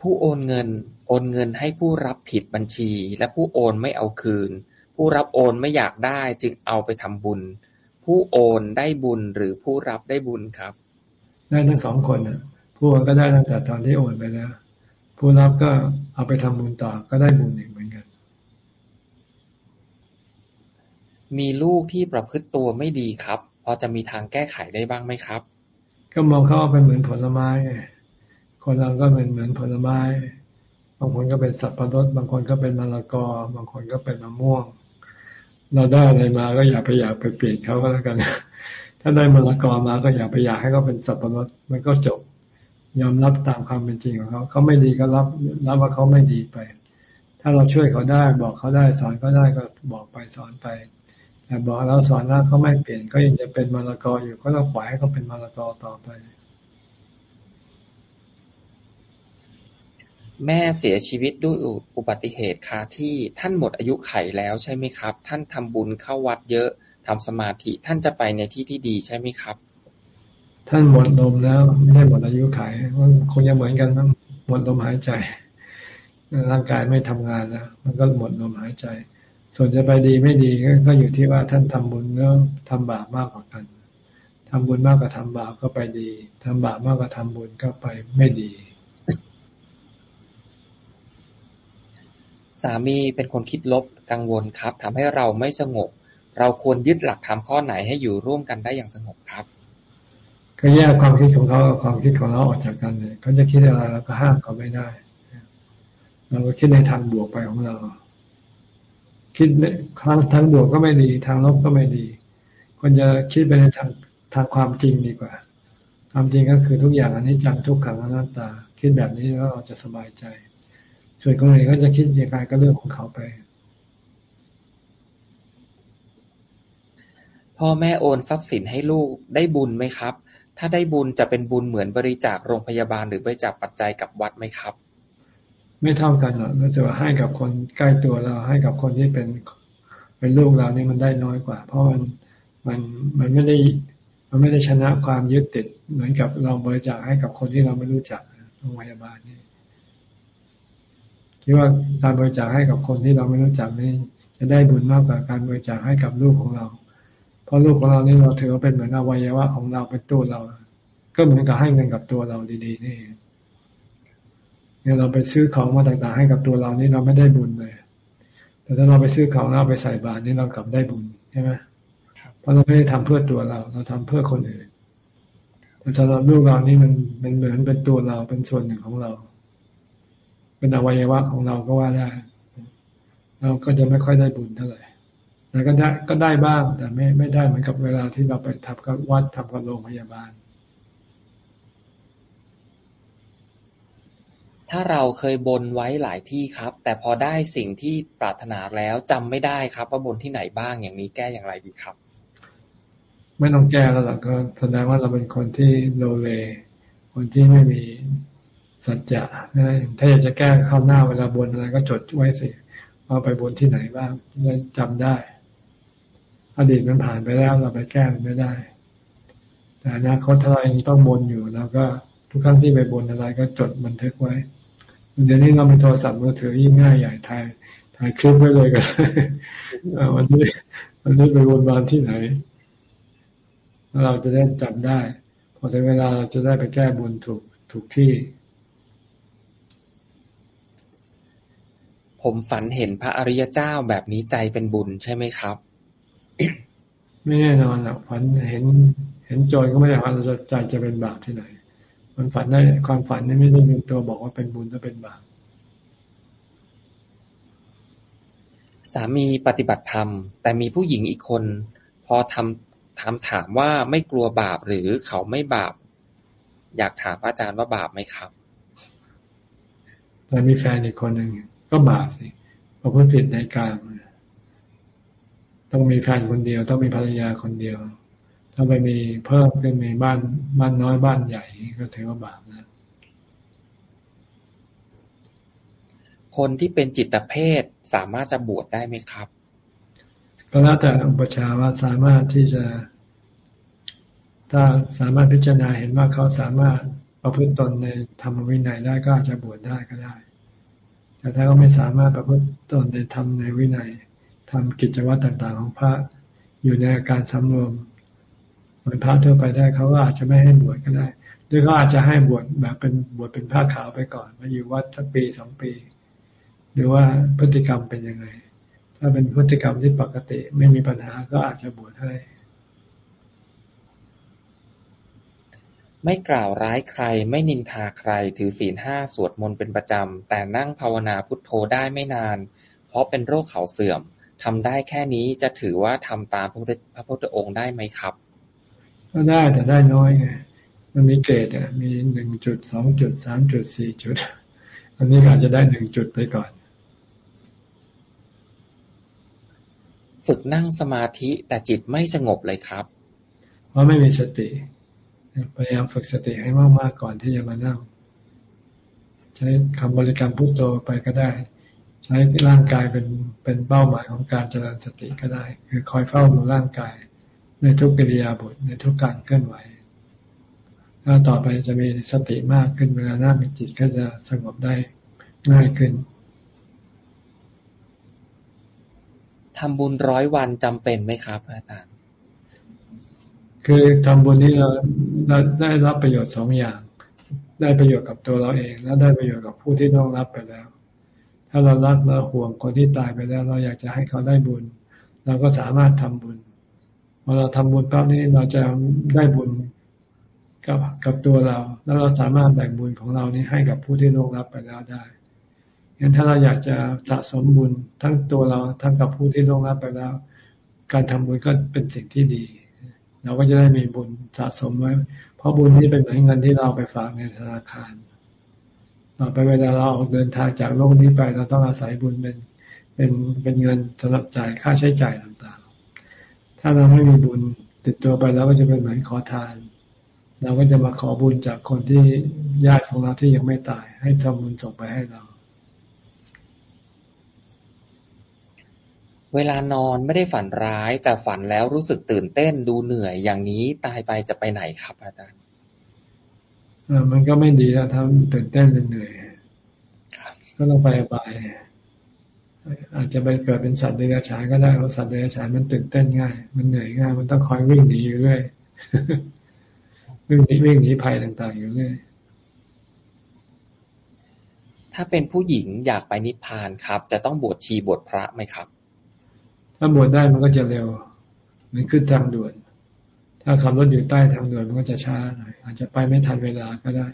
ผู้โอนเงิน โอนเงินให้ผู้รับผิดบัญชี และผู้โอนไม่เอาคืน ผู้รับโอนไม่อยากได้จึงเอาไปทำบุญ ผู้โอนได้บุญหรือผู้รับได้บุญครับ ได้ทั้งสองคนน่ะผู้โอนก็ได้ตั้งแต่ตอนที่โอนไปแล้ว ผู้รับก็เอาไปทำบุญต่อก็ได้บุญอีกเหมือนกัน มีลูกที่ประพฤติตัวไม่ดีครับ พอจะมีทางแก้ไขได้บ้างไหมครับ ก็มองเขาเป็นเหมือนผลไม้ไงคนเราก็เป็นเหมือนผลไม้ บางคนก็เป็นสับปะรด บางคนก็เป็นมะละกอ บางคนก็เป็นมะม่วง เราได้อะไรมาก็อย่าไปอยากไปเปลี่ยนเขาก็แล้วกัน ถ้าได้มะละกอมาก็อย่าไปอยากให้เขาเป็นสับปะรดมันก็จบ ยอมรับตามความเป็นจริงของเขาเขาไม่ดีก็รับรับว่าเขาไม่ดีไป ถ้าเราช่วยเขาได้ บอกเขาได้สอนเขาได้ก็บอกไปสอนไปแต่บอกแล้วสอนแล้วเขาไม่เปลี่ยนก็ยังจะเป็นมะละกออยู่ก็ต้องปล่อยให้เขาเป็นมะละกอต่อไป แม่เสียชีวิตด้วยอุบัติเหตุคาที่ ท่านหมดอายุไขแล้วใช่ไหมครับ ท่านทำบุญเข้าวัดเยอะ ทำสมาธิ ท่านจะไปในที่ที่ดีใช่ไหมครับ ท่านหมดลมแล้ว ไม่ได้หมดอายุขัยมันคงจะเหมือนกันมั้งหมดลมหายใจ ร่างกายไม่ทำงานแล้ว มันก็หมดลมหายใจ ส่วนจะไปดีไม่ดีก็อยู่ที่ว่าท่านทำบุญแล้วทำบาปมากกว่ากันทำบุญมากกว่าทำบาปก็ไปดีทำบาปมากกว่าทำบุญก็ไปไม่ดี สามีเป็นคนคิดลบ กังวลครับ ทำให้เราไม่สงบ เราควรยึดหลักธรรมข้อไหนให้อยู่ร่วมกันได้อย่างสงบครับ ก็แยกความคิดของเขากับความคิดของเราออกจากกันเลยเขาจะคิดอะไรเราก็ห้ามเขาไม่ได้ เราก็คิดในทางบวกไปของเรา คิดทางทางบวกก็ไม่ดี ทางลบก็ไม่ดี ควรจะคิดไปในทางทางความจริงดีกว่า ความจริงก็คือทุกอย่างอันนี้จังทุกขังอนัตตา คิดแบบนี้แล้วเราจะสบายใจ ส่วนคนอื่นก็จะคิดอย่างไรก็เรื่องของเขาไป พ่อแม่โอนทรัพย์สินให้ลูกได้บุญไหมครับ ถ้าได้บุญจะเป็นบุญเหมือนบริจาคโรงพยาบาลหรือบริจาคปัจจัยกับวัดไหมครับ ไม่เท่ากันหรอกรู้สึกว่าให้กับคนใกล้ตัวเราให้กับคนที่เป็นเป็นลูกเรานี่มันได้น้อยกว่า เพราะมันมันมันไม่ได้มันไม่ได้ชนะความยึดติดเหมือนกับเราบริจาคให้กับคนที่เราไม่รู้จักโรงพยาบาลนี่ คิดว่าการบริจาคให้กับคนที่เราไม่รู้จักนี่จะได้บุญมากกว่าการบริจาคให้กับลูกของเรา เพราะลูกของเรานี่เราถือว่าเป็นเหมือนอวัยวะของเราเป็นตัวเรา ก็เหมือนกับให้เงินกับตัวเราดีๆ นี่เนี่ยเราไปซื้อของมาต่างๆ ให้กับตัวเรานี่เราไม่ได้บุญเลย แต่ถ้าเราไปซื้อของแล้วไปใส่บาตรนี่เรากลับได้บุญใช่ไหมเพราะเราไม่ได้ทำเพื่อตัวเรา เราทำเพื่อคนอื่นแต่สำหรับลูกเรานี่มันเป็นเหมือนเป็นตัวเราเป็นส่วนหนึ่งของเรา เป็นอวัยวะของเราก็ว่าได้ เราก็จะไม่ค่อยได้บุญเท่าไหร่แต่ก็ได้ก็ได้บ้าง แต่ไม่ไม่ได้เหมือนกับเวลาที่เราไปทำกับวัดทำกับโรงพยาบาล ถ้าเราเคยบนไว้หลายที่ครับ แต่พอได้สิ่งที่ปรารถนาแล้วจำไม่ได้ครับ ว่าบนที่ไหนบ้างอย่างนี้แก้อย่างไรดีครับ ไม่ต้องแก้แล้วล่ะก็แสดงว่าเราเป็นคนที่โลเลคนที่ไม่มี สัจจะถ้าอยากจะแก้ข้าวหน้าเวลาบนอะไรก็จดไว้สิว่าไปบนที่ไหนบ้างจะจำได้ อดีตมันผ่านไปแล้วเราไปแก้มันไม่ได้ แต่อนาคตถ้าเราเองต้องบนอยู่แล้วก็ทุกครั้งที่ไปบนอะไรก็จดบันทึกไว้เดี๋ยวนี้เรามีโทรศัพท์มือถือยิ่งง่ายใหญ่ถ่ายถ่ายคลิปไว้เลยก็ได้วันนี้วันนี้ไปบนบานที่ไหนเราจะได้จำได้ พอถึงเวลาเราจะได้ไปแก้บุญถูกถูกที่ ผมฝันเห็นพระอริยเจ้าแบบนี้ใจเป็นบุญใช่ไหมครับ ไม่แน่นอนหรอกฝันเห็น เห็นโจรก็ไม่ได้ว่าเราใจจะเป็นบาปที่ไหน มันฝันได้ความฝันนี่ไม่ได้เป็นตัวบอกว่าเป็นบุญหรือเป็นบาปสามีปฏิบัติธรรม แต่มีผู้หญิงอีกคน พอทำถามถามว่าไม่กลัวบาปหรือเขาไม่บาป อยากถามอาจารย์ว่าบาปไหมครับแต่มีแฟนอีกคนหนึ่ง ก็บาปสิเพราะพูดผิดในกลางต้องมีแฟนคนเดียว ต้องมีภรรยาคนเดียว ถ้าไปมีเพิ่มขึ้นมีบ้านบ้านน้อยบ้านใหญ่ก็ถือว่าบาปนะ คนที่เป็นจิตเภทสามารถจะบวชได้ไหมครับ ก็แล้วแต่อุปชาว่าสามารถที่จะ ถ้าสามารถพิจารณาเห็นว่าเขาสามารถประพฤติตนในธรรมวินัยได้ก็อาจจะบวชได้ก็ได้ แต่ถ้าเขาไม่สามารถประพฤติตนในธรรมในวินัยทำกิจวัตรต่างๆ ของพระอยู่ในอาการสำรวมเหมือนพระทั่วไปได้เขาก็อาจจะไม่ให้บวชก็ได้หรือเขาอาจจะให้บวชแบบเป็นบวชเป็นผ้าขาวไปก่อนมาอยู่วัดสักปีสองปี หรือว่าพฤติกรรมเป็นยังไง ถ้าเป็นพฤติกรรมที่ปกติไม่มีปัญหาก็อาจจะบวชให้ ไม่กล่าวร้ายใคร ไม่นินทาใคร ถือศีลห้า สวดมนต์เป็นประจำ แต่นั่งภาวนาพุทโธได้ไม่นาน เพราะเป็นโรคเขาเสื่อม ทำได้แค่นี้จะถือว่าทำตามพระพุทธองค์ได้ไหมครับ ก็ได้แต่ได้น้อยไง มันมีเกรดอะ มีหนึ่งจุดสองจุดสามจุดสี่จุด อันนี้อาจจะได้หนึ่งจุดไปก่อนฝึกนั่งสมาธิแต่จิตไม่สงบเลยครับ เพราะไม่มีสติ พยายามฝึกสติให้มากๆก่อนที่จะมานั่ง ใช้คำบริกรรมพุทโธไปก็ได้ ใช้ร่างกายเป็นเป็นเป้าหมายของการเจริญสติก็ได้ คือคอยเฝ้าดูร่างกาย ในทุกกิริยาบทในทุกการเคลื่อนไหวแล้วต่อไปจะมีสติมากขึ้นเวลานั่งจิตก็จะสงบได้ง่ายขึ้นทำบุญร้อยวันจำเป็นไหมครับ อาจารย์ คือทำบุญนี้เราเราได้รับประโยชน์สองอย่าง ได้ประโยชน์กับตัวเราเอง และได้ประโยชน์กับผู้ที่ต้องรับไปแล้ว ถ้าเรารักเราห่วงคนที่ตายไปแล้ว เราอยากจะให้เขาได้บุญ เราก็สามารถทำบุญพอเราทำบุญปั๊บนี้เราจะได้บุญกับกับตัวเรา แล้วเราสามารถแบ่งบุญของเรานี้ให้กับผู้ที่ล่วงรับไปแล้วได้งั้นถ้าเราอยากจะสะสมบุญทั้งตัวเราทั้งกับผู้ที่ลงรับไปแล้ว การทำบุญก็เป็นสิ่งที่ดี เราก็จะได้มีบุญสะสมไว้ เพราะบุญนี้เป็นเหมือนเงินที่เราไปฝากในธนาคาร ต่อไปเวลาเราออกเดินทางจากโลกนี้ไป เราต้องอาศัยบุญเป็นเป็นเป็นเงินสำหรับจ่ายค่าใช้จ่ายต่างๆ ถ้าเราไม่มีบุญติดตัวไปแล้วก็จะเป็นเหมือนขอทาน เราก็จะมาขอบุญจากคนที่ญาติของเราที่ยังไม่ตาย ให้ทำบุญส่งไปให้เรา เวลานอนไม่ได้ฝันร้าย แต่ฝันแล้วรู้สึกตื่นเต้นดูเหนื่อยอย่างนี้ตายไปจะไปไหนครับอาจารย์มันก็ไม่ดีแล้วทำตื่นเต้นเหนื่อยก็ต้องไปไปอาจจะไปเกิดเป็นสัตว์เดรัจฉานก็ได้เพราะสัตว์เดรัจฉานมันตื่นเต้นง่าย มันเหนื่อยง่าย มันต้องคอยวิ่งหนีอยู่เรื่อยวิ่งหนีวิ่งหนีภัยต่าง ๆ อยู่เรื่อยถ้าเป็นผู้หญิงอยากไปนิพพานครับ จะต้องบวชชีบวชพระไหมครับ ถ้าบวชได้มันก็จะเร็วมันขึ้นทางด่วน ถ้าขับรถอยู่ใต้ทางด่วนมันก็จะช้าหน่อยอาจจะไปไม่ทันเวลาก็ได้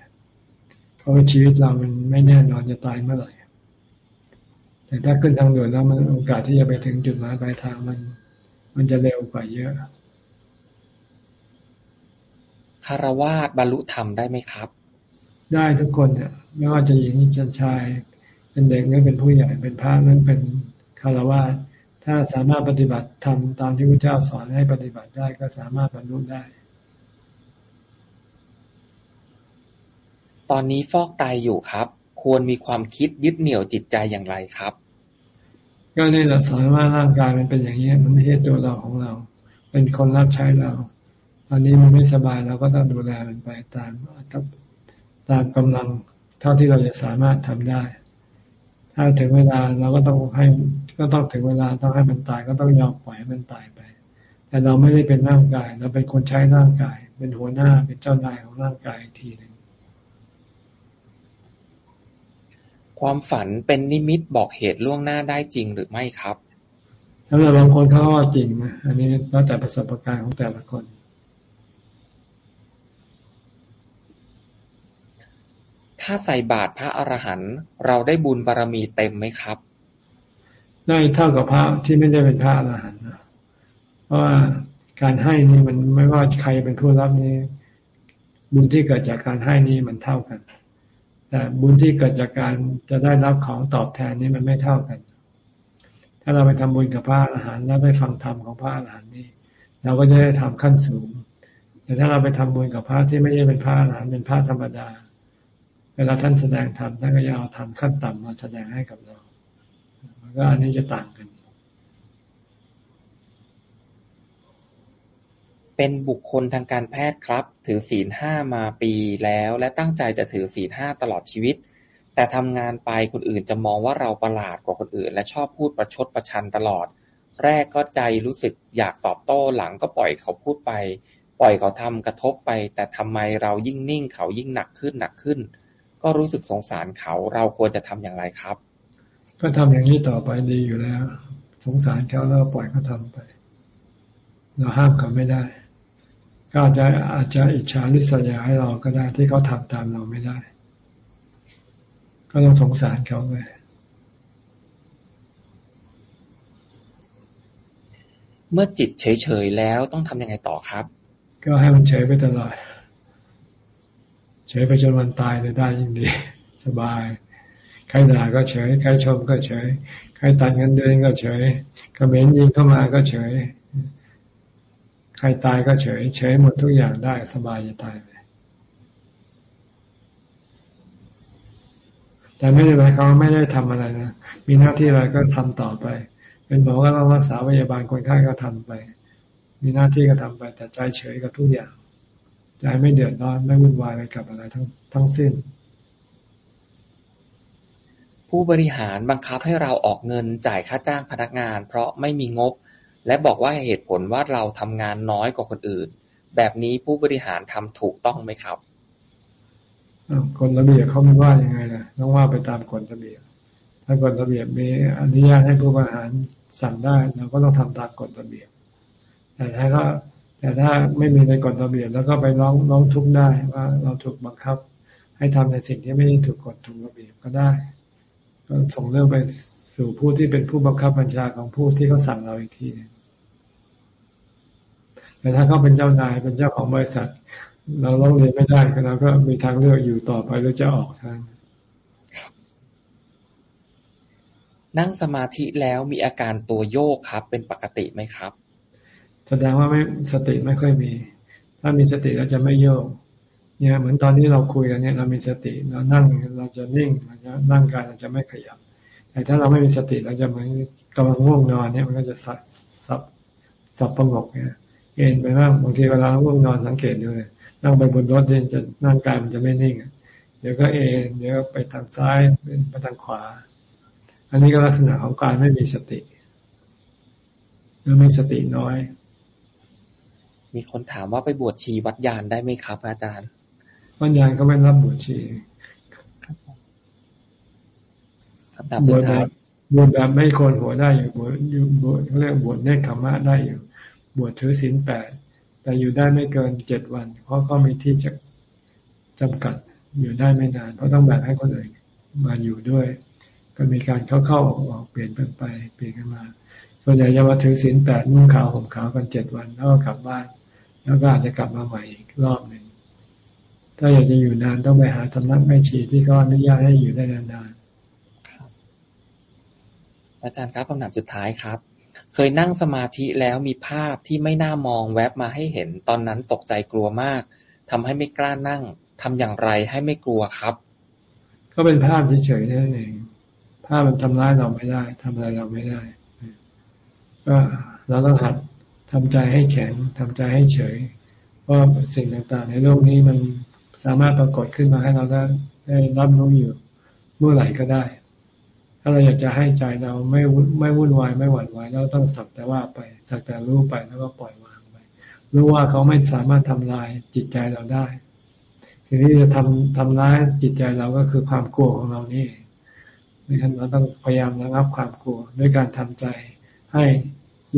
เพราะว่าชีวิตเรามันไม่แน่นอนจะตายเมื่อไหร่ แต่ถ้าขึ้นทางด่วนแล้วมันโอกาสที่จะไปถึงจุดหมายปลายทางมัน มันจะเร็วกว่าเยอะคารวาสบรรลุธรรมได้ไหมครับ ได้ทุกคนเนี่ยไม่ว่าจะหญิงจะชาย เป็นเด็กหรือเป็นผู้ใหญ่เป็นพระนั้นเป็นคารวาส ถ้าสามารถปฏิบัติทำตามที่พระเจ้าสอนให้ปฏิบัติได้ก็สามารถบรรลุได้ ตอนนี้ฟอกไตอยู่ครับ ควรมีความคิดยึดเหนี่ยวจิตใจอย่างไรครับ ก็นี่เราสอนว่าร่างกายมันเป็นอย่างนี้มันไม่ใช่ตัวเราของเรา เป็นคนรับใช้เราตอนนี้มันไม่สบายเราก็ต้องดูแลมันไปตามตามกำลังเท่าที่เราจะสามารถทำได้ ถ้าถึงเวลาเราก็ต้องให้ ก็ต้องถึงเวลาต้องให้มันตายก็ต้องยอมปล่อยให้มันตายไป แต่เราไม่ได้เป็นร่างกาย เราเป็นคนใช้ร่างกาย เป็นหัวหน้าเป็นเจ้านายของร่างกายทีหนึ่งความฝันเป็นนิมิตบอกเหตุล่วงหน้าได้จริงหรือไม่ครับสำหรับบางคนเขาว่าจริงนะอันนี้แล้วแต่ประสบการณ์ของแต่ละคน ถ้าใส่บาตรพระอรหันต์เราได้บุญบารรมีเต็มไหมครับ ได้เท่ากับพระที่ไม่ได้เป็นพระอรหันต์เพราะว่าการให้นี่มันไม่ว่าใครเป็นผู้รับนี้ บุญที่เกิดจากการให้นี่มันเท่ากัน แต่บุญที่เกิดจากการจะได้รับของตอบแทนนี่มันไม่เท่ากัน ถ้าเราไปทำบุญกับพระอรหันต์แล้วได้ฟังธรรมของพระอรหันต์นี่เราก็จะได้ทำขั้นสูง แต่ถ้าเราไปทำบุญกับพระที่ไม่ใช่เป็นพระอรหันต์เป็นพระธรรมดา เวลาท่านแสดงธรรมท่านก็จะเอาธรรมขั้นต่ำมาแสดงให้กับเรา มันก็อันนี้จะต่างกัน เป็นบุคคลทางการแพทย์ครับ ถือศีลห้ามาปีแล้ว และตั้งใจจะถือศีลห้าตลอดชีวิต แต่ทำงานไปคนอื่นจะมองว่าเราประหลาดกว่าคนอื่น และชอบพูดประชดประชันตลอด แรกก็ใจรู้สึกอยากตอบโต้หลังก็ปล่อยเขาพูดไป ปล่อยเขาทำกระทบไป แต่ทำไมเรายิ่งนิ่งเขายิ่งหนักขึ้นหนักขึ้น ก็รู้สึกสงสารเขาเราควรจะทำอย่างไรครับ ก็ทำอย่างนี้ต่อไปดีอยู่แล้ว สงสารเขาแล้วปล่อยเขาทาไป เราห้ามเขาไม่ได้ ก็อาจจะอาจจะอิจฉาริษยาให้เราก็ได้ที่เขาทำตามเราไม่ได้ ก็ต้องสงสารเขาไปเมื่อจิตเฉยๆแล้วต้องทำยังไงต่อครับ ก็ให้มันเฉยไปตลอด เฉยไปจนวันตายเลยได้ยิ่งดี สบาย ใครด่าก็เฉย ใครชมก็เฉย ใครตัดเงินเดือนก็เฉยกระเบนยิงเข้ามาก็เฉย ใครตายก็เฉย เฉยหมดทุกอย่างได้สบายจะตายไปแต่ไม่ได้หมายความไม่ได้ทำอะไรนะ มีหน้าที่อะไรก็ทำต่อไป เป็นหมอก็ต้องรักษาพยาบาลคนไข้ก็ทำไป มีหน้าที่ก็ทำไป แต่ใจเฉยกับทุกอย่างใจไม่เดือดร้อนไม่วุ่นวายอะไรกับอะไรทั้งทั้งสิ้น ผู้บริหารบังคับให้เราออกเงินจ่ายค่าจ้างพนักงาน เพราะไม่มีงบ และบอกว่าเหตุผลว่าเราทำงานน้อยกว่าคนอื่น แบบนี้ผู้บริหารทำถูกต้องไหมครับกฎระเบียบเขาไม่ว่ายังไงล่ะต้องว่าไปตามกฎระเบียบ ถ้ากฎระเบียบมีอนุญาตให้ผู้บริหารสั่งได้เราก็ต้องทำตามกฎระเบียบ แต่ถ้าก็แต่ถ้าไม่มีในกฎระเบียบแล้วก็ไปร้องร้องทุกข์ได้ว่าเราถูกบังคับ ให้ทำในสิ่งที่ไม่ถูกกฎถูกระเบียบก็ได้ ก็ส่งเรื่องไปสู่ผู้ที่เป็นผู้บังคับบัญชาของผู้ที่เขาสั่งเราอีกทีนึงแต่ถ้าเขาเป็นเจ้านายเป็นเจ้าของบริษัท เราร้องเรียนไม่ได้ก็เราก็มีทางเลือกอยู่ต่อไปหรือจะออกทางนั่งสมาธิแล้วมีอาการตัวโยกครับ เป็นปกติไหมครับ แสดงว่าไม่สติไม่ค่อยมี ถ้ามีสติเราจะไม่โยก เนี่ยเหมือนตอนนี้เราคุยกันเนี่ยเรามีสติเรานั่งเราจะนิ่งเราจะนั่งกายเราจะไม่ขยับ แต่ถ้าเราไม่มีสติเราจะเหมือนกำลังง่วงนอนเนี่ยมันก็จะสับสับสับประงกเนี่ยเอ็นไปบ้างบางทีเวลาง่วงนอนสังเกตดูเลยนั่งไปบนรถเนี่ยจะนั่งกายมันจะไม่นิ่งเดี๋ยวก็เอ็นเดี๋ยวไปทางซ้ายไปทางขวา อันนี้ก็ลักษณะของการไม่มีสติหรือมีสติน้อย มีคนถามว่าไปบวชชีวัดยานได้ไหมครับ อาจารย์ วัดยานก็ไม่รับบวชชีคำถามสุดท้ายบวชแบบไม่โคนหัวได้อยู่บวชอยู่บวชเรียกบวชเนคขมะได้อยู่ บวชถือศีลแปดแต่อยู่ได้ไม่เกินเจ็ดวัน เพราะเขามีที่จะจำกัดอยู่ได้ไม่นาน เพราะต้องแบ่งให้คนอื่นมาอยู่ด้วย ก็มีการเข้าเข้าออกออกเปลี่ยนไปไปเปลี่ยนกันมา ส่วนใหญ่จะมาถือศีลแปดนุ่งขาวห่มขาวกันเจ็ดวันแล้วก็กลับบ้าน แล้วก็อาจจะกลับมาใหม่อีกรอบหนึ่ง ถ้าอยากจะอยู่นานต้องไปหาสำนักแม่ชีที่เขาอนุญาตให้อยู่ได้นานๆอาจารย์ครับคำถามสุดท้ายครับ เคยนั่งสมาธิแล้วมีภาพที่ไม่น่ามองแวบมาให้เห็น ตอนนั้นตกใจกลัวมากทำให้ไม่กล้านั่งทำอย่างไรให้ไม่กลัวครับ ก็เป็นภาพเฉยๆนั่นเองถ้ามันทำร้ายเราไม่ได้ทำอะไรเราไม่ได้ก็เราต้องหัดทำใจให้แข็งทำใจให้เฉยเพราะสิ่งต่างๆ ในโลกนี้มัน สามารถปรากฏขึ้นมาให้เราได้ได้รับรู้อยู่เมื่อไหร่ก็ได้ ถ้าเราอยากจะให้ใจเราไม่ไม่วุ่นวายไม่หวั่นไหวเราต้องสักแต่ว่าไปสักแต่รู้ไปแล้วก็ปล่อยวางไปรู้ว่าเขาไม่สามารถทำลายจิตใจเราได้สิ่งที่จะทำทำร้ายจิตใจเราก็คือความกลัวของเรานี่ดังนั้นเราต้องพยายามระงับความกลัวด้วยการทำใจให้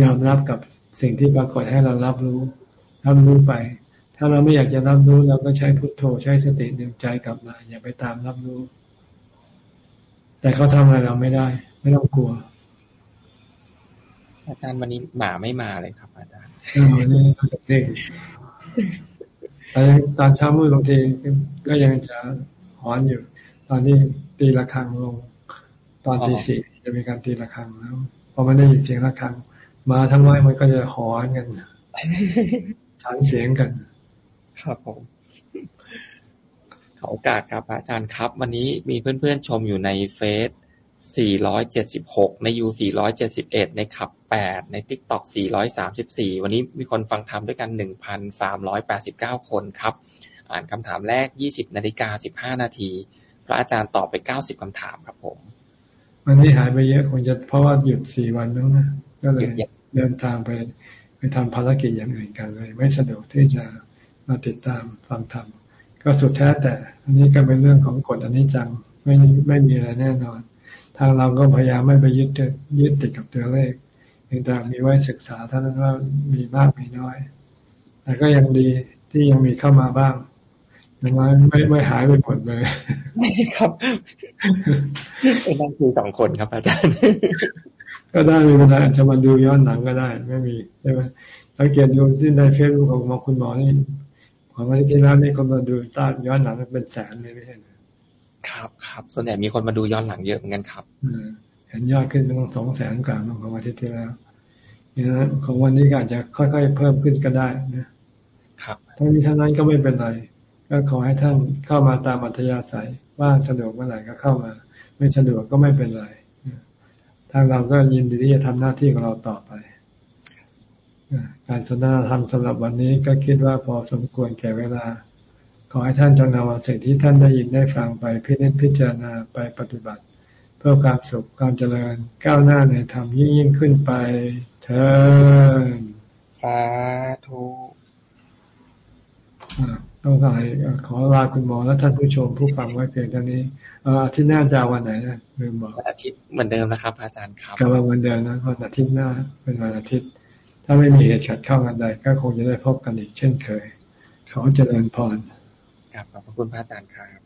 ยอมรับกับสิ่งที่ปรากฏให้เรารับรู้รับรู้ไป ถ้าเราไม่อยากจะรับรู้เราก็ใช้พุทโธใช้สติดึงใจกลับมา อย่าไปตามรับรู้ แต่เขาทำอะไรเราไม่ได้ ไม่ต้องกลัว อาจารย์วันนี้หมาไม่มาเลยครับ อาจารย์เออนี่สักเองแต่ตอนเช้ามืดบางทีก็ยังจะหอนอยู่ ตอนนี้ตีระฆังลง ตอนตีสี่จะมีการตีระฆังแล้วพอมันได้ยินเสียงระฆังมาทั้งไม้มันก็จะหอนกันฐานเสียงกัน ครับผมขอโอกาสครับอาจารย์ครับ วันนี้มีเพื่อนๆชมอยู่ในเฟซ476 ในยู471 ในขับ 8 ในทิกตอก434 วันนี้มีคนฟังธรรมด้วยกัน 1,389 คนครับ อ่านคำถามแรก 20นาฬิกา15 นาที พระอาจารย์ตอบไป 90คำถามครับผม วันนี้หายไปเยอะคงจะเพราะว่าหยุดสี่วันแล้วนะ ก็เลยเดินทางไปไปทำภารกิจอย่างอื่นกันเลย ไม่สะดวกที่จะ มาติดตามฟังธรรมก็สุดแท้แต่ อันนี้ก็เป็นเรื่องของกฎอันนี้จังไม่ไม่มีอะไรแน่นอน ทางเราก็พยายามไม่ไปยึดยึดติดกับตัวเลขเพียงแต่มีไว้ศึกษาเท่านั้นว่ามีมากมีน้อย แต่ก็ยังดีที่ยังมีเข้ามาบ้างอย่างน้อยไม่ไม่หายไปหมดเลยครับเป็นนั่งคุยสองคนครับอาจารย์ ก็ได้ไม่เป็นไรอาจจะมาดูย้อนหนังก็ได้ ไม่มีใช่ไหมสังเกตดูที่ในเฟซบุ๊กของมาคุณหมอนี่ ของวันที่แล้วนี่คนมาดูต้าย้อนหนังเป็นแสนเลยไม่ใช่ครับครับส่วนใหญ่มีคนมาดูย้อนหลังเยอะเหมือนกันครับเห็นยอดขึ้นตั้งสองแสนกว่าของวันที่แล้วนี่นะของวันนี้ก็อาจจะค่อยๆเพิ่มขึ้นก็ได้นะครับทั้งนี้ทั้งนั้นก็ไม่เป็นไร ก็ขอให้ท่านเข้ามาตามอัธยาศัยว่างสะดวกเมื่อไหร่ก็เข้ามา ไม่สะดวกก็ไม่เป็นไรทางเราก็ยินดีที่จะทำหน้าที่ของเราต่อไป การสนทนาธรรมสำหรับวันนี้ก็คิดว่าพอสมควรแก่เวลา ขอให้ท่านจงนำสิ่งที่ท่านได้ยินได้ฟังไปพิจพิจารณาไปปฏิบัติ เพื่อความสุขความเจริญก้าวหน้าในธรรมยิ่งยิ่งขึ้นไปเถิดสาธุต้องการขอลาคุณหมอและท่านผู้ชมผู้ฟังไว้เพียงเท่านี้อาทิตย์หน้าจะวันไหนนะลืมบอกอาทิตย์เหมือนเดิมนะครับ อาจารย์ครับกับวันเดิมนะวันอาทิตย์หน้าเป็นวันอาทิตย์ ถ้าไม่มีเหตุขัดข้องกันใดก็คงจะได้พบกันอีกเช่นเคย ขอเจริญพรครับขอบพระคุณพระอาจารย์ครับ